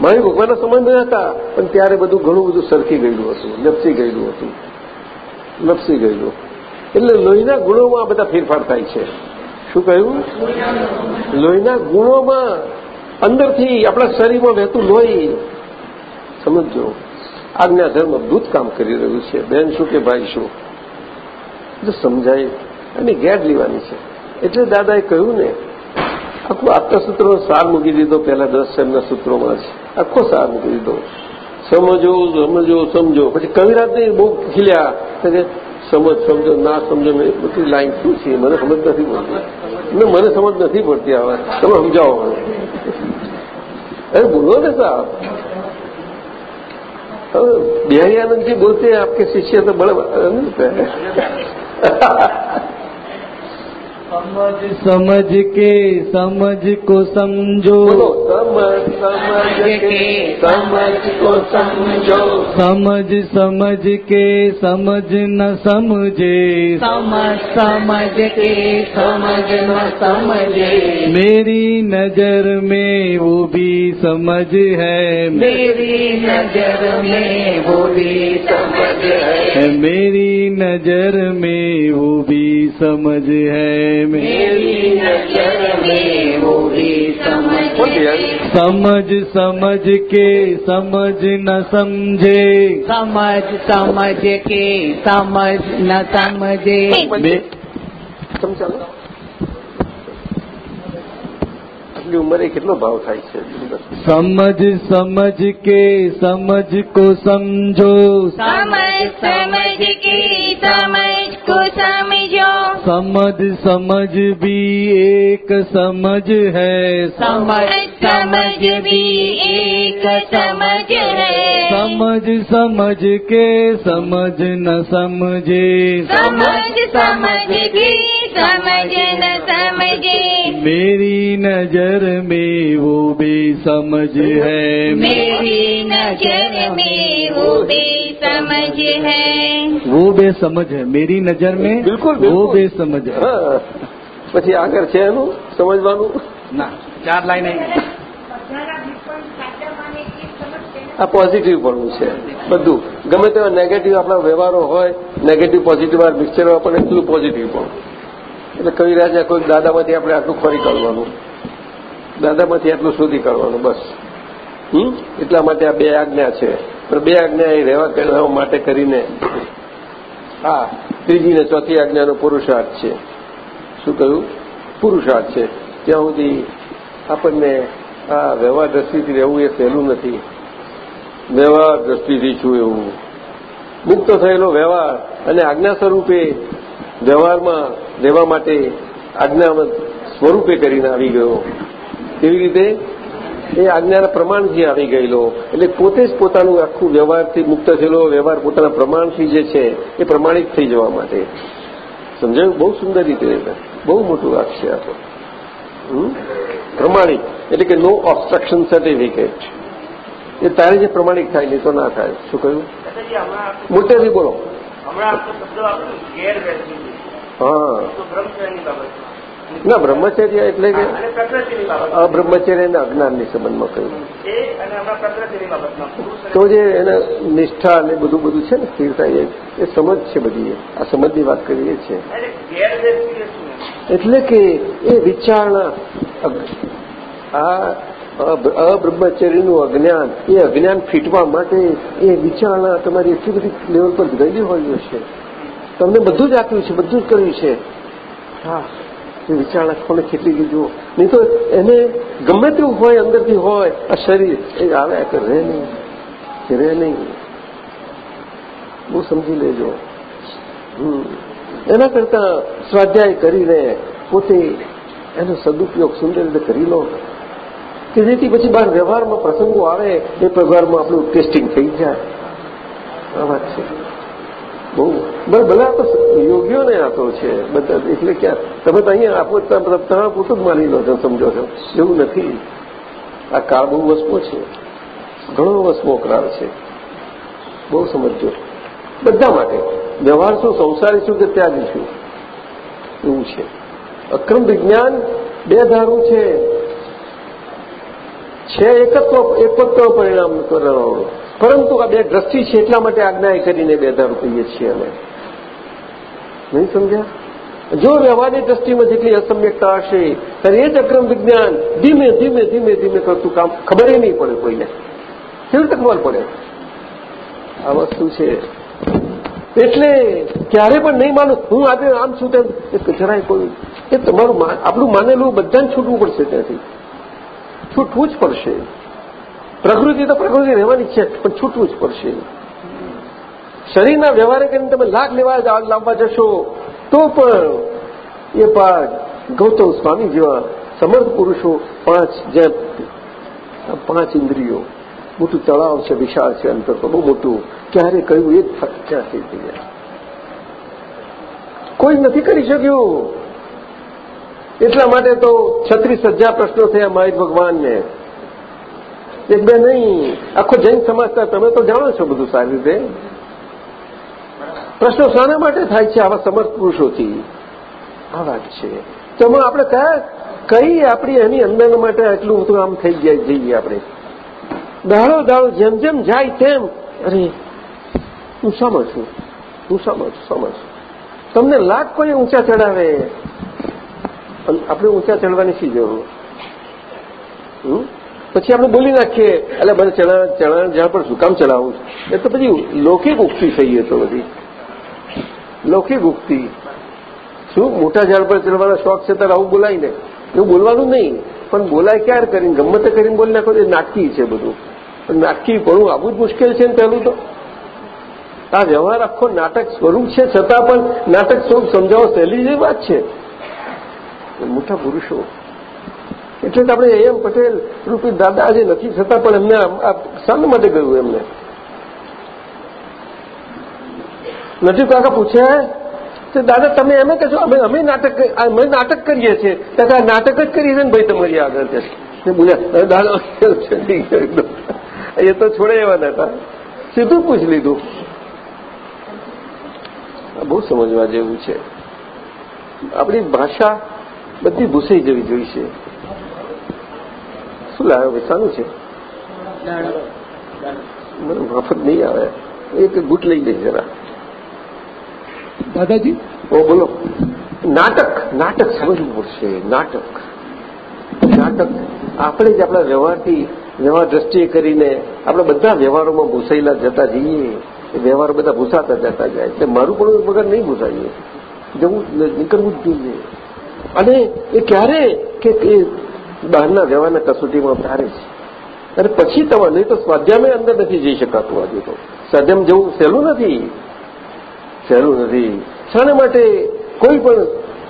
મારી ભગવાનના સંબંધ હતા, પણ ત્યારે બધું ઘણું બધું સરકી ગયેલું હતું, લપસી ગયેલું હતું. લપસી ગયેલું. એટલે લોહીના ગુણોમાં બધા ફેરફાર થાય છે. શું કહ્યું? લોહીના ગુણોમાં અંદરથી આપણા શરીરમાં વહેતું લોહી. સમજો, આજ્ઞા ધર્મ અદભુત કામ કરી રહ્યું છે. બેન શું કે ભાઈ શું? જો સમજાય. એની ગેર લેવાની છે. એટલે દાદાએ કહ્યું ને, આખું આત્મસૂત્રનો સાર મૂકી દીધો, પહેલા દસ એમના સૂત્રોમાં જ. આખો સાર મૂકી દીધો. સમજો સમજો સમજો. પછી કવિરાજને બહુ ખીલ્યા. સમજ, સમજો, ના સમજો, મેં બધી લાઈન શું છે? મને સમજ નથી પડતી. મને સમજ નથી પડતી હવે. તમે સમજાવો અરે, બોલો ને સાહેબ. હવે બિહારી બોલતે આપકે શિષ્ય તો બड़े سمجھ سمجھ کے سمجھ کو سمجھو۔ سمجھ سمجھ کے سمجھ کو سمجھو۔ سمجھ سمجھ کے سمجھ نہ سمجھے۔ سمجھ سمجھ کے سمجھ نہ سمجھے۔ میری نظر میں وہ بھی سمجھ ہے۔ میری نظر میں وہ بھی سمجھ ہے۔ میری نظر میں وہ بھی سمجھ ہے۔ में समझ समझ के समझ न समझे समझ समझ के समझ न समझे سمجھ سمجھ کے سمجھ کو سمجھو۔ سمجھ سمجھ بھی ایک سمجھ ہے۔ سمجھ سمجھ کے سمجھ نہ سمجھے۔ میری نظر नजर में वो भी समझ है मेरी नजर में वो भी समझ है वो बे समझ है मेरी नजर में बिल्कुल, वो बिल्कुल। बे समझ है હા પછી આગળ છે એનું સમજવાનું ના ચાર લાઈન આ પોઝિટિવ પણ છે બધું ગમે તેવા નેગેટિવ આપણા વ્યવહારો હોય નેગેટિવ પોઝિટિવ આ મિક્સચર પણ એટલું પોઝિટિવ પણ એટલે કવિરાજા કોઈ દાદામાંથી આપણે આટલું ખોરી કાઢવાનું દાદામાંથી એટલું શોધી કરવાનું, બસ. હમ? એટલા માટે આ બે આજ્ઞા છે. પણ બે આજ્ઞા એ રહેવા કરવા માટે કરીને આ ત્રીજી ને ચોથી આજ્ઞાનો પુરુષાર્થ છે. શું કહ્યું? પુરુષાર્થ છે. ત્યાં સુધી આપણને આ વ્યવહાર દ્રષ્ટિથી રહેવું એ સહેલું નથી. વ્યવહાર દ્રષ્ટિથી છું એવું. મુક્ત થયેલો વ્યવહાર અને આજ્ઞા સ્વરૂપે વ્યવહારમાં રહેવા માટે આજ્ઞા સ્વરૂપે કરીને આવી ગયો. કેવી રીતે? એ આજ્ઞાના પ્રમાણથી આવી ગયેલો. એટલે પોતે જ પોતાનું આખું વ્યવહારથી મુક્ત થયેલો વ્યવહાર પોતાના પ્રમાણથી જે છે એ પ્રમાણિત થઈ જવા માટે. સમજાયું? બહુ સુંદર રીતે બહુ મોટું આક્ષે છે હમ? પ્રમાણિક એટલે કે નો ઓબ્સ્ટ્રક્શન સર્ટિફિકેટ એ તારે જે પ્રમાણિક થાય નહીં તો ના થાય. શું કહ્યું? મોટેથી બોલો. હા. ના બ્રહ્મચર્ય એટલે કે અને અજ્ઞાનની સંબંધમાં કહ્યું. તો જે એના નિષ્ઠા અને બધું બધું છે ને સ્થિરતા એ એ સમજ છે બધી એ. આ સમજની વાત કરીએ છીએ એટલે કે એ વિચારણા આ અબ્રહ્મચર્યનું અજ્ઞાન એ અજ્ઞાન ફીટવા માટે એ વિચારણા તમારી એટલી બધી લેવલ પર ગયેલી હોય છે. તમને બધું જ આપ્યું છે બધું જ કર્યું છે. હા. વિચારણા કોને કેટલી લીધું નહીં તો એને ગમે તેવું હોય, અંદરથી હોય, આ શરીર એ આવ્યા કે રહે નહીં રહે નહીં. બહુ સમજી લેજો. એના કરતા સ્વાધ્યાય કરીને પોતે એનો સદુપયોગ સુંદર રીતે કરી લો. કે જેથી પછી બહાર વ્યવહારમાં પ્રસંગો આવે, એ પ્રકારમાં આપણું ટેસ્ટિંગ થઈ જાય. આ વાત છે. બહુ આ તો યોગીઓને આ તો છે. બધા એટલે ક્યાં? તમે તો અહીંયા આપો તમારા પૂરતું જ માની લો છો, સમજો છો. એવું નથી. આ કાળ બહુ વસ્મો છે. ઘણો વસ્મો કાળ છે. બહુ સમજજો બધા માટે. વ્યવહાર શું? સંસારી શું કે ત્યાગી છું એવું છે. અક્રમ વિજ્ઞાન બે ધારું છે. છે એકત્વ એકત્વ પરિણામ કરવાનું પરંતુ આ બે દ્રષ્ટિ છે એટલા માટે આજ્ઞા એ કરીને બે ધારું કહીએ છીએ અમે. નહીં સમજ્યા? જો વ્યવહારની દ્રષ્ટિમાં જેટલી અસમ્યકતા હશે, ત્યારે એ જ અક્રમ વિજ્ઞાન ધીમે ધીમે ધીમે ધીમે કરતું કામ ખબર નહીં પડે કોઈને. કેવી રીતે ખબર પડે? આ વસ્તુ છે. એટલે ક્યારે પણ નહીં માનું. હું આજે આમ છું તેમ. જરાય કોઈ એ તમારું આપણું માનેલું બધાને છૂટવું પડશે ત્યાંથી. છૂટવું જ પડશે. પ્રકૃતિ તો પ્રકૃતિ રહેવાની છે, પણ છૂટવું જ પડશે. શરીરના વ્યવહારે કરીને તમે લાખ લેવા જા- લાવવા જશો. તો પણ એ પાઠ ગૌતમ સ્વામી જેવા સમર્થ પુરુષો પાંચ જેમ પાંચ ઇન્દ્રિયો. મોટું તળાવ છે, વિશાળ છે, અંતર તો બહુ મોટું. ક્યારે કહ્યું એ જ ક્યાં થઈ ગયા? કોઈ નથી કરી શક્યું. એટલા માટે તો છત્રીસ હજાર પ્રશ્નો થયા માહિત ભગવાનને. એક બે નહીં. આખો જૈન સમાજતા તમે તો જાણો છો બધું સારી રીતે. પ્રશ્નો શાના માટે થાય છે આવા સમર્થ પુરુષોથી? આ વાત છે. તો આપણે કયા, કઈ આપણી એની અંદર માટે આટલું બધું આમ થઈ જાય જઈએ આપણે? દાડો દાડો, જેમ જેમ જાય તેમ. અરે, હું શામાં છું? હું સમજ છું તમને લાખ કોઈ ઊંચા ચડાવે. આપણે ઊંચા ચડવાની શી જરૂર? હમ? પછી આપણે બોલી નાખીએ. એટલે બધા ચણા ચણા ઝાડ પર શું કામ ચડાવું એ તો પછી લૌકિક ઉક્તિ થઈ તો બધી. લૌકિક ઉક્તિ. શું? મોટા ઝાડ પર ચડવાનો શોખ છે ત્યારે આવું બોલાય ને એવું બોલવાનું નહીં. પણ બોલાય ક્યારે કરીને? ગમે કરીને બોલી નાખો એ નાટકી છે બધું. પણ નાટકી પણ આવું જ મુશ્કેલ છે ને પહેલું તો. આ વ્યવહાર આખો નાટક સ્વરૂપ છે. છતાં પણ નાટક સ્વરૂપ સમજાવો સહેલી જેવી વાત છે. મોટા પુરુષો એટલે આપણે એમ પટેલ, રૂપી દાદા આજે નથી થતા પણ એમને આ- માટે ગયું એમને. નજીક કાકા પૂછે? કે દાદા, તમે એમ કહેશો અમે અમે નાટક અમે નાટક કરીએ છીએ. તો આ નાટક જ કરીએ છીએ ને ભાઈ તમારી આગળ કે તે બોલ્યા દાદા એ તો છોડે એવા નતા. સીધું પૂછ લીધું. બહુ સમજવા જેવું છે. આપણી ભાષા બધી ભૂસાઈ જવી જોઈશે શું લાવ્યો ભાઈ શાનું છે. મને મફત નહીં આવે. એક ગુટ લઈ જઈ જરા. દાદાજી? ઓ બોલો. નાટક નાટક સમજવું પડશે નાટક. નાટક આપણે જ આપણા વ્યવહારથી વ્યવહાર દ્રષ્ટિએ કરીને આપણે બધા વ્યવહારોમાં ભૂસાયેલા જતા જઈએ એ વ્યવહારો બધા ભૂસાતા જતા જાય. એટલે મારું પણ વગર નહીં ભૂસાઈએ. જવું નીકળવું જ જોઈએ. અને એ ક્યારે કે બહારના વ્યવહારના કસોટીમાં તારે છે. અને પછી તમારે નહીં તો સ્વાધ્યામે અંદર નથી જઈ શકાતું આજે તો. સ્વાધ્યામ જવું સહેલું નથી. સહેલું નથી. શાના માટે કોઈ પણ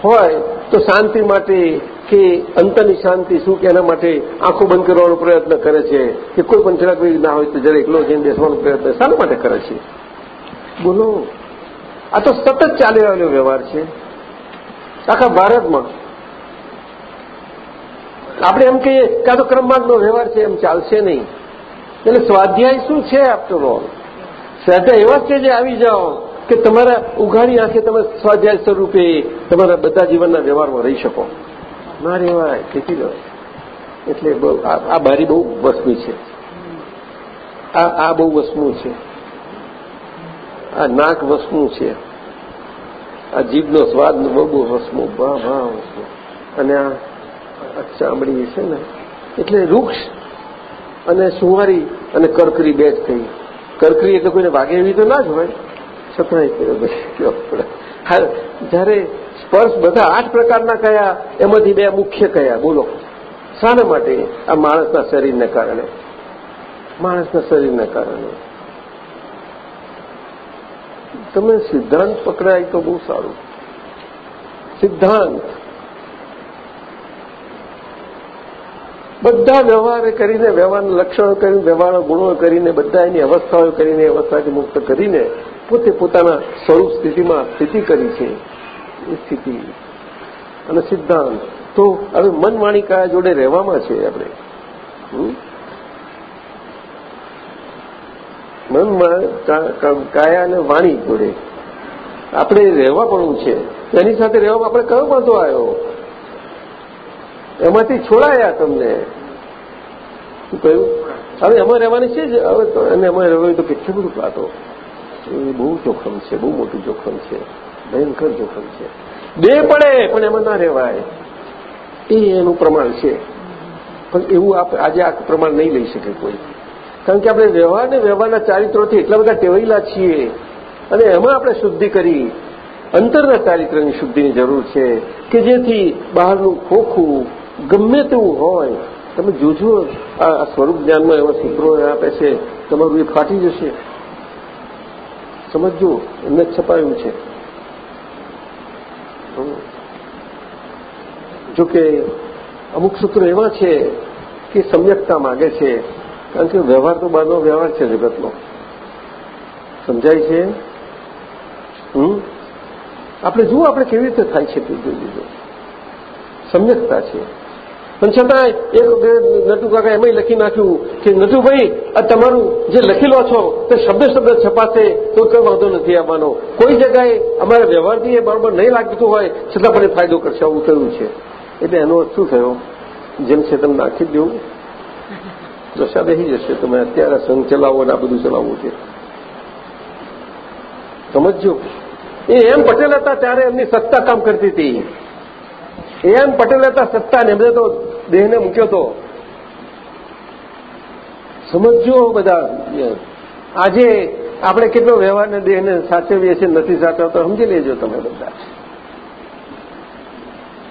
હોય તો શાંતિ માટે કે અંતરની શાંતિ સુખ એના માટે આંખો બંધ કરવાનો પ્રયત્ન કરે છે કે કોઈ પણ જરાક ના હોય તો જરા એકલો જઈને બેસવાનો પ્રયત્ન શાના માટે કરે છે? બોલો. આ તો સતત ચાલી રહેલો વ્યવહાર છે. આખા ભારતમાં આપણે એમ કહીએ કે તો ક્રમાંકનો વ્યવહાર છે, એમ ચાલશે નહીં. એટલે સ્વાધ્યાય શું છે આફ્ટર ઓલ સ્વાધ્યાય એવા સ્ટેજે આવી જાઓ કે તમારા ઉઘાડી આંખે તમે સ્વાધ્યાય સ્વરૂપે તમારા બધા જીવનના વ્યવહારમાં રહી શકો. ના રેવાય ખેંચી લો એટલે આ બારી બહુ વસમી છે. આ આ બહુ વસમું છે. આ નાક વસમું છે. આ જીભનો સ્વાદ બહુ વસમું. વાહ વાહ, વસમું. અને આ ચામડી છે ને, એટલે વૃક્ષ અને સુવારી અને કરકરી બે જ થઈ. કરકરી એટલે કોઈને વાગે એવી તો ના જ હોય. છતાં કહેવો પડે. હા, જ્યારે સ્પર્શ બધા આઠ પ્રકારના કયા, એમાંથી બે મુખ્ય કયા, બોલો. શાના માટે આ માણસના શરીરને કારણે. માણસના શરીરને કારણે. તમે સિદ્ધાંત પકડાય તો બહુ સારું. સિદ્ધાંત બધા વ્યવહાર કરીને, વ્યવહારના લક્ષણો કરીને, વ્યવહારના ગુણો કરીને, બધા એની અવસ્થાઓ કરીને અવસ્થાથી મુક્ત કરીને પોતે પોતાના સ્વરૂપ સ્થિતિમાં સ્થિતિ કરી છે. એ સ્થિતિ. અને સિદ્ધાંત. તો હવે મન વાણી કયા જોડે રહેવામાં છે આપણે. મન કાયા અને વાણી જોડે. આપણે રહેવા પણ છે. એની સાથે રહેવામાં આપણે કયો વાંધો આવ્યો? એમાંથી છોડાયા તમને. શું કહ્યું? હવે એમાં રહેવાની છે જ. હવે તો અને એમાં રહેવાની તો કેટલું બધું વાતો. એ બહુ જોખમ છે, બહુ મોટું જોખમ છે. ભયંકર જોખમ છે. બે પડે, પણ એમાં ના રહેવાય. એ એનું પ્રમાણ છે. પણ એવું આજે આ પ્રમાણ નહીં લઈ શકે કોઈ. કારણ કે આપણે વ્યવહાર ને વ્યવહારના ચારિત્રોથી એટલા બધા ટેવાયેલા છીએ. અને એમાં આપણે શુદ્ધિ કરી. અંતરના ચારિત્રની શુદ્ધિની જરૂર છે. કે જેથી બહારનું ખોખું ગમે તેવું હોય, તમે જોજો, આ સ્વરૂપ જ્ઞાનમાં એવા સૂત્રો આપે છે, તમારું એ ફાટી જશે. સમજજો, એમને છપાયું છે. જોકે અમુક સૂત્રો એવા છે કે સમ્યકતા માગે છે, કારણ કે વ્યવહાર તો બહારનો વ્યવહાર છે જગતનો. સમજાય છે? હમ. આપણે જુઓ, આપણે કેવી રીતે થાય છે તે જોઈ લીધું. સમ્યકતા છે. પણ છતાંય એક વખત નટુ કાકા એમાં લખી નાખ્યું કે નટુભાઈ આ તમારું જે લખેલો છો, તે શબ્દ શબ્દ છપાશે, તો કોઈ વાંધો નથી આવવાનો. કોઈ જગ્યાએ અમારા વ્યવહારથી એ બરોબર નહીં લાગતું હોય, છતાં પણ ફાયદો કરશે. આવું કહ્યું છે. એટલે એનો શું થયો? જેમ છે તમને નાખી જ દેવું દશા બેસી જશે. તમે અત્યારે સંઘ ચલાવો ને આ બધું ચલાવવું છે. સમજો એ એમ પટેલ હતા ત્યારે એમની સત્તા કામ કરતી હતી. એમ પટેલ હતા સત્તા ને એમને તો દેહને મૂક્યો હતો સમજો બધા આજે આપણે કેટલો વ્યવહારને દેહને સાચવીએ છીએ નથી સાચવતો સમજી લેજો તમે બધા.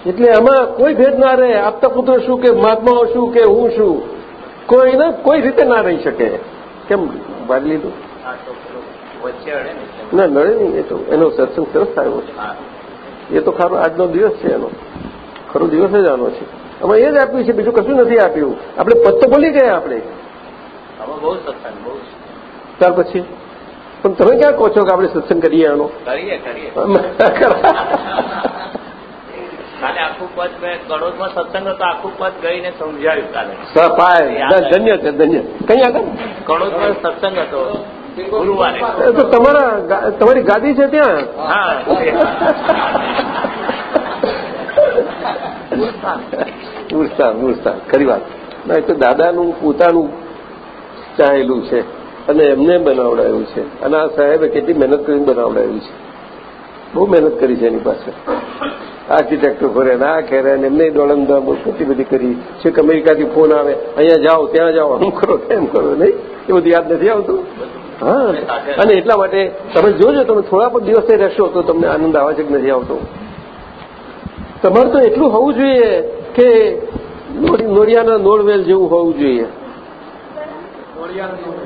એટલે આમાં કોઈ ભેદ ના રહે આપતા પુત્ર શું કે મહાત્માઓ શું કે હું શું? કોઈને કોઈ રીતે ના રહી શકે. કેમ ભાગ લીધું? ના. નડે નહીં એ તો એનો સત્સંગ સરસ થયો. છે એ તો ખરો આજનો દિવસ છે એનો. ખરો દિવસ જ આનો છે. અમે એ જ આપ્યું છે બીજું કશું નથી આપ્યું. આપણે પદ તો બોલી ગયા આપણે. બહુ સત્સંગ બહુ ત્યાર પછી? પણ તમે ક્યાં કહો છો કે આપણે સત્સંગ કરીએ આનો? કાલે આખું પદ મેં કડોદમાં સત્સંગ હતો આખું પદ ગઈને સમજાવ્યું કાલે. સફાય ધન્ય છે ધન્ય. કઈ આગળ કડોદમાં સત્સંગ હતો ગુરુવારે. તો તમારા તમારી ગાદી છે ત્યાં? હા (laughs) મૂળસ્થાન મૂળસ્થાન ખરી વાત. ના તો દાદાનું, પોતાનું ચાહેલું છે. અને એમને બનાવડાયું છે. અને આ સાહેબે કેટલી મહેનત કરીને બનાવડાયું છે. બહુ મહેનત કરી છે એની પાસે. આર્કિટેક્ટ ફરે ને આ ખેરે ને એમને દોડમધામ કેટલી બધી કરી. છેક અમેરિકાથી ફોન આવે. અહીંયા જાઓ, ત્યાં જાઓ. આમ કરો, તેમ કરો. નહીં? એ બધું યાદ નથી આવતું? હા. અને એટલા માટે તમે જોજો, તમે થોડા પણ દિવસે રહેશો તો તમને આનંદ આવે છે કે નથી આવતો? તમારે તો એટલું હોવું જોઈએ કે નોડિયાના નોરવેલ જેવું હોવું જોઈએ.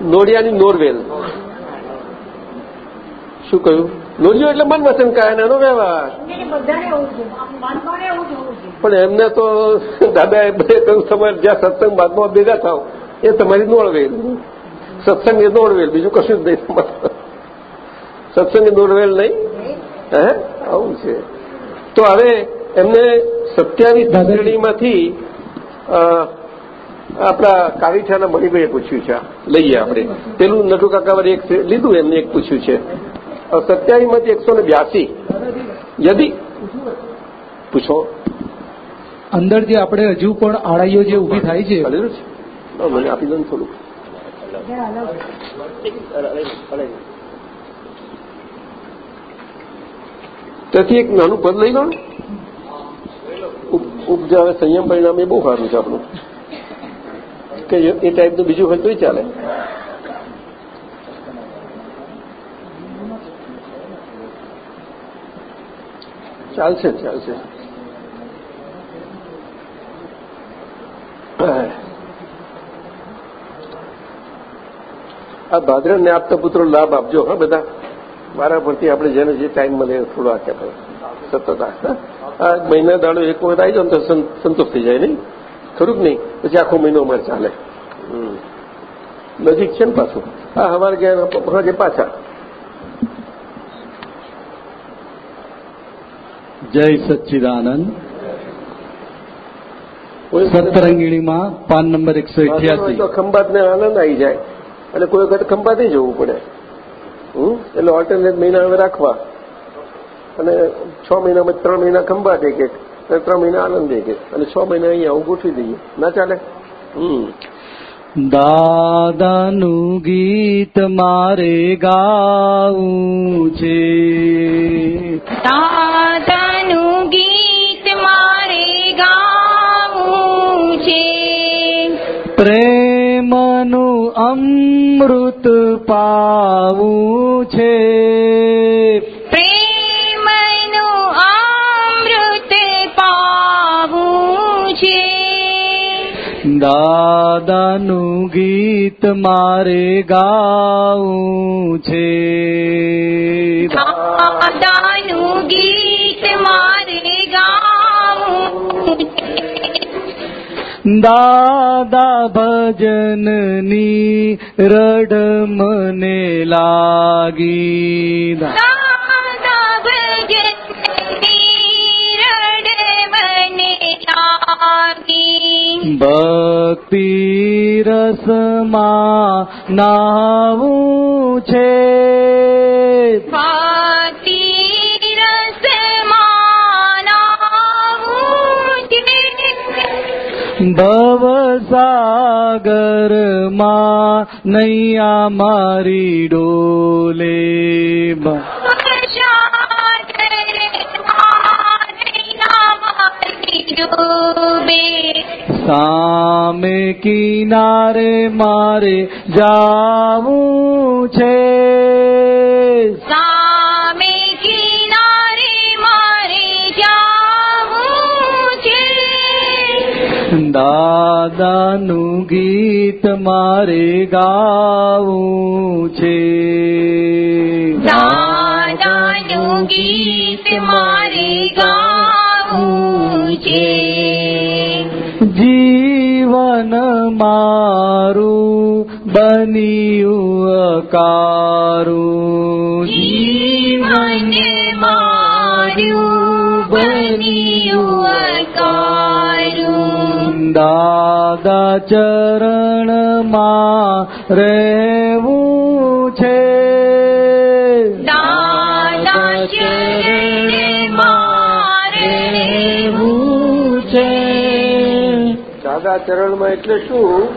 નોડિયાની નોરવેલ. શું કહ્યું? નોડિયો એટલે મન વચન કાય એનો વ્યવહાર. પણ એમને તો બધે કહ્યું તમારે જ્યાં સત્સંગ બાદમાં ભેગા થાવ એ તમારી નોળવેલ સત્સંગ એ નોળવેલ બીજું કશું જ નહીં સત્સંગ એ દોડવેલ નહીં. હે? આવું છે. તો હવે એમને સત્યાવીસ શ્રેણીમાંથી આપણા કાવીઠાના મણિભાઈએ પૂછ્યું છે. લઈએ આપણે. પેલું નટુ કાકાવારે એક લીધું એમને એક પૂછ્યું છે. સત્યાવીસમાંથી એકસો ને બ્યાસી. યદી? પૂછો. અંદર જે આપણે હજુ પણ આડાઈઓ જે ઊભી થાય છે. મને આપી દો ને થોડુંક. તેથી એક નાનું પદ લઈ લો ને. ઉપજાવે સંયમ પરિણામ એ બહુ સારું છે આપણું. કે એ ટાઈપનું બીજું હોય તોય ચાલે. ચાલશે ચાલશે. આ ભાદરણને આપતા પુત્રો લાભ આપજો, હા, બધા. મારા પરથી આપણે જેને જે ટાઈમ મળે થોડો આપ્યા કરો. સતત હતા. આ મહિના દાડો એક વખત આવી જાવ ને તો સંતોષ થઈ જાય નહીં? ખરું જ નહીં? પછી આખો મહિનો અમારે ચાલે. નજીક છે ને પાછું? હા અમારે ગયા જે પાછા. જય સચ્ચિદાનંદ. સતરંગીણીમાં પાન નંબર એકસો અઠ્યાસી. તો ખંભાતને આનંદ આવી જાય. અને કોઈ વખત ખંભાતે જવું પડે. એટલે ઓલ્ટરનેટ મહિના હવે રાખવા. અને છ મહિનામાં ત્રણ મહિના ખંભાત એક એક અને ત્રણ મહિના આનંદ એક એક અને છ મહિના અહીંયા હું ગોઠવી દઈએ. ના ચાલે? હમ. દાદાનું ગીત મારે ગાવું છે. દાદાનું ગીત મારે ગાવું છે. પ્રેમનું અમૃત પાવું છે. દાદાનું ગીત મારે ગાવું છે. દાદાનું ગીત મારે ગાવું દાદા ભજનની રડ મને લાગી. દાદા ભજન ભક્તિ રસમાં નાવું છે ભક્તિ રસમાં નાવું છે ભવસાગરમાં નૈયા મારી ડોલે સામે કિનારે મારે જાવું છે સામે કિનારે મારે જાવું છે દાદાનું ગીત મારે ગાવું છે દાદાનું ગીત મારે ગાવું જીવન મારું બન્યું અકારું. જીવન મારું બન્યું અકારું. દાદા ચરણમાં રહેવું છે. દાદા ચરણમાં એટલે શું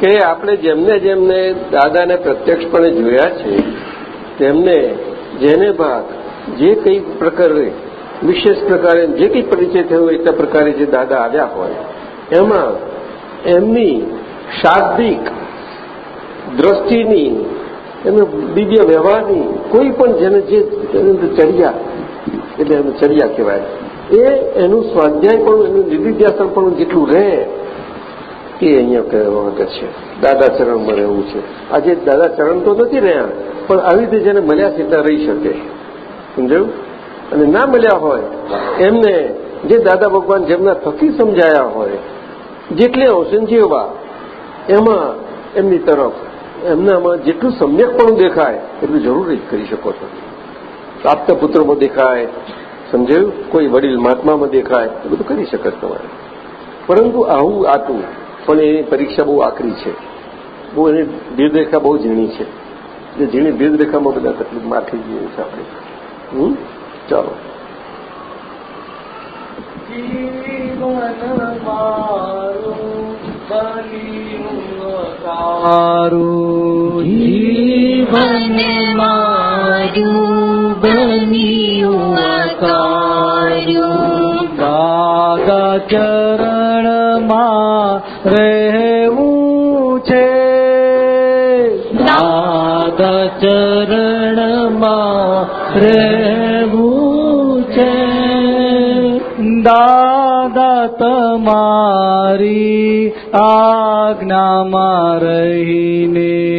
કે આપણે જેમને જેમને દાદાને પ્રત્યક્ષપણે જોયા છે, તેમને જેને ભાગ, જે કઈ પ્રકારે, વિશેષ પ્રકારે, જે કંઈ પરિચય થયો તે પ્રકારે જે દાદા આવ્યા હોય, એમાં એમની શાબ્દિક દ્રષ્ટિની એમનો દિવ્ય વ્યવહારની કોઈ પણ જેને જે ચર્યા એટલે એનું ચર્યા કહેવાય. એ એનું સ્વાધ્યાય પણ, એનું નિધિધ્યાસન પણ જેટલું રહે, એ અહીંયા કહેવા માંગે છે. દાદા ચરણમાં રહેવું છે. આજે દાદા ચરણ તો નથી રહ્યા, પણ આવી રીતે જેને મળ્યા છે ત્યાં રહી શકે. સમજાયું? અને ના મળ્યા હોય, એમને જે દાદા ભગવાન જેમના થકી સમજાયા હોય, જેટલી જેવા એમાં એમની તરફ, એમનામાં જેટલું સમ્યકપણું દેખાય, એટલું જરૂર જ કરી શકો છો. આપતા પુત્રોમાં દેખાય સમજાયું કોઈ વડીલ મહાત્મામાં દેખાય એ બધું કરી શકે તમારે. પરંતુ આવું આતું, પણ એની પરીક્ષા બહુ આકરી છે. બહુ એની દીર્ઘરેખા બહુ ઝીણી છે. જે ઝીણી દીર્ઘરેખામાં બધા તકલીફ માથી જઈએ છે આપણે. હમ? ચાલો. જીવન જીવન મારું બન્યું અકાર્યું દાદા ચરણમાં રહેવું છે. દાદા ચરણમાં રહેવું છે. દાદા તમારી આજ્ઞામાં રહીને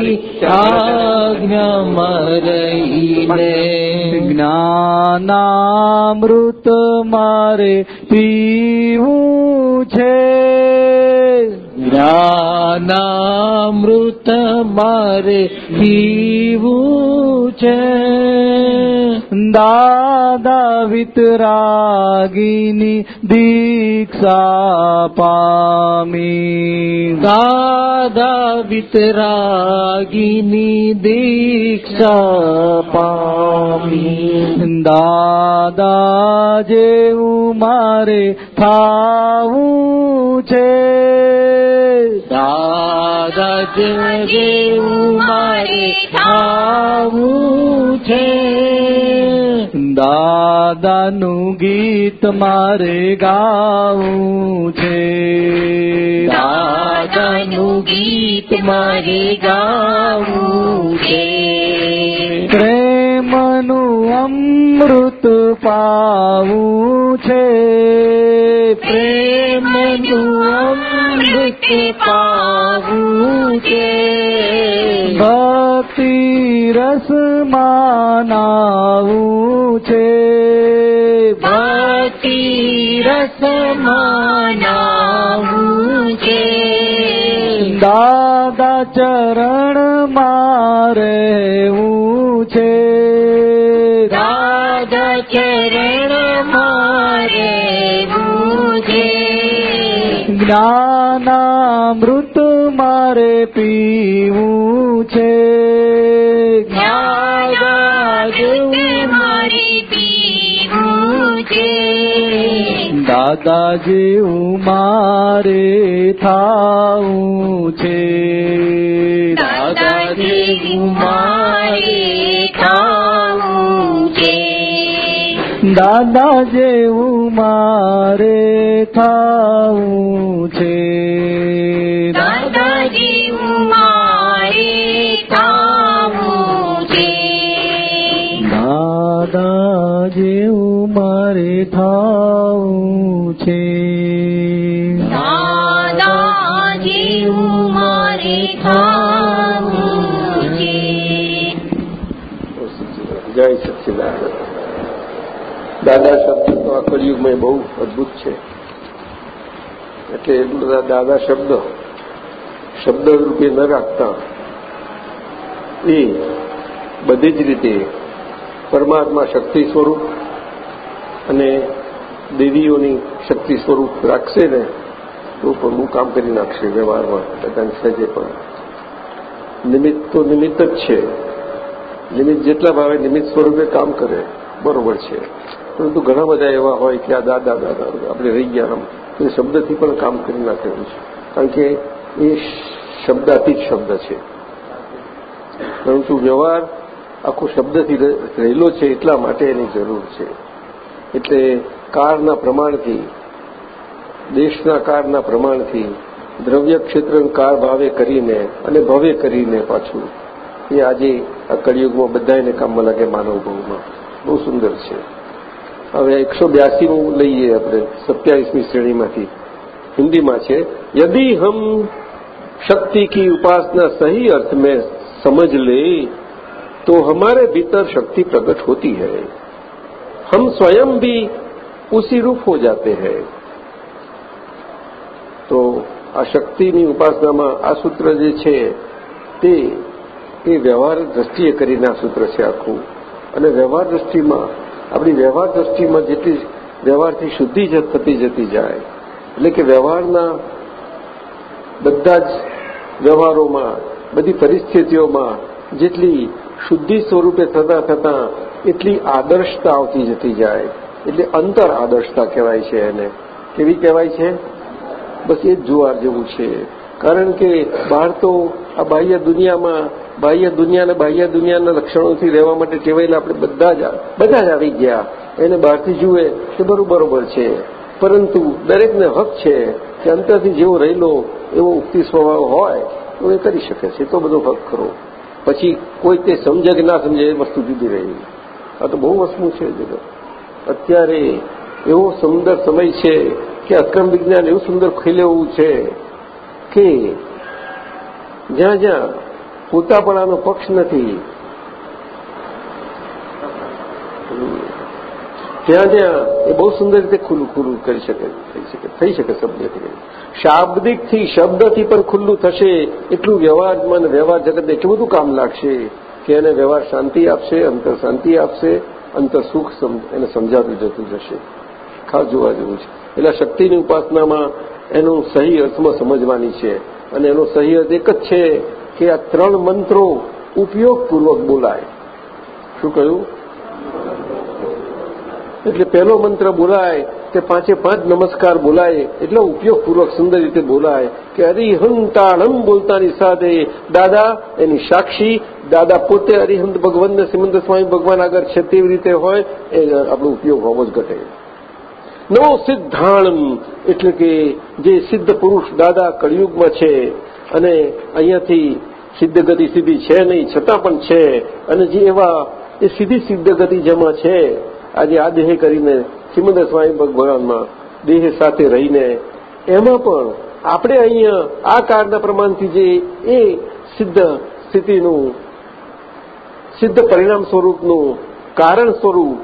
તમારી આજ્ઞામાં રહીને જ્ઞાનામૃત મારે પીવું છે. જ્ઞાનામૃત મારે પીવું છે. દાદા વિતરાગીની દીક્ષા પામી દાદા વિતરાગીની દીક્ષા પામી દાદા જેવું મારે થાવું છે દાદા જેવું મારે થાવું છે દાદાનું ગીત મારે ગાવું છે દાદાનું ગીત મારે ગાવું છે પ્રેમનું અમૃત પાવું છે પ્રેમનું અમૃત પાવું છે ભક્તિ રસમાં નાવું છે ભક્તિ રસમાનાવું છે દાદા ચરણ મારેવું છે દાદા ચરણ મારે જ્ઞાનામૃત મારે પીવું છે. દાદા જેવું મારે થાવું છે. દાદા જેવું મારે થાવું દાદા જેવું મારે થાવું છે. દાદા જેવું મારે ખાવું છે દાદા જેવું મારે થાવું છે. દાદા જેવું મારે ખાવું છે જય સચ્ચિદાનંદ દાદા શબ્દ તો આ કળિયુગમાં બહુ અદભુત છે. એટલે બધા દાદા શબ્દ શબ્દ રૂપે ન રાખતા. એ બધી જ રીતે પરમાત્મા શક્તિ સ્વરૂપ અને દેવીઓની શક્તિ સ્વરૂપ રાખશે ને, તો હું કામ કરી નાખશે વ્યવહારમાં બધાને સહેજે પણ. નિમિત્ત તો નિમિત્ત જ છે. નિમિત્ત જેટલા ભાવે નિમિત્ત સ્વરૂપે કામ કરે, બરોબર છે. પરંતુ ઘણા બધા એવા હોય કે આ દાદા દાદા આપણે રહી ગયા એ શબ્દથી પણ કામ કરી નાખેલું છે. કારણ કે એ શબ્દાતીત શબ્દ છે. પરંતુ વ્યવહાર આખો શબ્દથી રહેલો છે એટલા માટે એની જરૂર છે. એટલે કાળના પ્રમાણથી, દેશના કાળના પ્રમાણથી, દ્રવ્ય ક્ષેત્ર કાળ ભાવે કરીને અને ભવે કરીને પાછું, એ આજે આ કળિયુગમાં બધાને કામમાં લાગે માનવ ભવમાં. બહુ સુંદર છે. હવે એકસો બ્યાસીમું લઈએ આપણે, સત્યાવીસમી શ્રેણીમાંથી. હિન્દીમાં છે, યદિ હમ शक्ति की उपासना सही अर्थ में समझ ले तो हमारे भीतर शक्ति प्रकट होती है हम स्वयं भी उसी रूप हो जाते हैं તો આ શક્તિની ઉપાસનામાં આ સૂત્ર જે છે, તે, એ વ્યવહાર દ્રષ્ટિએ કરીને આ સૂત્ર છે આખું. અને વ્યવહાર દ્રષ્ટિમાં આપણી વ્યવહાર દ્રષ્ટિમાં જેટલી વ્યવહારથી શુદ્ધિ જ થતી જતી જાય. એટલે કે વ્યવહારના બધા જ વ્યવહારોમાં, બધી પરિસ્થિતિઓમાં જેટલી શુદ્ધિ સ્વરૂપે થતાં થતાં એટલી આદર્શતા આવતી જતી જાય. એટલે અંતર આદર્શતા કહેવાય છે એને. કેવી કહેવાય છે? બસ એ જ જુવાર જેવું છે. કારણ કે બહાર તો આ બાહ્ય દુનિયામાં બાહ્ય દુનિયાને બાહ્ય દુનિયાના લક્ષણોથી રહેવા માટે ટેવાયેલા આપણે બધા જ બધા જ આવી ગયા. એને બહારથી જુએ કે બરોબર છે. પરંતુ દરેકને હક છે કે અંતરથી જેવો રહેલો એવો ઉક્તિ સ્વભાવ હોય, તો એ કરી શકે છે. તો બધો હક ખરો. પછી કોઈ તે સમજે કે ના સમજે એ વસ્તુ જુદી રહી. આ તો બહુ વસ્તુ છે જગત. અત્યારે એવો સુંદર સમય છે કે અક્રમ વિજ્ઞાન એવું સુંદર ખીલેવું છે કે જ્યાં જ્યાં પોતાપણાનો પક્ષ નથી. ત્યાં ત્યાં એ બહુ સુંદર રીતે ખુલ્લું ખુલ્લું કરી શકે, થઈ શકે થઈ શકે શબ્દથી શાબ્દિકથી શબ્દથી પણ ખુલ્લું થશે, એટલું વ્યવહારમાં વ્યવહાર જગતને એટલું બધું કામ લાગશે કે એને વ્યવહાર શાંતિ આપશે, અંતર શાંતિ આપશે, અંતર સુખ એને સમજાતું જતું જશે. ખાસ જોવા જેવું છે. એટલે શક્તિની ઉપાસનામાં એનું સહી અર્થમાં સમજવાની છે અને એનો સહી અર્થ એક જ છે કે આ ત્રણ મંત્રો ઉપયોગપૂર્વક બોલાય. શું કહ્યું? એટલે પહેલો મંત્ર બોલાય તે પાંચે પાંચ નમસ્કાર બોલાય, એટલે ઉપયોગપૂર્વક સુંદર રીતે બોલાય કે અરિહંતાણમ બોલતાની સાથે દાદા, એની સાક્ષી, દાદા પોતે અરિહંત ભગવાનને શ્રીમંત સ્વામી ભગવાન આગળ છે તેવી રીતે હોય, એ આપણો ઉપયોગ હોવો જ ઘટે. નવો સિદ્ધાણમ, એટલે કે જે સિદ્ધ પુરુષ દાદા કળિયુગમાં છે, અને અહીંયાથી સિદ્ધ ગતિ સીધી છે નહીં, છતાં પણ છે. અને જે એવા એ સીધી સિદ્ધ ગતિ જેમાં છે, આજે આ દેહ કરીને શ્રીમંદ સ્વામી ભગવાનમાં દેહ સાથે રહીને, એમાં પણ આપણે અહીંયા આ કાળના પ્રમાણથી જે એ સિદ્ધ સ્થિતિનું, સિદ્ધ પરિણામ સ્વરૂપનું કારણ સ્વરૂપ,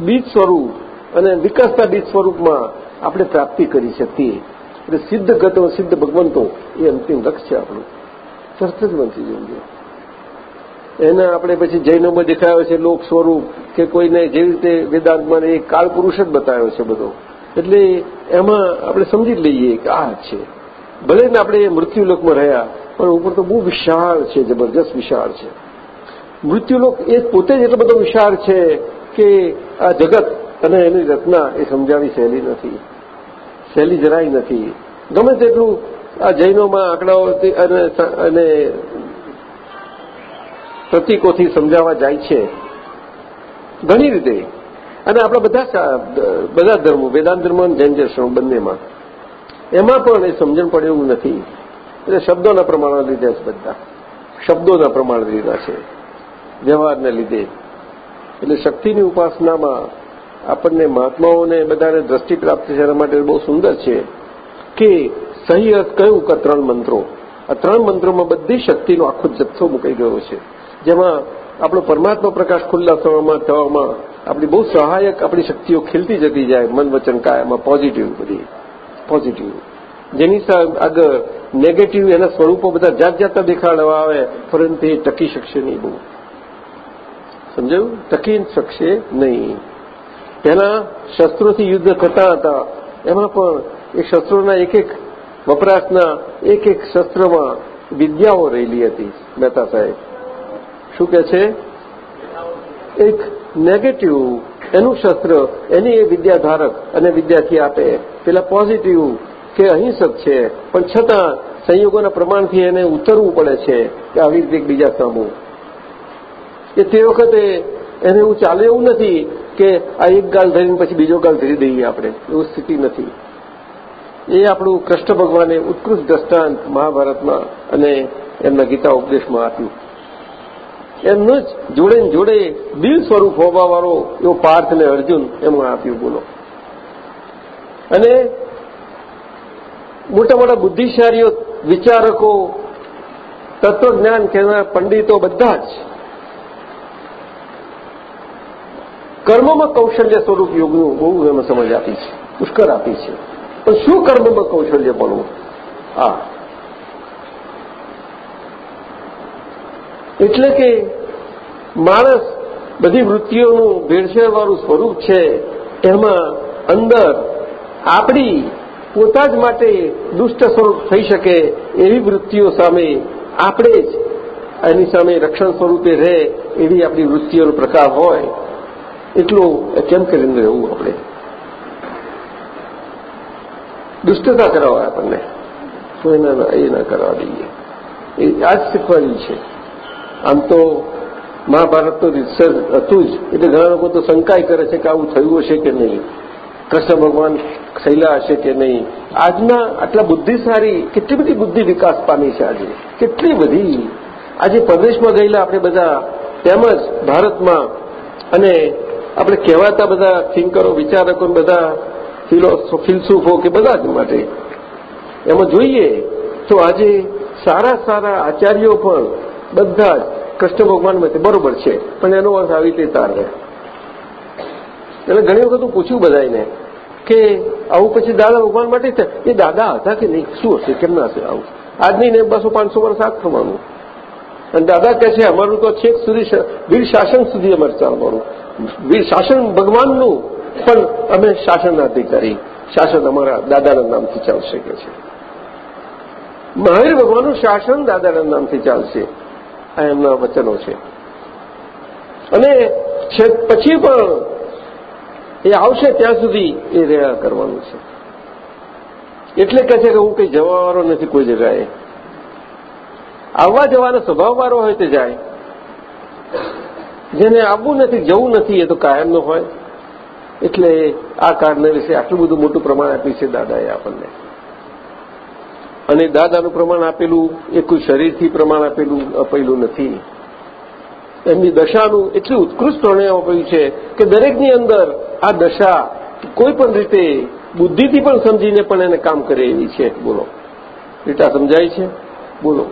બીજ સ્વરૂપ અને વિકાસતા બીજ સ્વરૂપમાં આપણે પ્રાપ્તિ કરી શકીએ. એટલે સિદ્ધ ગતો, સિદ્ધ ભગવંતો એ અંતિમ લક્ષ્ય છે આપણું. તરત જ બનતી જોઈએ. એના આપણે પછી જૈનોમાં દેખાયો છે લોક સ્વરૂપ કે કોઈને જેવી રીતે વેદાંતમાં એ કાળપુરુષ જ બતાવ્યો છે બધો. એટલે એમાં આપણે સમજી લઈએ કે આ છે. ભલે ને આપણે મૃત્યુલોકમાં રહ્યા, પણ ઉપર તો બહુ વિશાળ છે, જબરજસ્ત વિશાળ છે. મૃત્યુલોક એ પોતે જ એટલો બધો વિશાળ છે કે આ જગત અને એની રચના એ સમજાવી સહેલી નથી. સહેલી જરાય નથી. ગમે તેટલું આ જૈનોમાં આંકડાઓથી અને પ્રતિકોથી સમજાવવા જાય છે. ઘણી રીતે. અને આપણા બધા બધા ધર્મો, વેદાંત ધર્મ અને જૈન દર્શન બંનેમાં. એમાં પણ એ સમજણ પડે એવું નથી. એટલે શબ્દોના પ્રમાણના લીધે છે બધા. શબ્દોના પ્રમાણ લીધા છે. વ્યવહારને લીધે. એટલે શક્તિની ઉપાસનામાં આપણને મહાત્માઓને બધાને દ્રષ્ટિ પ્રાપ્ત છે એના માટે બહુ સુંદર છે કે સહી અર્થ કયું કે ત્રણ મંત્રો? આ ત્રણ મંત્રોમાં બધી શક્તિનો આખો જથ્થો મુકાઈ ગયો છે. જેમાં આપણો પરમાત્મા પ્રકાશ ખુલ્લા થવામાં થવામાં આપણી બહુ સહાયક આપણી શક્તિઓ ખીલતી જતી જાય, મન, વચન, કાયામાં પોઝિટિવ બધી પોઝિટિવ જેની આગળ નેગેટિવ એના સ્વરૂપો બધા જાત જાતના દેખાડવા આવે, પરંતુ એ ટકી શકશે નહીં બહુ. સમજાયું? ટકી શકશે નહીં. પહેલા શસ્ત્રોથી યુદ્ધ થતા હતા. એમાં પણ એ શસ્ત્રોના એક એક વપરાશના એક એક શસ્ત્રમાં વિદ્યાઓ રહેલી હતી, મહેતા સાહેબ. શું કે છે? એક નેગેટિવ એનું શસ્ત્ર એની એ વિદ્યાધારક અને વિદ્યાર્થી આપે. પેલા પોઝિટિવ કે અહિંસક છે, પણ છતાં સંયોગોના પ્રમાણથી એને ઉતરવું પડે છે કે આવી રીતે એકબીજા સામું. એ તે વખતે એને એવું ચાલે એવું નથી કે આ એક ગાલ ધરીને પછી બીજો ગાલ ધરી દઈએ આપણે. એવું સ્થિતિ નથી. એ આપણું કૃષ્ણ ભગવાને ઉત્કૃષ્ટ દ્રષ્ટાંત મહાભારતમાં અને એમના ગીતા ઉપદેશમાં આપ્યું. એમનું જ જોડે જોડે દિલ સ્વરૂપ હોવાવાળો એવો પાર્થ અને અર્જુન એમાં આપ્યું બોલો. અને મોટા મોટા બુદ્ધિશાળીઓ, વિચારકો, તત્વજ્ઞાન કહેનાર પંડિતો બધા જ કર્મમાં કૌશલ્ય સ્વરૂપ યોગનું બહુ એમાં સમજ આપી છે પુષ્કર આપી છે. પણ શું કર્મમાં કૌશલ્ય બનવું આ એટલે કે માણસ બધી વૃત્તિઓનું ભેળસેળવાળું સ્વરૂપ છે, એમાં અંદર આપણી પોતા જ માટે દુષ્ટ સ્વરૂપ થઈ શકે એવી વૃત્તિઓ સામે આપણે જ એની સામે રક્ષણ સ્વરૂપે રહે એવી આપણી વૃત્તિઓનો પ્રકાર હોય. એટલું કેમ કરીને રહેવું આપણે? દુષ્ટતા કરાવવા આપણને. તો એના એ ના કરવા દઈએ. એ આ જ શીખવાની છે. આમ તો મહાભારત તો રિસર્ચ હતું જ. એટલે ઘણા લોકો તો શંકાય કરે છે કે આવું થયું હશે કે નહીં. કૃષ્ણ ભગવાન થયેલા હશે કે નહીં. આજના આટલા બુદ્ધિશાળી, કેટલી બધી બુદ્ધિ વિકાસ પામી છે આજે. કેટલી બધી. આજે પ્રદેશમાં ગયેલા આપણે બધા તેમજ ભારતમાં અને આપણે કહેવાતા બધા થિંકરો વિચારકો બધા ફિલસૂફો કે બધા જ માટે. એમાં જોઈએ તો આજે સારા સારા આચાર્યો પણ બધા જ કૃષ્ણ ભગવાન માટે બરોબર છે. પણ એનો અર્થ આવી રીતે તારે એટલે ઘણી વખત હું પૂછ્યું બધાને કે આવું પછી દાદા ભગવાન માટે છે એ દાદા હતા કે નહીં? શું હશે? કેમ ના હશે આવું? આજની ને બસો પાંચસો વર્ષ આગ થવાનું. અને દાદા કહે છે, અમારું તો છેક સુધી વીર શાસન સુધી અમારે ચાલવાનું. વીર શાસન ભગવાનનું પણ અમે શાસન અધિકારી શાસન અમારા દાદાના નામથી ચાલશે કે છે. મહાવીર ભગવાનનું શાસન દાદાના નામથી ચાલશે. આ એમના વચનો છે. અને પછી પણ એ આવશે ત્યાં સુધી એ રહ્યા કરવાનું છે. એટલે કહે છે કે હું કંઈ જવાવાળો નથી કોઈ જગાએ આવવા જવાનો સ્વભાવવાળો હોય તે જાય. જેને આવવું નથી, જવું નથી એ તો કાયમનો હોય. એટલે આ કારણે વિશે આટલું બધું મોટું પ્રમાણ આપ્યું છે દાદાએ આપણને. અને દાદાનું પ્રમાણ આપેલું, એ કોઈ શરીરથી પ્રમાણ આપેલું, અપાયેલું નથી. એમની દશાનું એટલું ઉત્કૃષ્ટ પ્રણય આપ્યું છે કે દરેકની અંદર આ દશા કોઈ પણ રીતે બુદ્ધિથી પણ સમજીને પણ એને કામ કરે એવી છે. બોલો. રીટા સમજાય છે? બોલો.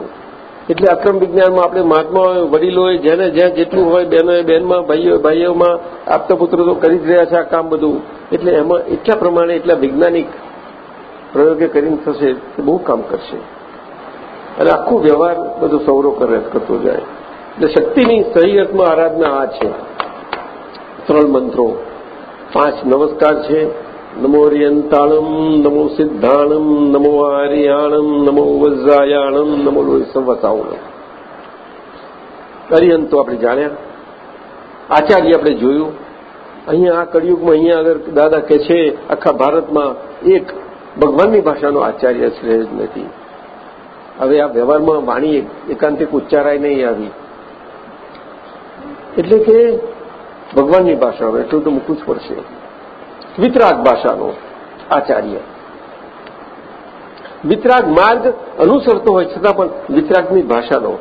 એટલે અક્રમ વિજ્ઞાનમાં આપણે મહાત્માઓ વડીલોએ જેને જ્યાં જેટલું હોય, બહેનોએ, બહેનમાં, ભાઈઓ, ભાઈઓમાં આપતા પુત્રો તો કરી જ રહ્યા છે આ કામ બધું. એટલે એમાં એટલા પ્રમાણે એટલા વૈજ્ઞાનિક પ્રયોગે કરીને થશે તે બહુ કામ કરશે. અને આખો વ્યવહાર બધો સૌરો કરે, કરતો જાય. એટલે શક્તિની સહી અર્થમાં આરાધના આ છે. ત્રણ મંત્રો. પાંચ નમસ્કાર છે. રિયંતાણમ નમો સિદ્ધાણમ નમો આર્યાણમ નમો વજ્રાયાણમ નમો લોહી સંવસાવણમ અરિયંતો આપણે જાણ્યા આચાર્ય આપણે જોયું અહીંયા આ કળિયુગમાં અહીંયા આગળ દાદા કે છે આખા ભારતમાં એક ભગવાનની ભાષાનો આચાર્ય શ્રેષ્ઠ નથી હવે આ વ્યવહારમાં વાણી એકાંતિક ઉચ્ચારાય નહીં આવી એટલે કે ભગવાનની ભાષાનો એટલું તો મૂકવું જ પડશે વિતરાગ ભાષાનો આચાર્ય. વિતરાગ માર્ગ અનુસરતો હોય છતાં પણ વિતરાગની ભાષાનો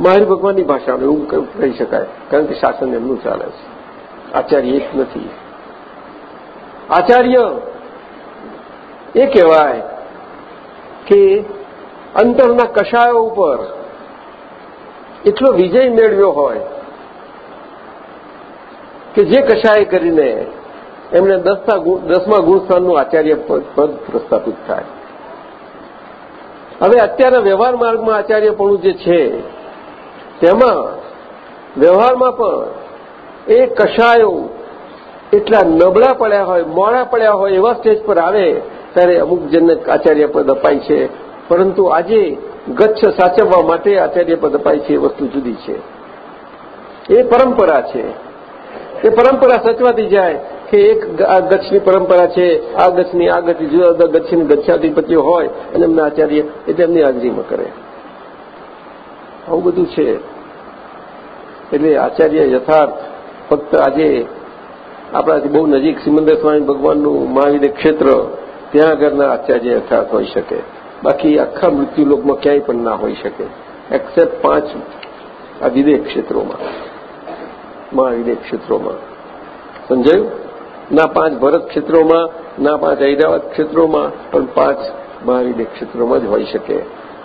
મહાવીર ભગવાનની ભાષાનો એવું કહી શકાય, કારણ કે શાસન એમનું ચાલે છે. આચાર્ય એક નથી. આચાર્ય એ કહેવાય કે અંતરના કષાયો ઉપર એટલો વિજય મેળવ્યો હોય કે જે કશાય કરીને એમને દસમા ગુણસ્થાનનું આચાર્ય પદ પ્રસ્થાપિત થાય. હવે અત્યારના વ્યવહાર માર્ગમાં આચાર્યપણું જે છે, તેમાં વ્યવહારમાં પણ એ કશાયો એટલા નબળા પડ્યા હોય, મોડા પડ્યા હોય એવા સ્ટેજ પર આવે, ત્યારે અમુક જણને આચાર્ય પદ અપાય છે. પરંતુ આજે ગચ્છ સાચવવા માટે આચાર્ય પદ અપાય છે એ વસ્તુ જુદી છે. એ પરંપરા છે. એ પરંપરા સચવાતી જાય કે એક આ ગચ્છની પરંપરા છે. આ ગચ્છની આ ગચ્છ જુદા જુદા ગચ્છની ગચ્છાધિપતિઓ હોય અને એમના આચાર્ય એ તેમની હાજરીમાં કરે. આવું બધું છે. એટલે આચાર્ય યથાર્થ ફક્ત આજે આપણાથી બહુ નજીક સિમંદર સ્વામી ભગવાનનું મહાવીર ક્ષેત્ર, ત્યાં આગળના આચાર્ય યથાર્થ હોઈ શકે. બાકી આખા મૃત્યુલોકમાં ક્યાંય પણ ના હોઈ શકે. એક્સેપ્ટ પાંચ આ વિદેહ ક્ષેત્રોમાં. મહાવિદેહ ક્ષેત્રોમાં. સમજાયું ના પાંચ ભરત ક્ષેત્રોમાં, ના પાંચ હૈદરાબાદ ક્ષેત્રોમાં, પણ પાંચ મહાવીર ક્ષેત્રોમાં જ હોઈ શકે.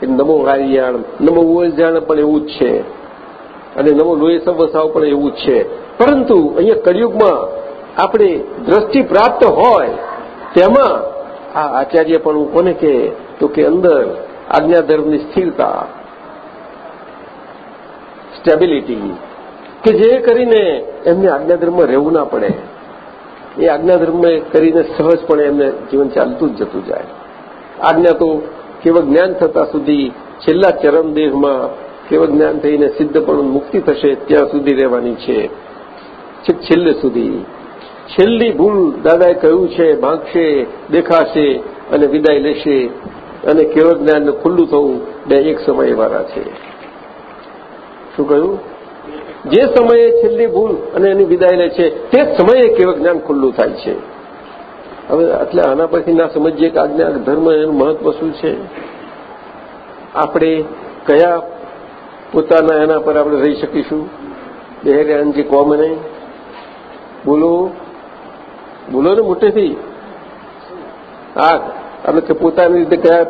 નમો હારિયાણ નમો ઉવજાણ પણ એવું જ છે. અને નમો લોહી પણ એવું જ છે. પરંતુ અહીંયા કળિયુગમાં આપણે દ્રષ્ટિ પ્રાપ્ત હોય, તેમાં આ આચાર્ય પણ કોને કહે તો કે અંદર આજ્ઞાધર્મની સ્થિરતા સ્ટેબિલિટી કે જે કરીને એમને આજ્ઞાધર્મમાં રહેવું ના પડે. એ આજ્ઞાધર્મ કરીને સહજપણે એમને જીવન ચાલતું જ જતું જાય. આજ્ઞા તો કેવળ જ્ઞાન થતા સુધી છેલ્લા ચરમદેહમાં કેવળ જ્ઞાન થઈને સિદ્ધપણું મુક્તિ થશે ત્યાં સુધી રહેવાની છે. છેક છેલ્લે સુધી. છેલ્લી ભૂલ દાદાએ કહ્યું છે, ભાગશે, દેખાશે અને વિદાય લેશે. અને કેવળ જ્ઞાનને ખુલ્લું થવું બે એક સમય વાળા છે. શું કહ્યું? જે સમયે છેલ્લી ભૂલ અને એની વિદાય લે છે, તે સમયે કેવું જ્ઞાન ખુલ્લું થાય છે. હવે એટલે આના પરથી ના સમજીએ કે આજ્ઞા ધર્મ એનું મહત્વ શું છે? આપણે કયા પોતાના એના પર આપણે રહી શકીશું? બેહરિયાનજી કહો નહીં બોલો. બોલો ને મોટેથી. હા કે પોતાની રીતે કયા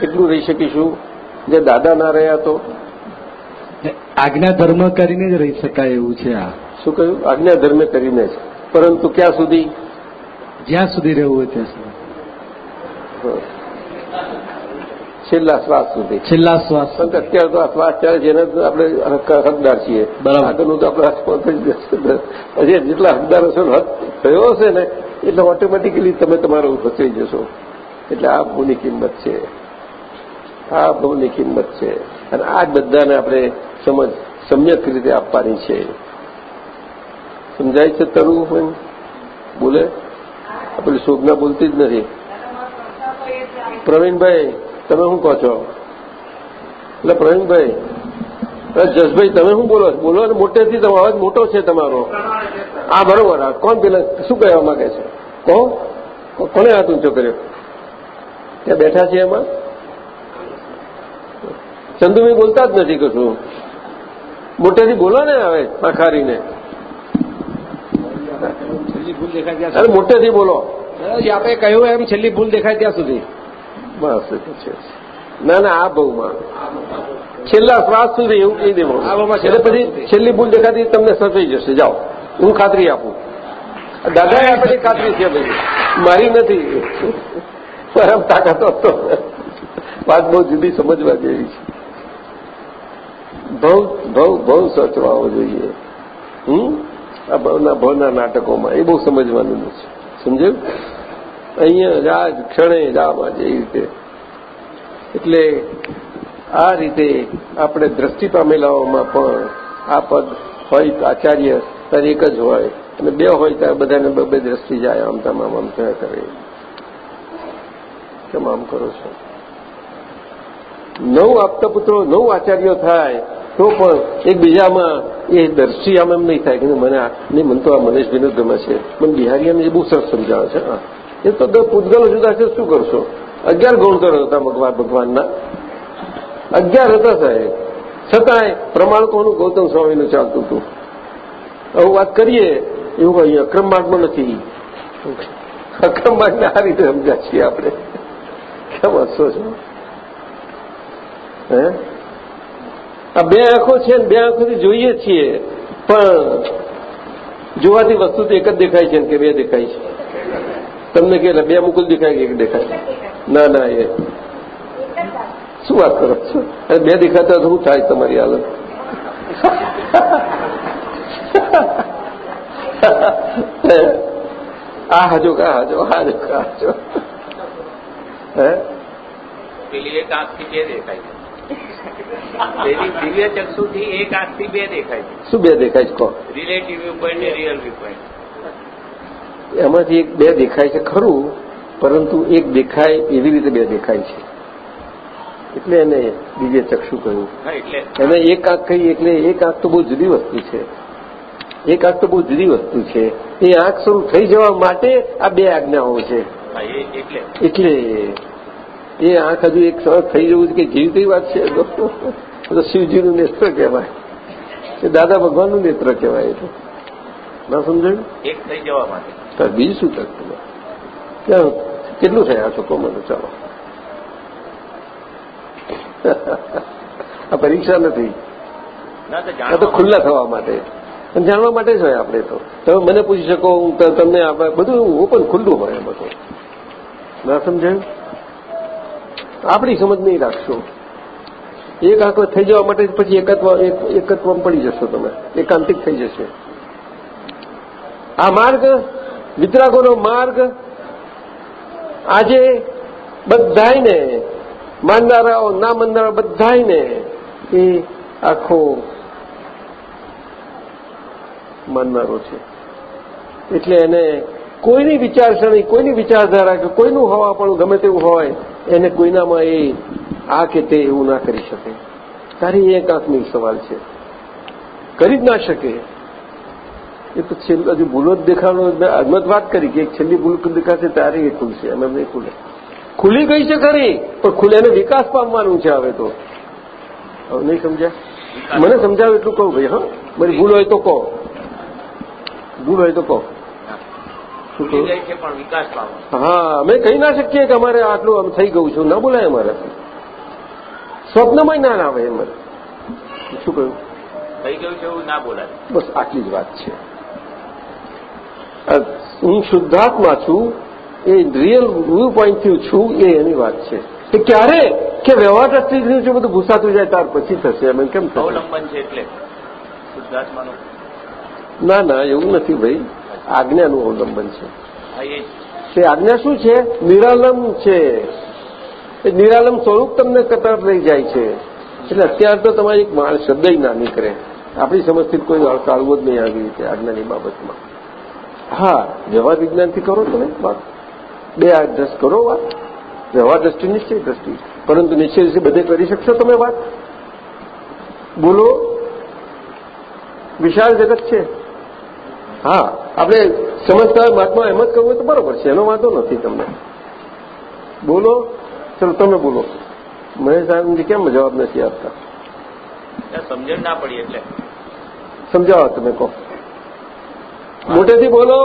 કેટલું રહી શકીશું? જે દાદા ના રહ્યા તો? આજ્ઞા ધર્મ કરીને જ રહી શકાય એવું છે આ. શું કહ્યું? આજ્ઞા ધર્મ કરીને જ. પરંતુ ક્યાં સુધી? જ્યાં સુધી રહેવું હોય ત્યાં સુધી. છેલ્લા શ્વાસ સુધી. છેલ્લા શ્વાસ અત્યારે તો આ શ્વાસ ચાલે છે એને આપણે હકદાર છીએ. બરાબર. આગળનું તો આપણે થઈ હજી જેટલા હકદાર હશો ને હક થયો હશે ને એટલે ઓટોમેટિકલી તમે તમારો ફસાઈ જશો. એટલે આ ભૂની કિંમત છે. આ ભૂની કિંમત છે. અને આ બધાને આપણે સમજ સમ્યક રીતે આપવાની છે. સમજાય છે તરુ બોલે? આપણે શોભના બોલતી જ નથી. પ્રવીણભાઈ, તમે શું કહો છો? એટલે પ્રવીણભાઈ જસભાઈ, તમે શું બોલો? બોલો ને મોટેથી તમારો અવાજ મોટો છે તમારો. હા બરોબર હા કોણ પેલા શું કહેવા માંગે છે? કહો. કોને હાથ ઊંચો કર્યો? ત્યાં બેઠા છે એમાં? ચંદુભાઈ બોલતા જ નથી કશું. મોટેથી બોલો ને હવે આખારીને અરે મોટેથી બોલો. આપણે કહ્યું એમ છેલ્લી ભૂલ દેખાય ત્યાં સુધી. બસ ના ના આ બહુમાં છેલ્લા શ્વાસ સુધી એવું કહી દેવાનું એટલે પછી છેલ્લી ભૂલ દેખાતી તમને સફાઈ જશે. જાઓ. હું ખાતરી આપું. દાદાએ આપણી ખાતરી છે ભાઈ મારી નથી. પરમ તાકાત હતો. વાત બહુ જુદી સમજવા જેવી છે. ભવ ભવ ભવ સચવાવો જોઈએ. હમ? આ ભવના ભવના નાટકોમાં એ બહુ સમજવાનું છે. સમજાયું? અહીંયા જ ક્ષણે જ આમાં રીતે. એટલે આ રીતે આપણે દ્રષ્ટિ પામેલાઓમાં પણ આ પદ હોય આચાર્ય ત્યારે એક જ હોય. અને બે હોય ત્યારે બધાને બે દ્રષ્ટિ જાય આમ તમામ આમ થયા કરે. કેમ આમ કરો છો? નવ આપતા પુત્રો નવ આચાર્યો થાય. તો પણ એકબીજામાં એ દર્શી આમ એમ નહીં થાય કે મને આ નહીં, મને તો આ મનેશભાઈને ગમે છે. મને બિહારીયાને એ બહુ સરસ સમજાવે છે. એ તો પૂતગલો જુદા છે, શું કરશો? અગિયાર ગુણકર હતા ભગવાન ભગવાનના. અગિયાર હતા સાહેબ. છતાંય પ્રમાણ કોનું ગૌતમ સ્વામીનું ચાલતું હતું. આવું વાત કરીએ, એવું અહીંયા અક્રમ માર્ગમાં નથી. અક્રમ માર્ગને આ રીતે સમજ્યા છીએ આપણે. કેમ હસો છો? હે? આ બે આંખો છે ને બે આંખોથી જોઈએ છીએ, પણ જોવાથી વસ્તુ તો એક જ દેખાય છે ને કે બે દેખાય છે. તમને કે બે મુકુલ દેખાય કે એક દેખાય ના ના, એ. શું વાત કરો છો? અરે બે દેખાતા શું થાય તમારી હાલત? આ હાજો કા હાજો હાજો કા હાજો. હે? પેલી એક આંખથી બે દેખાય છે. દિવ્ય ચક્ષુથી એક આંખથી બે દેખાય છે. શું બે દેખાય છે? કહો. રિલેટિવ વ્યૂ પોઈન્ટ ને રિયલ વ્યૂ પોઈન્ટ એમાંથી એક બે દેખાય છે ખરું પરંતુ એક દેખાય એવી રીતે બે દેખાય છે. એટલે એને દિવ્ય ચક્ષુ કહ્યું એને એક આંખ કહી એટલે એક આંખ તો બહુ જુદી વસ્તુ છે. એક આંખ તો બહુ જુદી વસ્તુ છે. એ આંખ શરૂ થઈ જવા માટે આ બે આજ્ઞાઓ છે. એટલે એ આંખ હજુ એક સરસ થઈ જવું કે તેવી વાત છે તો. તો શિવજીનું નેત્ર કહેવાય. એ દાદા ભગવાનનું નેત્ર કહેવાય એટલે ના સમજાયું? એક થઈ જવા માટે. બીજું શું તક તમે કેટલું થયા છો કહો મને ચાલો. આ પરીક્ષા નથી. આ તો ખુલ્લા થવા માટે. અને જાણવા માટે જ હોય આપણે તો. તમે મને પૂછી શકો હું તમને આપણે બધું ઓપન ખુલ્લું હોય એમાં તો. ના સમજાયું? આપણી સમજ નહીં રાખશો. એક આંખો થઈ જવા માટે પછી એકત્વ એકત્વમાં પડી જશો તમે. એકાંતિક થઈ જશે. આ માર્ગ, વિતરાગોનો માર્ગ, આજે બધાને માનનારાઓ ના માનનારા બધાને એ આખો માનનારો છે. એટલે એને કોઈની વિચારસરણી, કોઈની વિચારધારા કે કોઈનું હવા ગમે તેવું હોય એને કોઈનામાં એ આ કે તે એવું ના કરી શકે. તારી એ આંખની સવાલ છે. કરી જ ના શકે. એ તો છેલ્લું હજુ ભૂલો જ દેખાડો અજમત વાત કરી કે છેલ્લી ભૂલ દેખાશે ત્યારે એ ખુલશે. એમ નહીં ખુલે. ખુલી ગઈ છે ખરી, પણ ખુલે એને વિકાસ પામવાનું છે હવે તો. હવે નહીં સમજ્યા? મને સમજાવે એટલું કહું ભાઈ, હા? મારી ભૂલ હોય તો કહો. ભૂલ હોય તો કહો. શું ખુલી કહું છે પણ વિકાસ પામો. હા અમે કહી ના શકીએ કે અમારે આટલું આમ થઈ ગયું છું. ના બોલાય અમારે. સ્વપ્નમાં ના આવે એમ. શું કહ્યું? થઈ ગયું છે એવું ના બોલાય. બસ આટલી જ વાત છે. હું શુદ્ધાત્મા છું એ રિયલ વ્યૂ પોઈન્ટથી છું એ એની વાત છે. કે ક્યારે? કે વ્યવહાર દ્રષ્ટિથી છે બધું ઘુસાતું જાય ત્યાર પછી થશે. એમ કેમ થશે? અવલંબન છે એટલે. શુદ્ધાત્માનું. ના ના એવું નથી ભાઈ. આજ્ઞાનું અવલંબન છે. તે આજ્ઞા શું છે? નિરાલમ છે. એ નિરાલમ સ્વરૂપ તમને કતાર લઈ જાય છે. એટલે અત્યારે તો તમારી એક માણ શબ્દ ના નીકળે. આપણી સમજથી કોઈ અળકાળવો જ નહીં આવી રીતે આજ્ઞાની બાબતમાં. હા વ્યવહાર વિજ્ઞાનથી કરો તમે વાત. બે એડજસ્ટ કરો વાત. વ્યવહાર દ્રષ્ટિ નિશ્ચય દ્રષ્ટિ. પરંતુ નિશ્ચય વિશે બધે કરી શકશો તમે વાત. બોલો. વિશાળ જગત છે. હા આપણે સમજતા હોય વાતમાં એમ જ કહું તો બરોબર છે એનો વાંધો નથી તમને. બોલો ચલો તમે બોલો. મહેશ સાહેબ કેમ જવાબ નથી આપતા? સમજણ ના પડી એટલે. સમજાવો તમે કહો. મોટેથી બોલો.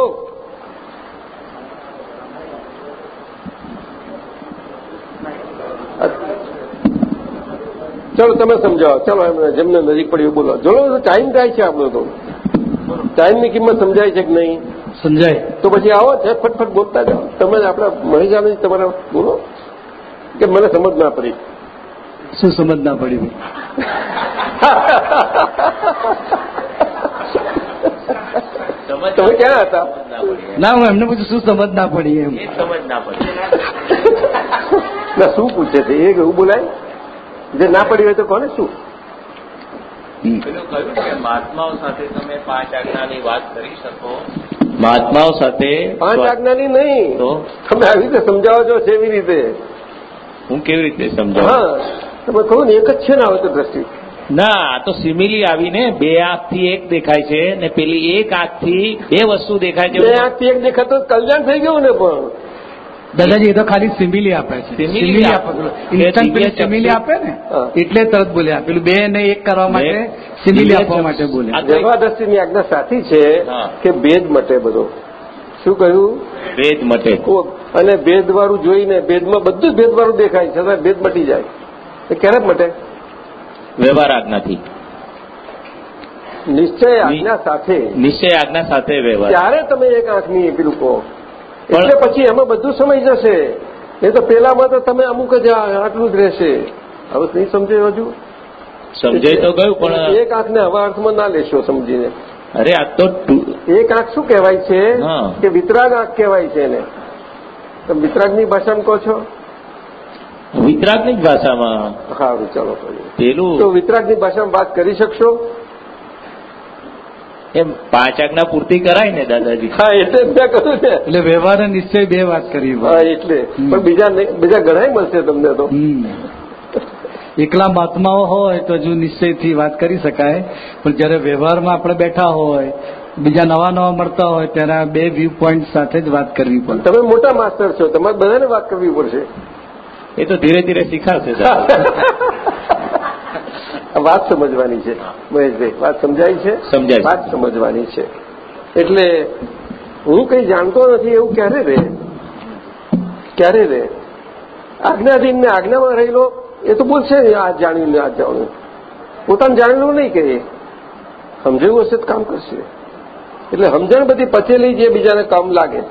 ચલો તમે સમજાવો. ચલો એમને જેમને નજીક પડ્યું બોલો. જો ટાઈમ થાય છે આપણો તો. ટાઈમની કિંમત સમજાય છે કે નહીં? સમજાય. તો પછી આવો છે ફટફટ બોલતા જાઓ. તમે આપણા મહિલાને તમારા બોલો. કે મને સમજ ના પડી. શું સમજ ના પડી? તમે ક્યાં હતા? ના હું એમને પૂછું શું સમજ ના પડી એમ? સમજ ના પડી. ના શું પૂછે છે? એ એવું બોલાય? જે ના પડી હોય તો કોને શું? પેલું કહ્યું કે મહાત્માઓ સાથે તમે પાંચ આજ્ઞાની વાત કરી શકો. મહાત્માઓ સાથે પાંચ આજ્ઞાની નહીં. તો? તમે આવી રીતે સમજાવો છો એવી રીતે? હું કેવી રીતે સમજાવું? હા. તમે કહું ને એક જ છે ને આવે તો દ્રષ્ટિ. ના આ તો સિમિલી આવીને બે આંખથી એક દેખાય છે ને પેલી એક આંખથી બે વસ્તુ દેખાય બે છે આંખથી એક દેખાતો કલ્યાણ થઈ ગયું ને પણ. દાદાજી એ તો ખાલી સિમિલી આપે છે. સિમિલી આપે. આપે. ઇન્સ્ટન્ટ પેલી સિમિલી આપે ને એટલે તરત બોલ્યા પેલું બે ને એક કરવા માટે સિમિલી આપવા માટે બોલ્યા દ્રષ્ટિની આજ્ઞા સાચી છે કે ભેદ મટે બધો. શું કહ્યું? ભેદ મટે. અને ભેદવાળું જોઈને ભેદમાં બધું જ ભેદવાળું દેખાય છતાં ભેદ મટી જાય. એ ક્યારે મટે? વ્યવહાર આજ્ઞાથી. નિશ્ચય આજ્ઞા સાથે. નિશ્ચય આજ્ઞા સાથે વ્યવહાર. ત્યારે તમે એક આંખની પેલું કહો. એટલે પછી એમાં બધું સમય જશે. એ તો પેલામાં તો તમે અમુક જ આટલું જ રહેશે. હવે નહીં સમજાયું હજુ? સમજાય તો ગયું પણ એક આંખને હવા અર્થમાં ના લેશો સમજીને. અરે આ તો એક આંખ શું કહેવાય છે? કે વિતરાગ આંખ કહેવાય છે એને. તમે વિતરાગની ભાષામાં કહો છો? વિતરાગની જ ભાષામાં. હા ચાલો. પેલું તો વિતરાગની ભાષામાં વાત કરી શકશો? એમ પાંચ આજ્ઞા પૂર્તિ કરાય ને દાદાજી. હા એટલે મેં કહ્યું છે. એટલે વ્યવહાર અને નિશ્ચય બે વાત કરી હા એટલે. પણ બીજા બીજા ઘણા મળશે તમને તો. એકલા મહાત્માઓ હોય તો હજુ નિશ્ચયથી વાત કરી શકાય. પણ જ્યારે વ્યવહારમાં આપણે બેઠા હોય બીજા નવા નવા મળતા હોય ત્યારે આ બે વ્યૂ પોઈન્ટ સાથે જ વાત કરવી પડે. તમે મોટા માસ્ટર છો તમારે બધાને વાત કરવી પડશે. એ તો ધીરે ધીરે શીખાશે (laughs) વાત સમજવાની છે. મહેશભાઈ વાત સમજાય છે? સમજાય વાત સમજવાની છે. એટલે હું કંઈ જાણતો નથી એવું ક્યારે રે ક્યારે રે આજ્ઞાધીન ને આજ્ઞામાં રહેલો એ તો બોલશે ને આ જાણ્યું ને આ જાણ્યું પોતાને જાણેલું નહીં કે સમજાયું હશે તો કામ કરશે. એટલે સમજણ બધી પચેલી જે બીજાને કામ લાગે.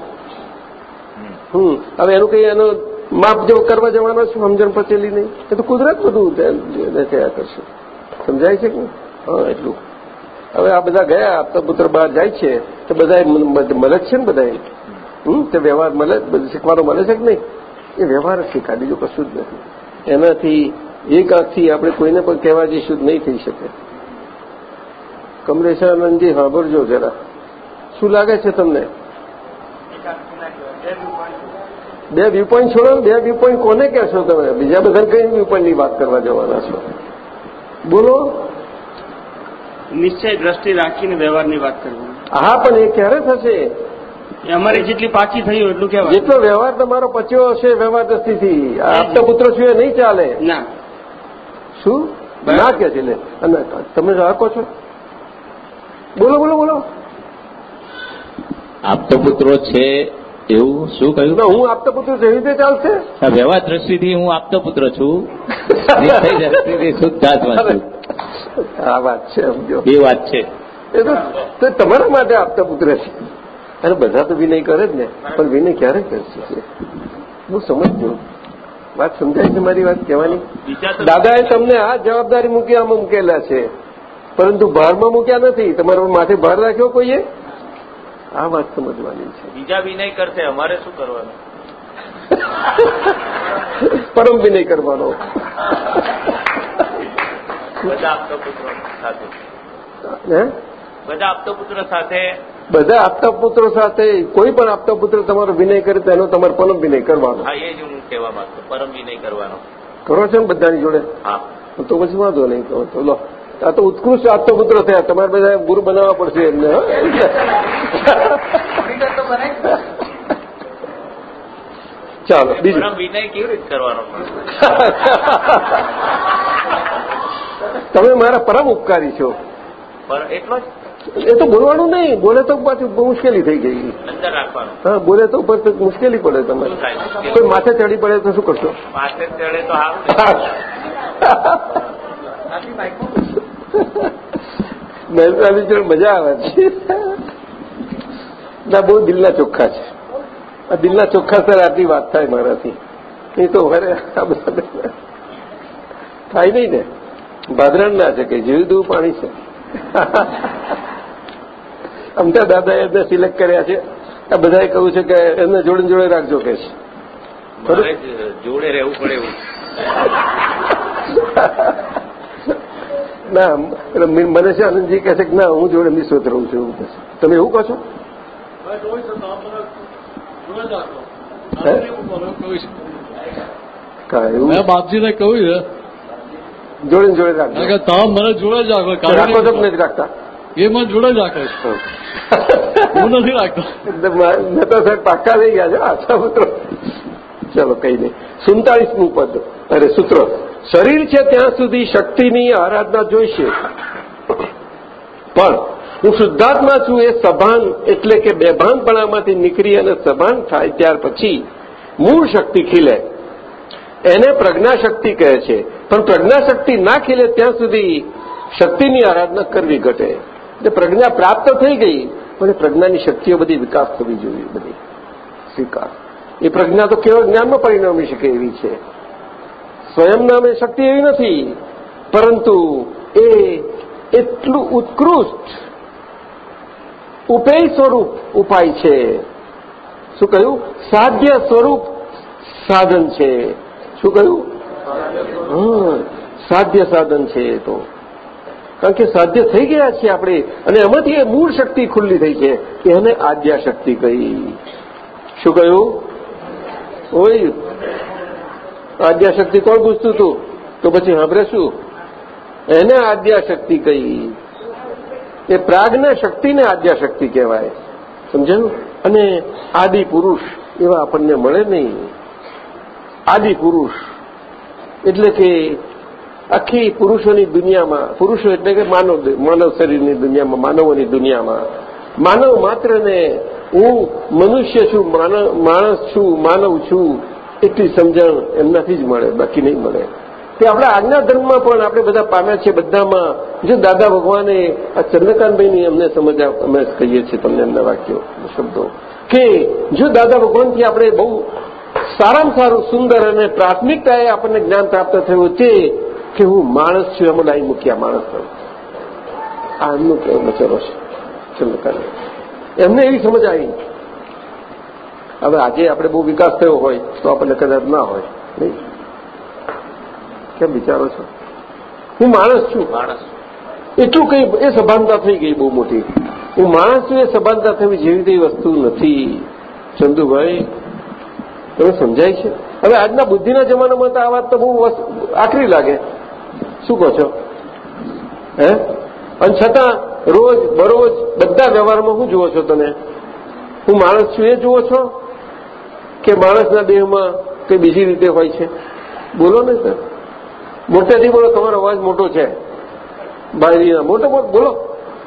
હમ હવે એનું કંઈ એનો માપ જો કરવા જવાનો શું સમજણ પચેલી નહીં. એ તો કુદરત બધું થયા કરશે. સમજાય છે કે હા, એટલું. હવે આ બધા ગયા આપતા પુત્ર બહાર જાય છે, તો બધા મળે છે ને બધા હમ, તે વ્યવહાર મળે બધું શીખવાનો મળે છે કે નહીં? એ વ્યવહાર જ શીખાય બીજું કશું જ નથી. એનાથી એક આંખથી આપણે કોઈને પણ કહેવા જઈશું નહીં થઈ શકે. કમલેશાનંદજી, સાંભળજો જરા. શું લાગે છે તમને? બે વ્યૂ પોઈન્ટ છોડો બે વ્યૂ પોઈન્ટ કોને કહેશો તમે? બીજા બધા કઈ વ્યૂ પોઈન્ટની વાત કરવા જવાના છો? બોલો. નિશ્ચય દ્રષ્ટિ રાખીને વ્યવહારની વાત કરવાની. હા પણ એ ક્યારે થશે? એ અમારી જેટલી પાછી થઈ હોય એટલું કહેવાય. જેટલો વ્યવહાર તમારો પચ્યો હશે વ્યવહાર દ્રષ્ટિથી આપતા પુત્ર છું એ નહીં ચાલે. ના. શું? ના કે છે લે અને તમે રાખો છો? બોલો બોલો બોલો. આપતો પુત્રો છે એવું? શું કહ્યું? હું આપતા પુત્ર છું એવી રીતે ચાલશે? વ્યવહાર દ્રષ્ટિથી હું આપતો પુત્ર છું. દ્રષ્ટિથી શુદ્ધાત્મા છું. આ વાત છે સમજો એ વાત છે. એ તો તો તમારા માટે આપતા પુત્ર છે. અને બધા તો વિનય કરે જ ને પણ વિનય ક્યારે કરશે? હું સમજજો. વાત સમજાય છે મારી વાત કહેવાની? દાદાએ તમને આ જવાબદારી મૂકી આમાં મૂકેલા છે. પરંતુ ભારમાં મૂક્યા નથી. તમારા માથે ભાર રાખ્યો કોઈએ? આ વાત સમજવાની છે. બીજા વિનય કરશે અમારે શું કરવાનું? પરમ વિનય કરવાનો. બધા આપતા પુત્રો સાથે. હે? બધા આપતા પુત્ર સાથે. બધા આપતા પુત્રો સાથે કોઈ પણ આપતા પુત્ર તમારો વિનય કરે તો એનો તમારે પરમ વિનય કરવાનો. હા એ જ હું કહેવા માંગતો પરમ વિનય કરવાનો. કરો છો ને બધાની જોડે? હા. તો પછી વાંધો નહીં કહો તો લો. આ તો ઉત્કૃષ્ટ આપતો પુત્ર થયા. તમારે બધા ગુરુ બનાવવા પડશે એમને ચાલો બીજું. વિનય કેવી રીતે કરવાનો? તમે મારા પરમ ઉપકારી છો. એટલો જ? એ તો બોલવાનું નહીં. બોલે તો પાછું બહુ મુશ્કેલી થઈ ગઈ. હા બોલે તો ઉપર મુશ્કેલી પડે તમારે? કોઈ માથે ચડી પડે તો શું કરશો? માથે ચડે તો સારું. મહેસાણી જોડે મજા આવે છે. ના બહુ દિલના ચોખ્ખા છે. આ દિલના ચોખ્ખા સર આટલી વાત થાય મારાથી. નહીં તો અરે આ બધા. થાય નહીં ને. ભાદરણ ના છે કે જેવું તેવું પાણી છે. અમતા દાદાએ એમને સિલેક્ટ કર્યા છે. આ બધાએ કહ્યું છે કે એમને જોડે જોડે રાખજો કે છે. જોડે રહેવું પડે એવું. (laughs) ના એટલે મને છે આનંદજી કહે છે કે ના હું જોડે નિશ્ચિત રહું છું એવું કહે છે. તમે એવું કહો છો? મેં બાપજીને કહ્યું છે. જોડે જોડે રાખજો. તમે મને જોડે જ રાખો રાખો છો નથી રાખતા. એ મને જોડે જ રાખે છે. હું નથી રાખતો. મેં તો સાહેબ પાક્કા થઈ ગયા છે. આછા પુત્રો. ચલો કઈ નહીં સુડતાલીસમું પદ અરે સૂત્ર. શરીર છે ત્યાં સુધી શક્તિની આરાધના જોઈશે. પણ હું શુદ્ધાત્મા છું એ સભાન એટલે કે બેભાનપણામાંથી નીકળી અને સભાન થાય ત્યાર પછી મૂળ શક્તિ ખીલે. એને પ્રજ્ઞાશક્તિ કહે છે. પણ પ્રજ્ઞાશક્તિ ના ખીલે ત્યાં સુધી શક્તિની આરાધના કરવી ઘટે. એટલે પ્રજ્ઞા પ્રાપ્ત થઈ ગઈ, પણ પ્રજ્ઞાની શક્તિઓ બધી વિકાસ થવી જોઈએ બધી. સ્વીકાર. એ પ્રજ્ઞા તો કેવળ જ્ઞાનમાં પરિણમી શકે એવી છે. સ્વયં નામે શક્તિ એવી નથી. પરંતુ એ એટલું ઉત્કૃષ્ટ ઉપેય સ્વરૂપ ઉપાય છે. શું કહ્યું? સાધ્ય સ્વરૂપ સાધન છે. શું કહ્યું? સાધ્ય સાધન છે એ તો. કારણ કે સાધ્ય થઈ ગયા છે આપણે અને એમાંથી એ મૂળ શક્તિ ખુલ્લી થઈ છે કે એને આદ્યા શક્તિ કહી. શું કહ્યું? ઓય આદ્યા શક્તિ કોણ પૂછતું હતું તો પછી સાંભળે શું એને આદ્યાશક્તિ કહી. એ પ્રાગના શક્તિને આદ્યાશક્તિ કહેવાય. સમજાયું? અને આદિ પુરુષ એવા આપણને મળે નહીં. આદિ પુરુષ એટલે કે આખી પુરુષોની દુનિયામાં, પુરુષો એટલે કે માનવ માનવ શરીરની દુનિયામાં, માનવોની દુનિયામાં. માનવ માત્રને હું મનુષ્ય છું માણસ છું, માનવ છું. એટલી સમજણ એમનાથી જ મળે, બાકી નહીં મળે. તે આપણા આજના ધર્મમાં પણ આપણે બધા પામ્યા છીએ બધામાં. જો દાદા ભગવાને આ ચંદ્રકાંતભાઈની અમને સમજ અમે કહીએ છીએ તમને એમના વાક્યો, શબ્દો, કે જો દાદા ભગવાનથી આપણે બહુ સારામાં સારું, સુંદર અને પ્રાથમિકતાએ આપણને જ્ઞાન પ્રાપ્ત થયું તે કે હું માણસ છું, એમાં લાઈ મૂક્યા માણસ આ એમનું કહેવું છે ચંદ્રકાંત એમને એવી સમજ આવી. હવે આજે આપણે બહુ વિકાસ થયો હોય તો આપણને કદાચ ના હોય નહીં? કેમ વિચારો છો? હું માણસ છું. માણસ. એટલું કઈ એ સભાનતા થઈ ગઈ બહુ મોટી. હું માણસ છું એ સભાનતા થવી જેવી તેવી વસ્તુ નથી. ચંદુભાઈ તમે સમજાય છે? હવે આજના બુદ્ધિના જમાનામાં તો આ વાત તો બહુ આકરી લાગે. શું કહો છો? હે? અને છતાં રોજ બરોજ બધા વ્યવહારમાં શું જુઓ છો તમે હું માણસ છું એ જુઓ છો? કે માણસના દેહમાં કઈ બીજી રીતે હોય છે? બોલો ને સર. મોટેથી બોલો તમારો અવાજ મોટો છે. બાજરીના મોટો મોટો બોલો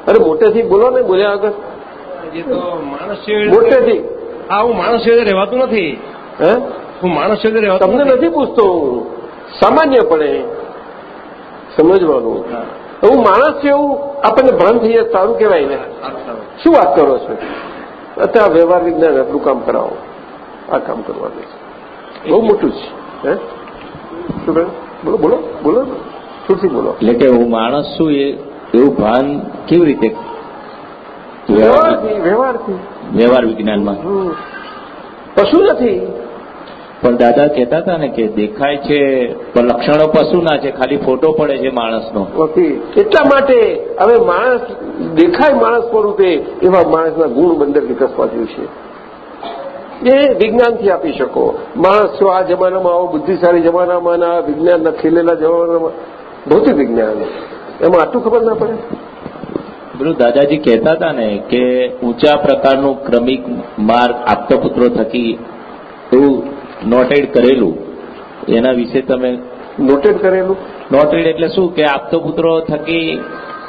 અરે મોટેથી બોલો ને બોલ્યા આગળ એ તો માણસ મોટેથી. હા હું માણસ છે રહેવાતું નથી. હે? હું માણસ છે રહેવાતું તમને નથી. પૂછતો હું. સામાન્યપણે સમજવાનું. હું. માણસ છે એવું આપણને ભાન થઈ જાય સારું કહેવાય ને. શું વાત કરો છો? અત્યારે વ્યવહાર વિજ્ઞાન આપણું કામ કરાવો. આ કામ કરવાનું છે. બહુ મોટું છે. હે? શું કહ્યું બોલો બોલો બોલો. છૂટથી બોલો. એટલે કે હું માણસ છું એ એવું ભાન કેવી રીતે વ્યવહારથી વ્યવહારથી. વ્યવહાર વિજ્ઞાનમાં. પશુ નથી. પણ દાદા કહેતા હતા ને કે દેખાય છે પણ લક્ષણો પશુના છે ખાલી ફોટો પડે છે માણસનો. એટલા માટે હવે માણસ દેખાય માણસ સ્વરૂપે એવા માણસના ગુણ બંદર વિકસવા જોઈશે એ વિજ્ઞાનથી આપી શકો. માણસ આ જમાનામાં આવો બુદ્ધિશાળી જમાનામાં આ વિજ્ઞાનના ખીલેલા જમાનામાં ભૌતિક વિજ્ઞાન. એમાં આટલું ખબર ના પડે? પેલું દાદાજી કહેતા હતા ને કે ઊંચા પ્રકારનું ક્રમિક માર્ગ આપતા પુત્રો થકી એવું નોટેડ કરેલું. એના વિશે તમે નોટેડ કરેલું? નોટેડ એટલે શું? કે આપતો પુત્રો થકી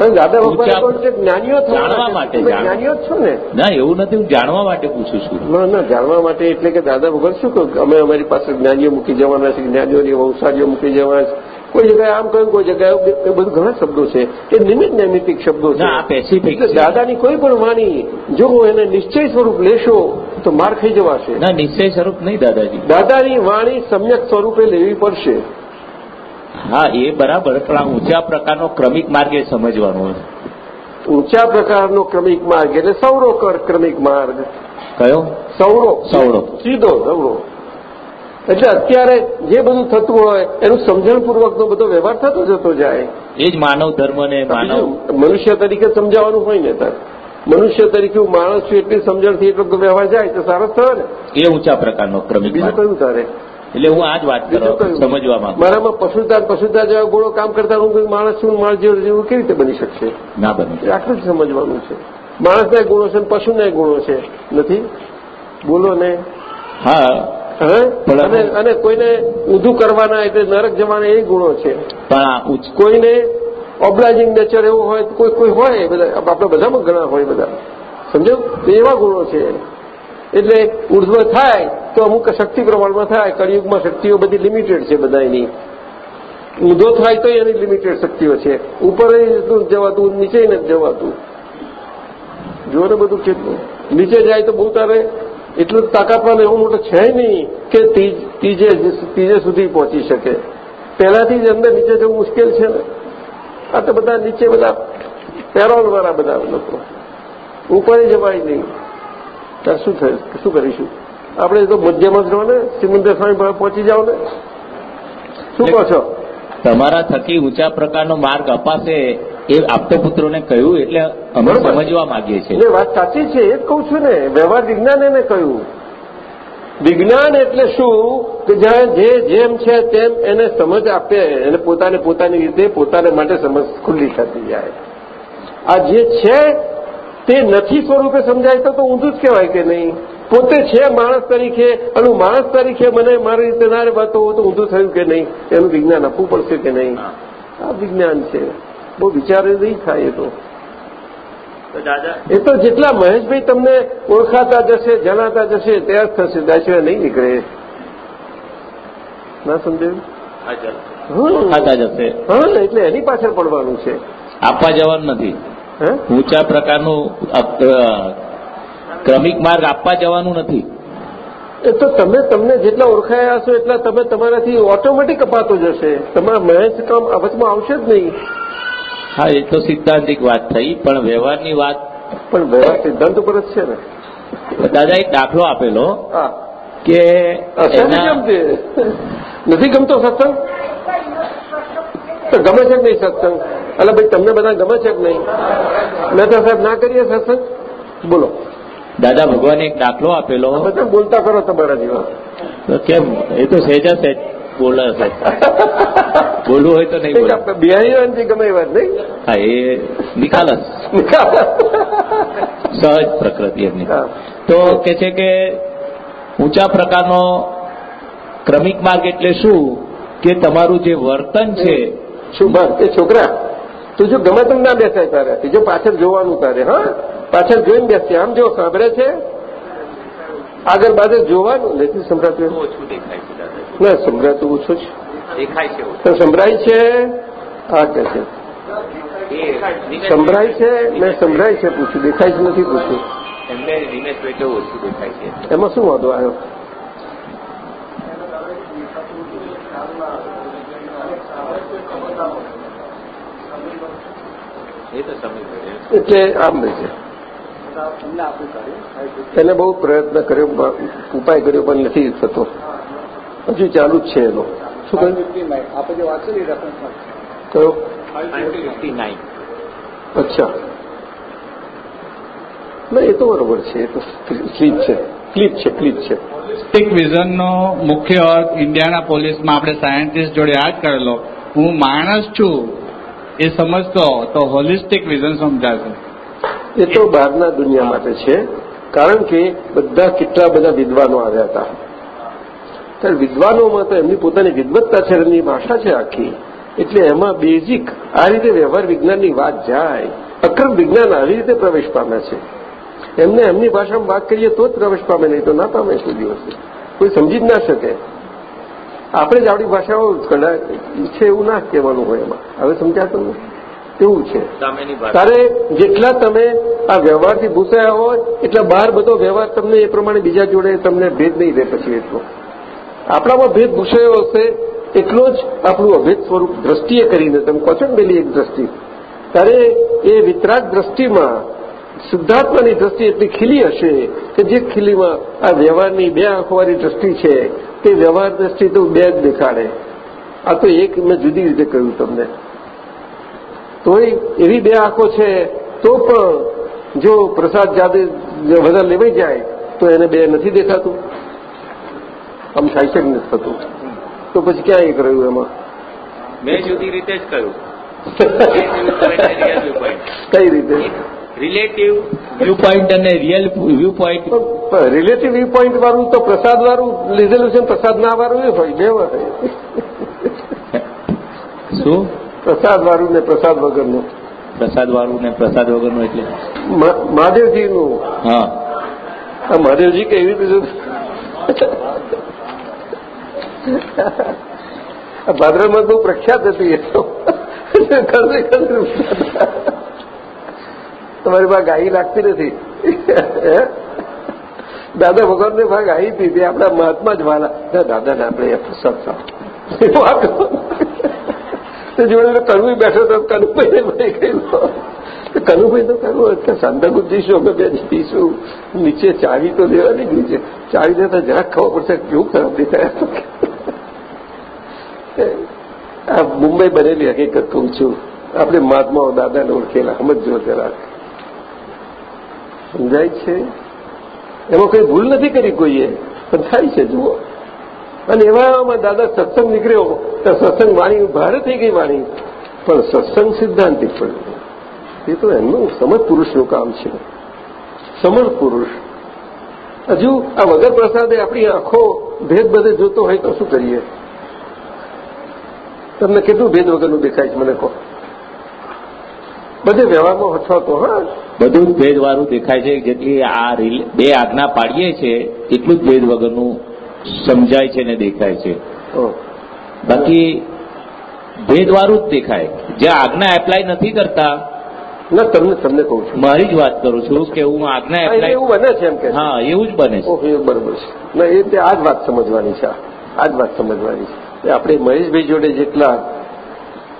દાદા ભગવાન છે જ્ઞાનીઓ જાણવા માટે, જ્ઞાનીઓ જ છો ને? ના એવું નથી હું જાણવા માટે પૂછું છું. ના ના જાણવા માટે એટલે કે દાદા ભગવાન શું કહ્યું અમે અમારી પાસે જ્ઞાનીઓ મૂકી જવાના છે જ્ઞાનીઓની વંશારીઓ મૂકી જવાના છે કોઈ જગ્યાએ આમ કહ્યું કોઈ જગ્યાએ એ બધું ઘણા શબ્દો છે. એ નિમિત્ત નૈમિતિક શબ્દો છે. ના આ પેસિફિક દાદાની કોઈ પણ વાણી જો એને નિશ્ચય સ્વરૂપ લેશો તો માર ખાઈ જવાશે. ના નિશ્ચય સ્વરૂપ નહીં દાદાજી. દાદાની વાણી સમ્યક સ્વરૂપે લેવી પડશે. હા એ બરાબર પણ આ ઊંચા પ્રકારનો ક્રમિક માર્ગ એ સમજવાનો હોય ઊંચા પ્રકારનો ક્રમિક માર્ગ એટલે સૌરો ક્રમિક માર્ગ. કયો? સૌરો. સૌરો. સીધો સૌરો. એટલે અત્યારે જે બધું થતું હોય એનું સમજણપૂર્વકનો બધો વ્યવહાર થતો જતો જાય. એ જ માનવ ધર્મ ને માનવ મનુષ્ય તરીકે સમજાવવાનું હોય ને તાર. મનુષ્ય તરીકે હું માણસ છું એટલી સમજણથી એટલો બધો વ્યવહાર જાય તો સારો થયો ને. એ ઊંચા પ્રકારનો ક્રમિક બીજું કયું તારે? એટલે હું આ જ વાત સમજવા માંગુ મારામાં પશુતા પશુતા જેવા ગુણો કામ કરતા હું માણસ છું માણસ જેવું કેવી રીતે બની શકશે? ના બને આટલું જ સમજવાનું છે. માણસના ગુણો છે પશુના ગુણો છે નથી? બોલો ને. હા. અને કોઈને ઊંધું કરવાના એટલે નરક જવાના એ ગુણો છે. પણ કોઈને ઓબ્લાઇઝિંગ નેચર એવો હોય તો કોઈ કોઈ હોય બધા આપણે બધામાં ઘણા હોય બધા. સમજો? એવા ગુણો છે. એટલે ઉર્ધ્વ થાય તો અમુક શક્તિ પ્રમાણમાં થાય. કળિયુગમાં શક્તિઓ બધી લિમિટેડ છે બધા એની ઊંધો થાય તો એની લિમિટેડ શક્તિઓ છે. ઉપર જવાતું, નીચે નથી જવાતું. જુઓ ને બધું કેટલું. નીચે જાય તો બહુ તારે એટલું તાકાતવાન એવો મોટો છે નહીં કે ત્રીજ- ત્રીજે સુધી પહોંચી શકે. પહેલાથી જ અંદર નીચે જવું મુશ્કેલ છે ને. આ તો બધા નીચે બધા પેરોલ વાળા બધા લોકો. ઉપર જવાય નહીં. ત્યારે શું થયું? શું કરીશું? આપણે તો મધ્યમાં જ રહો ને સિમંદર સ્વામી પહોંચી જાઓ ને. શું કહો છો? તમારા થકી ઊંચા પ્રકારનો માર્ગ અપાશે એ આપતો પુત્રોને કહ્યું એટલે અમે સમજવા માંગીએ છીએ. વાત સાચી છે એ જ કહું છું ને. વ્યવહાર વિજ્ઞાન એને કહ્યું. વિજ્ઞાન એટલે શું? કે જ્યાં જે જેમ છે તેમ એને સમજ આપે એને પોતાને પોતાની રીતે પોતાને માટે સમજ ખુલ્લી થતી જાય. આ જે છે તે નથી સ્વરૂપે સમજાય તો ઊંધું જ કહેવાય કે નહીં. પોતે છે માણસ તરીકે અને માણસ તરીકે મને મારી રીતે ના હોય તો ઊંધું થયું કે નહીં? એનું વિજ્ઞાન આપવું પડશે કે નહીં? આ વિજ્ઞાન છે. બહુ વિચારે નહીં થાય એ તો. એ તો જેટલા મહેશભાઈ તમને ઓળખાતા જશે જણાતા જશે ત્યાં જ થશે ત્યાં સિવાય નહીં નીકળે. ના સમજાયું? હા એટલે એની પાછળ પડવાનું છે. આપવા જવાનું નથી. ઊંચા પ્રકારનું ક્રમિક માર્ગ આપવા જવાનું નથી. એ તો તમે તમને જેટલા ઓળખાયા હશો એટલા તમે તમારાથી ઓટોમેટિક અપાતો જશે. તમારા મહેશ કામ વચમાં આવશે જ નહીં. હા એ તો સિદ્ધાંતિક વાત થઈ પણ વ્યવહારની વાત પણ વ્યવહાર સિદ્ધાંત ઉપર જ છે ને. દાદા એક દાખલો આપેલો કે નથી ગમતો સત્સંગ? તો ગમે છે નહીં સત્સંગ. એટલે ભાઈ તમને બધા ગમે છે કે નહીં? તો સાહેબ ના કરીએ સત્સંગ બોલો. દાદા ભગવાને એક દાખલો આપેલો. બધા બોલતા કરો તમારા જેવા. કેમ? એ તો સહેજા સહેજ બોલે છે બોલવું હોય તો નહીં બોલે બિહારી ગમે એ વાત નહીં? હા એ નિખાલસ. સહજ પ્રકૃતિ એમની. તો કે છે કે ઊંચા પ્રકારનો ક્રમિક માર્ગ એટલે શું? કે તમારું જે વર્તન છે શું એ છોકરા? તું જો ગમે તેમ ના બેસાય તારે તું જો પાછળ જોવાનું તારે હા? પાછળ જોઈને બેસશે આમ જો સાંભળે છે? આગળ બાજુ જોવાનું. નથી સંભળાતું ઓછું દેખાય ના સંભળાતું ઓછું છે દેખાય છે તો સંભળાય છે? હા કે છે. સંભળાય છે? મેં સંભળાય છે પૂછ્યું દેખાય છે નથી પૂછ્યું એમને દિનેશભાઈ કેવું ઓછું દેખાય છે. એમાં શું વાંધો આવ્યો એ તો સમજ પડે એટલે આમ રહેશે એને બહુ પ્રયત્ન કર્યો ઉપાય કર્યો પણ નથી થતો. હજુ ચાલુ જ છે એનો. શું કહ્યું? કયો? ફિફ્ટી કયો અચ્છા. ના એ તો બરોબર છે એ તો સ્લીપ છે. ક્લિપ છે ક્લિપ છે. સ્ટિક વિઝનનો મુખ્ય અર્થ ઇન્ડિયાના પોલીસમાં આપણે સાયન્ટિસ્ટ જોડે આ જ કરેલો. હું માણસ છું એ સમજતો તો હોલિસ્ટિક વિઝન સમજાશે. એ તો બહારના દુનિયા માટે છે. કારણ કે બધા કેટલા બધા વિદ્વાનો આવ્યા હતા. ત્યારે વિદ્વાનોમાં તો એમની પોતાની વિદવત્તા છે, એમની ભાષા છે આખી. એટલે એમાં બેઝિક આ રીતે વ્યવહાર વિજ્ઞાનની વાત જાય. અક્રમ વિજ્ઞાન આવી રીતે પ્રવેશ પામે છે. એમને એમની ભાષામાં વાત કરીએ તો જ પ્રવેશ પામે, નહીં તો ના પામે શું દિવસે. કોઈ સમજી જ ના શકે. આપણે જ આપણી ભાષાઓ કડા છે એવું ના કહેવાનું હોય એમાં. હવે સમજાતું તમને એવું છે? તારે જેટલા તમે આ વ્યવહારથી ભૂસાયા હોય એટલા બહાર બધો વ્યવહાર તમને એ પ્રમાણે બીજા જોડે તમને ભેદ નહીં રહે પછી એટલો. આપણામાં ભેદ ભૂસાયો હશે એટલો જ આપણું અભેદ સ્વરૂપ દ્રષ્ટિએ કરીને તમે કહો છો ને પેલી એક દ્રષ્ટિ. ત્યારે એ વિતરાગ દ્રષ્ટિમાં શુદ્ધાત્માની દ્રષ્ટિ એટલી ખીલી હશે કે જે ખીલીમાં આ વ્યવહારની બે આંખોવાળી દ્રષ્ટિ છે તે વ્યવહાર દ્રષ્ટિ તો બે જ દેખાડે. આ તો એક મેં જુદી રીતે કહ્યું તમને. તોય એવી બે આંખો છે તો પણ જો પ્રસાદ જાતે વધારે લેવાઈ જાય તો એને બે નથી દેખાતું. આમ થાય છે નથી થતું. તો પછી ક્યાં એક રહ્યું એમાં? મેં જુદી રીતે જ કહ્યું (laughs) કઈ રીતે? રિલેટિવ વ્યૂ પોઈન્ટ અને real viewpoint relative viewpoint વાળું તો પ્રસાદ વાળું લીધેલું છે પ્રસાદ ના વાળું એ હોય બે હોય શું? પ્રસાદ વાળું ને પ્રસાદ વગરનું. પ્રસાદ વાળું ને પ્રસાદ વગરનું એટલે? મહાદેવજીનું. હા. મહાદેવજી કેવી રીતે આ ભાદરમાં બહુ પ્રખ્યાત હતી એ તો. ખરેખર. તમારી પાસે ગાઈ લાગતી નથી હે? દાદા ભગવાનને ભાગ આવી હતી તે આપણા મહાત્મા જ વાલા ના, દાદાને આપણે એ પ્રસાદ સાવ વાત તે જોડે કનુભાઈ બેઠો તો કનુભાઈ ભાઈ કહ્યું કનુભાઈ તો કહ્યું કે સાંતાકુદ જઈશું અમે બે જઈશું નીચે ચાવી તો દેવાની જ નીચે ચાવી દેતા જરાક ખબર પડશે કેવું ખરાબ દેખાય આ મુંબઈ બનેલી હકીકત કહું છું આપણે મહાત્માઓ દાદાને ઓળખેલા સમજો જરાક સમજાય છે? એમાં કોઈ ભૂલ નથી કરી કોઈએ? પણ થાય છે, જુઓ. અને એવામાં દાદા સત્સંગ નીકળ્યો, તો સત્સંગ વાણી ભારે થઈ ગઈ વાણી. પણ સત્સંગ સિદ્ધાંતિક પણ એ તો એમનું સમજ પુરુષનું કામ છે. સમજ પુરુષ. હજુ આ વગર પ્રસાદે આપણી આંખો ભેદ બધે જોતો હોય તો શું કરીએ? તમને કેટલું ભેદ વગરનું દેખાય છે મને કહો. બધે વ્યવહારમાં હછો તો હા. બધું જ ભેદ વાળું દેખાય છે. જેટલી આ બે આજ્ઞા પાડીએ છીએ એટલું જ ભેદ વગરનું સમજાય છે ને દેખાય છે. બાકી ભેદ વાળું જ દેખાય. જે આજ્ઞા એપ્લાય નથી કરતા ના તમને તમને કહું છું. મારી જ વાત કરું છું કે હું આજ્ઞા એપ્લાય એવું બને છે એમ કે હા એવું જ બને છે. બરોબર છે. ના એ તે આ જ વાત સમજવાની છે. આ. જ વાત સમજવાની છે. આપણે મહેશભાઈ જોડે જેટલા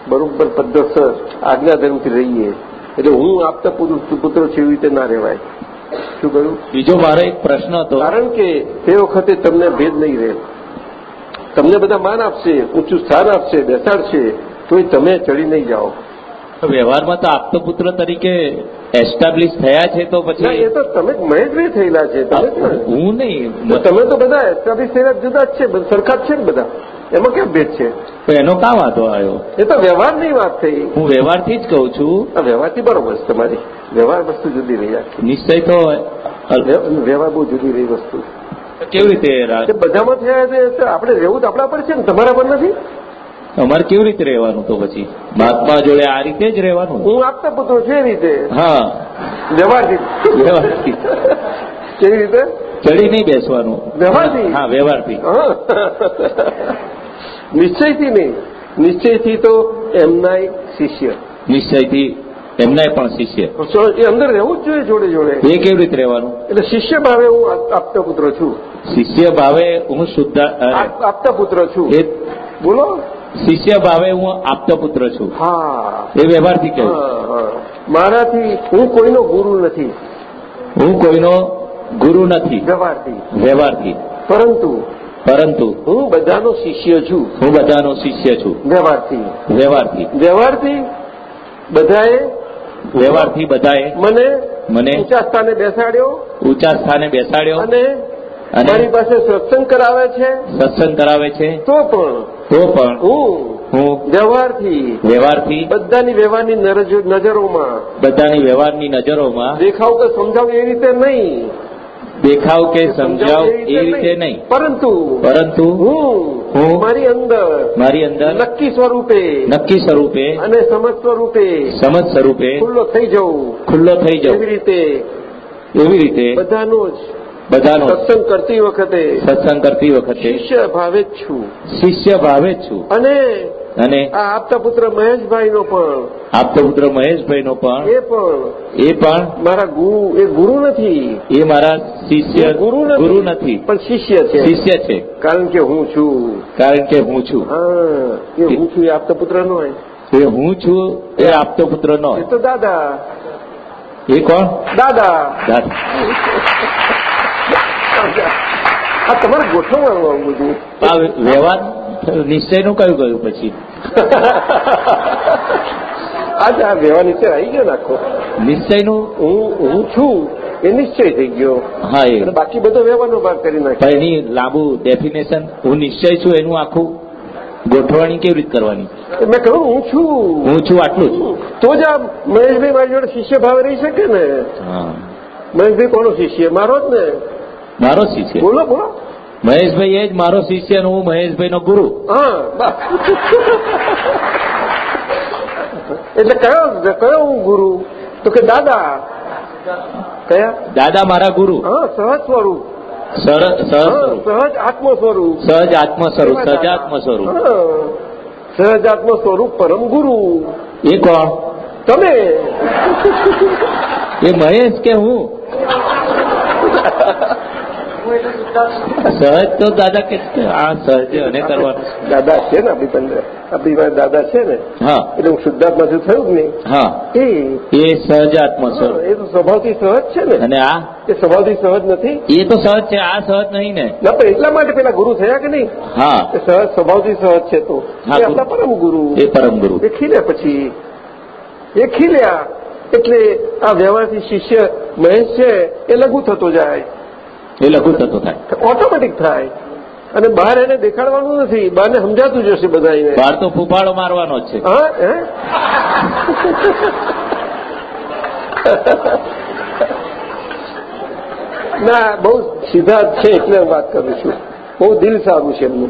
બરોબર પદ્ધતસર આજ્ઞાધર્મથી રહીએ. એટલે હું આપતા પુત્ર છે એવી રીતે ના રહેવાય. શું કહ્યું? બીજો મારો એક પ્રશ્ન હતો. કારણ કે તે વખતે તમને ભેદ નહીં રહે. તમને બધા માન આપશે ઊંચું સ્થાન આપશે બેસાડશે તોય તમે ચડી નહીં જાઓ. વ્યવહારમાં તો આપતો પુત્ર તરીકે એસ્ટાબ્લિશ થયા છે તો પછી એ તો તમે મહેશભાઈ થયેલા છે. તમે હું નહીં તમે તો બધા એસ્ટાબ્લિશ થયેલા જુદા જ છે. સરખા જ છે ને બધા? એમાં કેમ ભેદ છે? તો એનો કા વાંધો આવ્યો? એ તો વ્યવહારની વાત થઈ. હું વ્યવહારથી જ કહું છું. વ્યવહારથી બરોબર છે તમારી. વ્યવહાર વસ્તુ જુદી રહી નિશ્ચય તો વ્યવહાર બહુ જુદી રહી વસ્તુ. કેવી રીતે બધામાં થયા છે આપણે રહેવું તો આપણા પર છે ને તમારા પર નથી? અમારે કેવી રીતે રહેવાનું તો પછી? મહાત્મા જોડે આ રીતે જ રહેવાનું? હું આપતા પુત્રો છે એ રીતે. હા. વ્યવહારથી. વ્યવહારથી. કેવી રીતે? ચડી નહીં બેસવાનું. વ્યવહારથી? હા વ્યવહારથી. નિશ્ચયથી નહીં નિશ્ચયથી તો એમનાય શિષ્ય. નિશ્ચયથી એમનાય પણ શિષ્ય. એ અંદર રહેવું જ જોઈએ જોડે જોડે. એ કેવી રીતે રહેવાનું? એટલે શિષ્ય ભાવે હું આપતા પુત્ર છું. શિષ્ય ભાવે હું શુદ્ધ આપતા પુત્ર છું. એ બોલો. શિષ્ય ભાવે હું આપતો પુત્ર છું. હા. એ વ્યવહારથી કહ્યું. મારાથી હું કોઈનો ગુરુ નથી. હું કોઈનો ગુરુ નથી. વ્યવહારથી. વ્યવહારથી. પરંતુ પરંતુ હું બધાનો શિષ્ય છું. હું બધાનો શિષ્ય છું. વ્યવહારથી. વ્યવહારથી. વ્યવહારથી બધાએ વ્યવહારથી બધાએ મને મને ઊંચા સ્થાને બેસાડ્યો ઊંચા સ્થાને બેસાડ્યો અને મારી પાસે સત્સંગ કરાવે છે. સત્સંગ કરાવે છે. તો પણ તો પણ હું હું વ્યવહારથી વ્યવહારથી બધાની વ્યવહારની નજરોમાં બધાની વ્યવહારની નજરોમાં દેખાવ કે સમજાવું એ રીતે નહીં. દેખાવ કે સમજાવ એ રીતે નહીં. પરંતુ પરંતુ હું મારી અંદર મારી અંદર નક્કી સ્વરૂપે નક્કી સ્વરૂપે અને સમજ સ્વરૂપે સમજ સ્વરૂપે ખુલ્લો થઈ જવું ખુલ્લો થઈ એવી રીતે એવી રીતે બધાનો જ બધાનો સત્સંગ કરતી વખતે સત્સંગ કરતી વખતે શિષ્ય ભાવે જ છું. શિષ્ય ભાવે જ છું. અને અને આપતા પુત્ર મહેશભાઈ નો પણ. આપતા પુત્ર મહેશભાઈનો પણ. એ પણ. એ પણ મારા ગુરુ એ ગુરુ નથી. એ મારા શિષ્ય ગુરુ ગુરુ નથી. પણ શિષ્ય છે. શિષ્ય છે. કારણ કે હું છું. કારણ કે હું છું. હા એ હું છું એ આપતા પુત્ર નો એ હું છું એ આપતો પુત્ર નો એ તો દાદા. એ કોણ? દાદા. દાદા. આ તમારે ગોઠવવાનું આવું બધું. વ્યવહાર? નિશ્ચયનું કયું ગયું પછી? (laughs) આજે આ વ્યવહાર નીચે આવી ગયો નાખો નિશ્ચયનું હું હું છું એ નિશ્ચય થઈ ગયો. હા એ. બાકી બધો વ્યવહારનો ભાગ કરી નાખ્યો. એની લાંબુ ડેફિનેશન હું નિશ્ચય છું એનું આખું ગોઠવણી કેવી રીતે કરવાની? મેં કહ્યું હું છું. હું છું આટલું જ. તો જ આ મહેશભાઈ મારી જોડે શિષ્ય ભાવે રહી શકે ને? હા. મહેશભાઈ કોનો શિષ્ય? મારો જ ને? મારો શિષ્ય. બોલો બોલો. મહેશભાઈ એ જ મારો શિષ્ય અને હું મહેશભાઈ નો ગુરુ એટલે કયો કયો હું ગુરુ? તો કે દાદા. કયા? દાદા મારા ગુરુ. સહજ સ્વરૂપ. સહજ સહજ આત્મ સ્વરૂપ. સહજ આત્મ સ્વરૂપ સજાત્મ સ્વરૂપ હા, સહજાત્મ સ્વરૂપ પરમ ગુરુ. એ કોણ? તમે. એ મહેશ કે હું? (laughs) સહજ તો દાદા કે આ સહજ અને કરવાનું દાદા છે ને આપણી પાસે દાદા છે ને? હા. એટલે હું શુદ્ધાત્માથી થયું નહીં? હા. એ? એ સહજાત્મ સ્વરૂપ એ તો સ્વભાવથી સહજ છે ને? અને આ? એ સ્વભાવથી સહજ નથી? એ તો સહજ છે આ સહજ નહીં ને? ના પણ એટલા માટે પેલા ગુરુ થયા કે નહીં? હા. એ સહજ સ્વભાવથી સહજ છે તો. એ આપણા પરમ ગુરુ. એ પરમ ગુરુ. એ ખીલ્યા પછી. એ ખીલ્યા એટલે આ વ્યવહારથી શિષ્ય મહેશ છે એ લઘુ થતો જાય. એ લઘુ થતો થાય. ઓટોમેટિક થાય. અને બહાર એને દેખાડવાનું નથી. બહારને સમજાતું જશે બધા બહાર તો ફૂફાળો મારવાનો જ છે. હા હે? ના બહુ સીધા છે એટલે હું વાત કરું છું. બહુ દિલ સારું છે એમનું.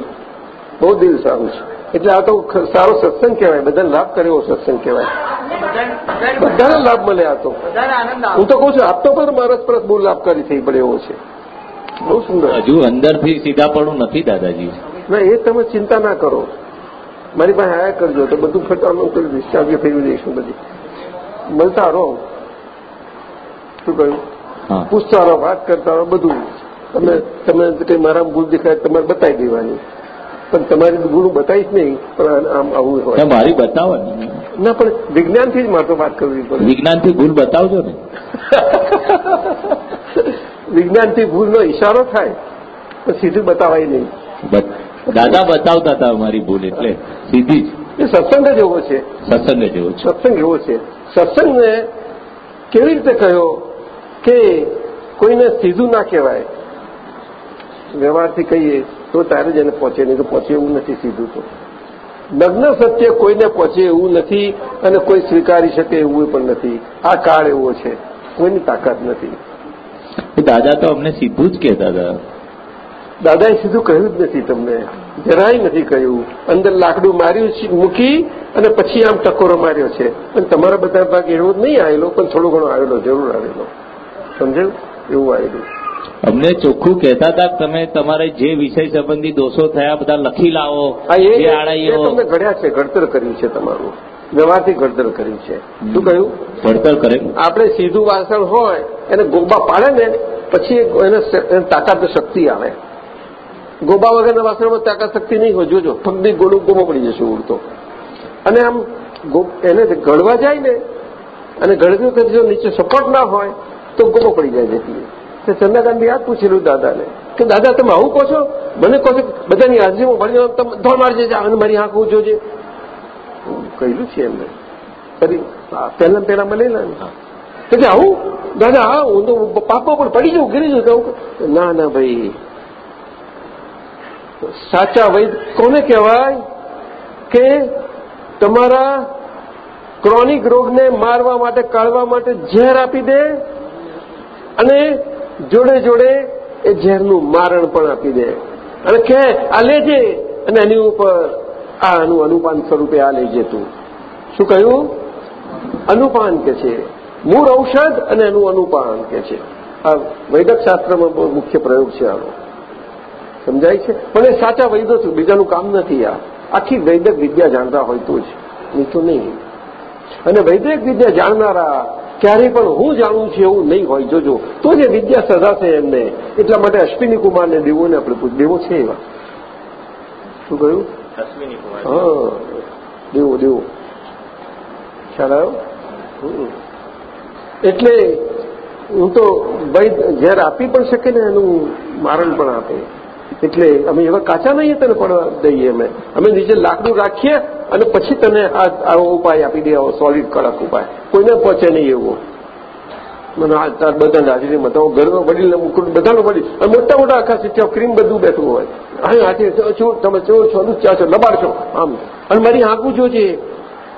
બહુ દિલ સારું છે. એટલે આ તો સારો સત્સંગ કહેવાય. બધાને લાભ કર્યો સત્સંગ કહેવાય. બધાને લાભ મળે આ તો. હું તો કહું છું આપતો પણ મારસ પરત બહુ લાભકારી થઈ પડે એવો છે. બહુ સુંદર. હજુ અંદરથી સીધાપણું નથી દાદાજી. ના એ તમે ચિંતા ના કરો. મારી પાસે આયા કરજો તો બધું ફટાનું કરી દઈશ. ચાવીઓ ફેરવી દઈશું બધી. મળતા રહો. શું કહ્યું? હા. પૂછતા રહો વાત કરતા રહો બધું. તમે તમે કઈ મારા ભૂલ દેખાય તમારે બતાવી દેવાની. પણ તમારી ગુરુ બતાવીશ નહીં પણ આમ આવું હોય. મારી બતાવો ના પણ વિજ્ઞાનથી જ મારે તો વાત કરવી પડે. વિજ્ઞાનથી ભૂલ બતાવજો ને. (laughs) વિજ્ઞાનથી ભૂલનો ઈશારો થાય તો સીધું બતાવાય નહીં. દાદા બતાવતા હતા મારી ભૂલ એટલે સીધી જ. એ સત્સંગ જ એવો છે. સત્સંગ જ જેવો છે. સત્સંગ એવો છે. સત્સંગને કેવી રીતે કહ્યો કે કોઈને સીધું ના કહેવાય? વ્યવહારથી કહીએ તો તારે જ એને પહોંચે નહીં તો પહોંચે એવું નથી સીધું તો. નગ્ન સત્ય કોઈને પહોંચે એવું નથી અને કોઈ સ્વીકારી શકે એવું પણ નથી. આ કાળ એવો છે. કોઈની તાકાત નથી. દાદા તો અમને સીધું જ કહેતા હતા. દાદાએ સીધું કહ્યું જ નથી તમને. જરાય નથી કહ્યું. અંદર લાકડું માર્યું મૂકી અને પછી આમ ટકોરો માર્યો છે. પણ તમારા બધા ભાગ એવો જ નહીં આવેલો પણ થોડો ઘણો આવેલો જરૂર આવેલો. સમજાયું? એવું આવેલું. અમને ચોખ્ખું કહેતા હતા તમે તમારે જે વિષય સંબંધી દોષો થયા બધા લખી લાવો એ આડાઈઓ તમને ઘડ્યા છે ઘડતર કર્યું છે તમારું. વ્યવહારથી ઘડતર કર્યું છે. શું કહ્યું? ઘડતર કરે. આપણે સીધું વાસણ હોય એને ગોબા પાડે ને પછી એને તાકાત શક્તિ આવે. ગોબા વગરના વાસણમાં તાકાત શક્તિ નહીં હોય. જોજો ફગદી ગોળું ગોમો પડી જશે ઉડતો. અને આમ એને ગળવા જાય ને અને ગળતી વખતે જો નીચે સપોર્ટ ના હોય તો ગોમો પડી જાય જતી તો ચંદ્રકાંત યાદ પૂછેલું દાદાને કે દાદા તમે આવું કહો છો? મને કહો છો કે બધાની હાજરીમાં ભણી તમે ધોળ મારજે જા અને મારી આંખ જોજે કહેલું છે એમને? ફરી પહેલા પહેલા મળેલા ને એટલે આવું? દાદા હા હું તો પાપો પણ પડી જવું ગીરી જવું કહું ના ના ભાઈ. સાચા વૈદ કોને કહેવાય કે તમારા ક્રોનિક રોગને મારવા માટે કાઢવા માટે ઝેર આપી દે અને જોડે જોડે એ ઝેરનું મારણ પણ આપી દે. અને કે આ લેજે અને એની ઉપર આ આનું અનુપાન સ્વરૂપે આ લઈ તું શું કહ્યું? અનુપાન કે છે. મૂળ ઔષધ અને એનું અનુપાન કે છે. આ વૈદક શાસ્ત્રમાં બહુ મુખ્ય પ્રયોગ છે આનો. સમજાય છે? પણ એ સાચા વૈદો છું, બીજાનું કામ નથી આ. આખી વૈદક વિદ્યા જાણતા હોય તો જ. નહીં નહીં. અને વૈદિક વિદ્યા જાણનારા ક્યારેય પણ હું જાણું છું એવું નહીં હોય. જોજો તો જે વિદ્યા સજાશે એમને. એટલા માટે અશ્વિની કુમારને દેવોને આપણે દેવો છે એવા. શું કહ્યું? દેવું, દેવો. ખ્યાલ આવ્યો? એટલે હું તો ભાઈ ઝેર આપી પણ શકે ને એનું મારણ પણ આપે. એટલે અમે એવા કાચા નહીં તને પણ દઈએ અમે. અમે નીચે લાકડું રાખીએ અને પછી તને આ ઉપાય આપી દે સોલિડ કડક ઉપાય. કોઈને પહોંચે નહીં એવો. મને આ તાર બધા હાજરીમાં તો ઘરનો વડીલ મુકુટ બધાનો વડીલ. અને મોટા મોટા આખા સિટી ક્રીમ બધું બેઠું હોય. અહીં હાથે છો, તમે ચોર છો લુચ્ચા છો, લબાડ છો. આમ. અને મારી આંખું જો છે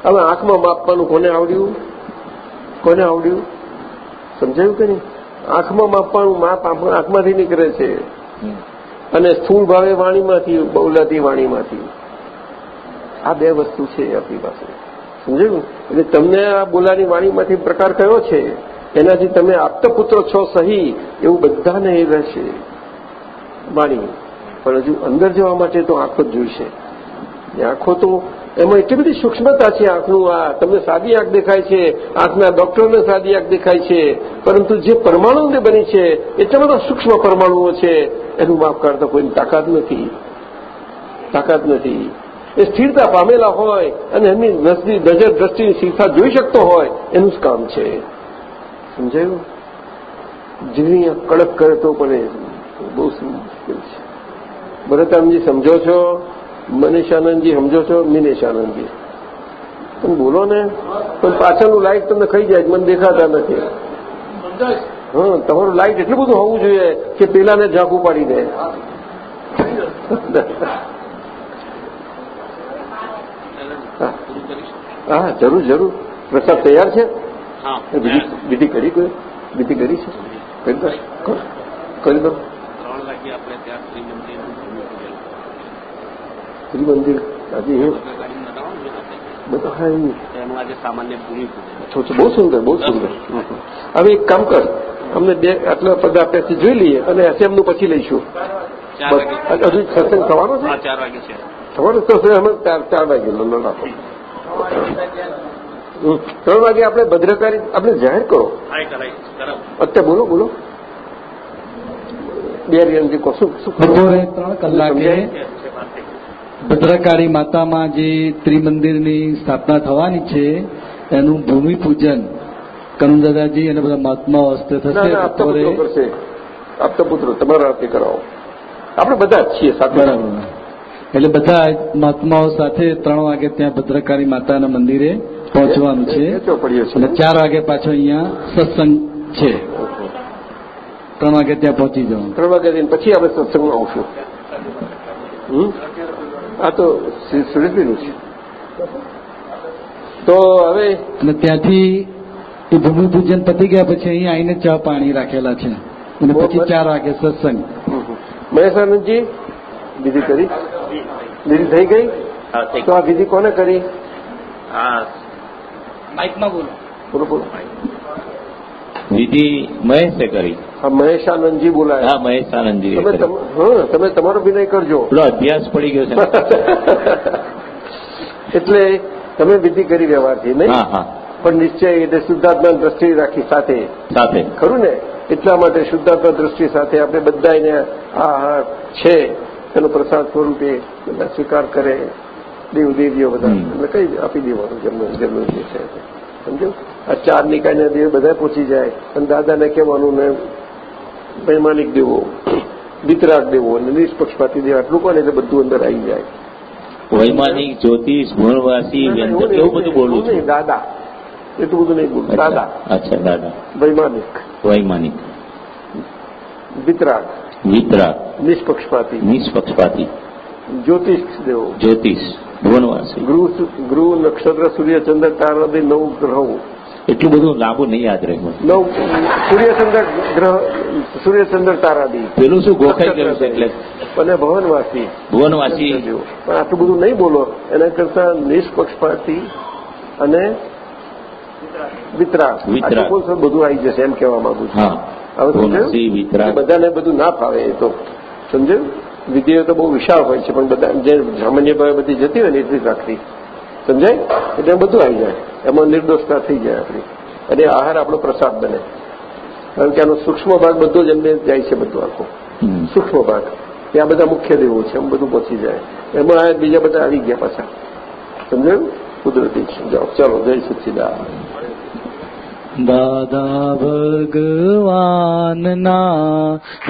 હવે આંખમાં માપવાનું કોને આવડ્યું? કોને આવડ્યું? સમજાયું કે નહીં? આંખમાં માપવાનું માપ આંખ- આંખમાંથી નીકળે છે. અને સ્થૂળ ભાવે વાણીમાંથી બહુલાતી વાણીમાંથી. આ બે વસ્તુ છે આપણી પાસે. સમજાયું? એટલે તમને આ બોલાની વાણીમાંથી પ્રકાર કયો છે? એનાથી તમે આપતપુત્ર છો સહી, એવું બધાને એ રહેશે વાણી. પણ હજુ અંદર જવા માટે તો આંખો જ જોઈશે. આંખો તો એમાં એટલી બધી સૂક્ષ્મતા છે આંખનું, આ તમને સાદી આંખ દેખાય છે, આંખના ડોક્ટરને સાદી આંખ દેખાય છે, પરંતુ જે પરમાણુને બની છે, એટલા બધા સૂક્ષ્મ પરમાણુઓ છે, એનું માપ કાઢતા કોઈની તાકાત નથી. તાકાત નથી. એ સ્થિરતા પામેલા હોય અને એમની નજર દ્રષ્ટિની સ્થિરતા જોઈ શકતો હોય, એનું જ કામ છે. સમજાયું? જીવની કડક કરે તો પણ એ બહુ મુશ્કેલ છે. ભરતાનંદજી સમજો છો? મનીષાનંદજી, સમજો છો? મિનેશાનંદજી. તમે બોલો ને. પણ પાછળનું લાઈટ તમને ખાઈ જાય મને દેખાતા નથી. હા, તમારું લાઈટ એટલું બધું હોવું જોઈએ કે પેલાને ઝાંકું પાડી દે. હા, જરૂર જરૂર. પ્રસાદ તૈયાર છે? વિધિ- વિધિ કરી કોઈ? વિધિ કરી છે? કરી દો. કરી. દો. ત્રિમંદિર આજે એ બધા હા એમ. છો છો, બહુ સુંદર બહુ સુંદર. હવે એક કામ કર. અમને બે આટલા પદ આપ્યાથી જોઈ લઈએ અને એસએમનું પછી લઈશું. હજુ સત્સંગ થવાનો છે? થવાનો તો અમે ચાર ચાર વાગે લો રાખો. ત્રણ વાગે આપણે ભદ્રકારી આપણે જાહેર કરો. અત્યારે બોલો બોલો. બે રિયનજી કહો શું શું બપોરે ત્રણ કલાકે ભદ્રકાળી માતામાં જે ત્રિમંદિરની સ્થાપના થવાની છે એનું ભૂમિપૂજન કરુણદાદાજી અને બધા મહાત્માઓ હસ્તે થશે બપોરે આપતા પુત્રો તમારા હાથે કરાવો. આપણે બધા જ છીએ સાથે. એટલે બધા મહાત્માઓ સાથે ત્રણ વાગે ત્યાં ભદ્રકાળી માતાના મંદિરે પહોંચવાનું છે. અને ચાર વાગે પાછો અહીંયા સત્સંગ છે. ત્રણ વાગે ત્યાં પહોંચી જવાનું. ત્રણ વાગે પછી આપણે સત્સંગમાં આવશું. આ તો શ્રી સુરેશભાઈનું છે. તો હવે અને ત્યાંથી એ ભૂમિપૂજન પતી ગયા પછી અહીંયા આવીને ચા પાણી રાખેલા છે. અને પછી ચાર વાગે સત્સંગ. મહેશાનંદજી વિધિ કરી? વિધિ થઈ ગઈ. તો આ વિધિ કોને કરી? હા માઇકમાં બોલો. બોલો બોલો. વિધિ મહેશે કરી. મહેશ આનંદજી બોલાય. હા મહેશ આનંદજી તમે તમારો વિનય કરજો. પેલો અભ્યાસ પડી ગયો છે. (laughs) એટલે તમે વિધિ કરી વ્યવહારથી નહીં? હા હા. પણ નિશ્ચય એટલે શુદ્ધાત્મા દ્રષ્ટિ રાખી સાથે. સાથે. ખરું ને? એટલા માટે શુદ્ધાત્મા દ્રષ્ટિ સાથે આપણે બધા એને આ છે. એનો પ્રસાદ સ્વરૂપે બધા સ્વીકાર કરે. દેવ દેવીઓ બધા. એટલે કઈ આપી દેવાનું જેમનું જેમનું જે છે સમજો? આ ચાર નિકાયના દેવ બધા પહોંચી જાય. અને દાદાને કહેવાનું ને વૈમાનિક દેવો વિતરાગ દેવો અને નિષ્પક્ષપાતી દેવ આટલું કોને? એટલે બધું અંદર આવી જાય. વૈમાનિક જ્યોતિષ ગુણવાસી એવું બધું બોલું નહીં, દાદા. એટલું બધું નહીં બોલું. દાદા. અચ્છા દાદા. વૈમાનિક. વૈમાનિક. વિતરાગ. વિતરાગ. નિષ્પક્ષપાતી. નિષ્પક્ષપાતી. જ્યોતિષ દેવો. જ્યોતિષ. ભુવનવાસી. ગૃહ ગૃહ નક્ષત્ર સૂર્યચંદ્ર તારાદી નવ ગ્રહો. એટલું બધું લાંબુ નહીં યાદ રહેવું. નવ સૂર્યચંદ્ર ગ્રહ સૂર્યચંદ્ર તારાદી પેલું શું ગોખાઈ ગયું છે એટલે? અને ભવનવાસી. ભુવનવાસી. પણ આટલું બધું નહીં બોલો. એના કરતા નિષ્પક્ષપાતી અને વિતરા વિતરા બધું આવી જશે એમ કહેવા માંગુ છું. હવે બધાને બધું ના ફાવે એ તો. સમજાયું? વિધિઓ તો બહુ વિશાળ હોય છે પણ બધા જે સામાન્ય ભાવે બધી જતી હોય ને એટલી જ રાખવી. સમજાય? એટલે બધું આવી જાય. એમાં નિર્દોષતા થઈ જાય આપણી. અને આહાર આપણો પ્રસાદ બને. કારણ કે આનો સૂક્ષ્મ ભાગ બધો જ એમને જાય છે બધું આખો. સૂક્ષ્મ ભાગ. આ બધા મુખ્ય દેવો છે એમ બધું પહોંચી જાય. એમાં આ બીજા બધા આવી ગયા પાછા. સમજાયું? કુદરતી છે. જાઓ. ચાલો જય સચ્ચિદાન દાદા ભગવાનના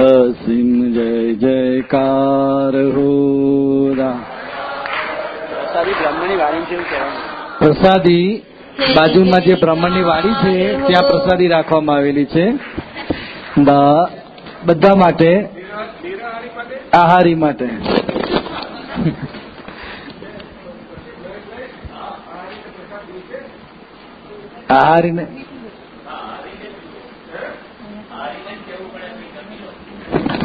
અસીમ જય જયકાર હો પ્રસાદી બાજુમાં જે બ્રાહ્મણની વાડી છે ત્યાં પ્રસાદી રાખવામાં આવેલી છે. બધા માટે આહારી માટે. આહારીને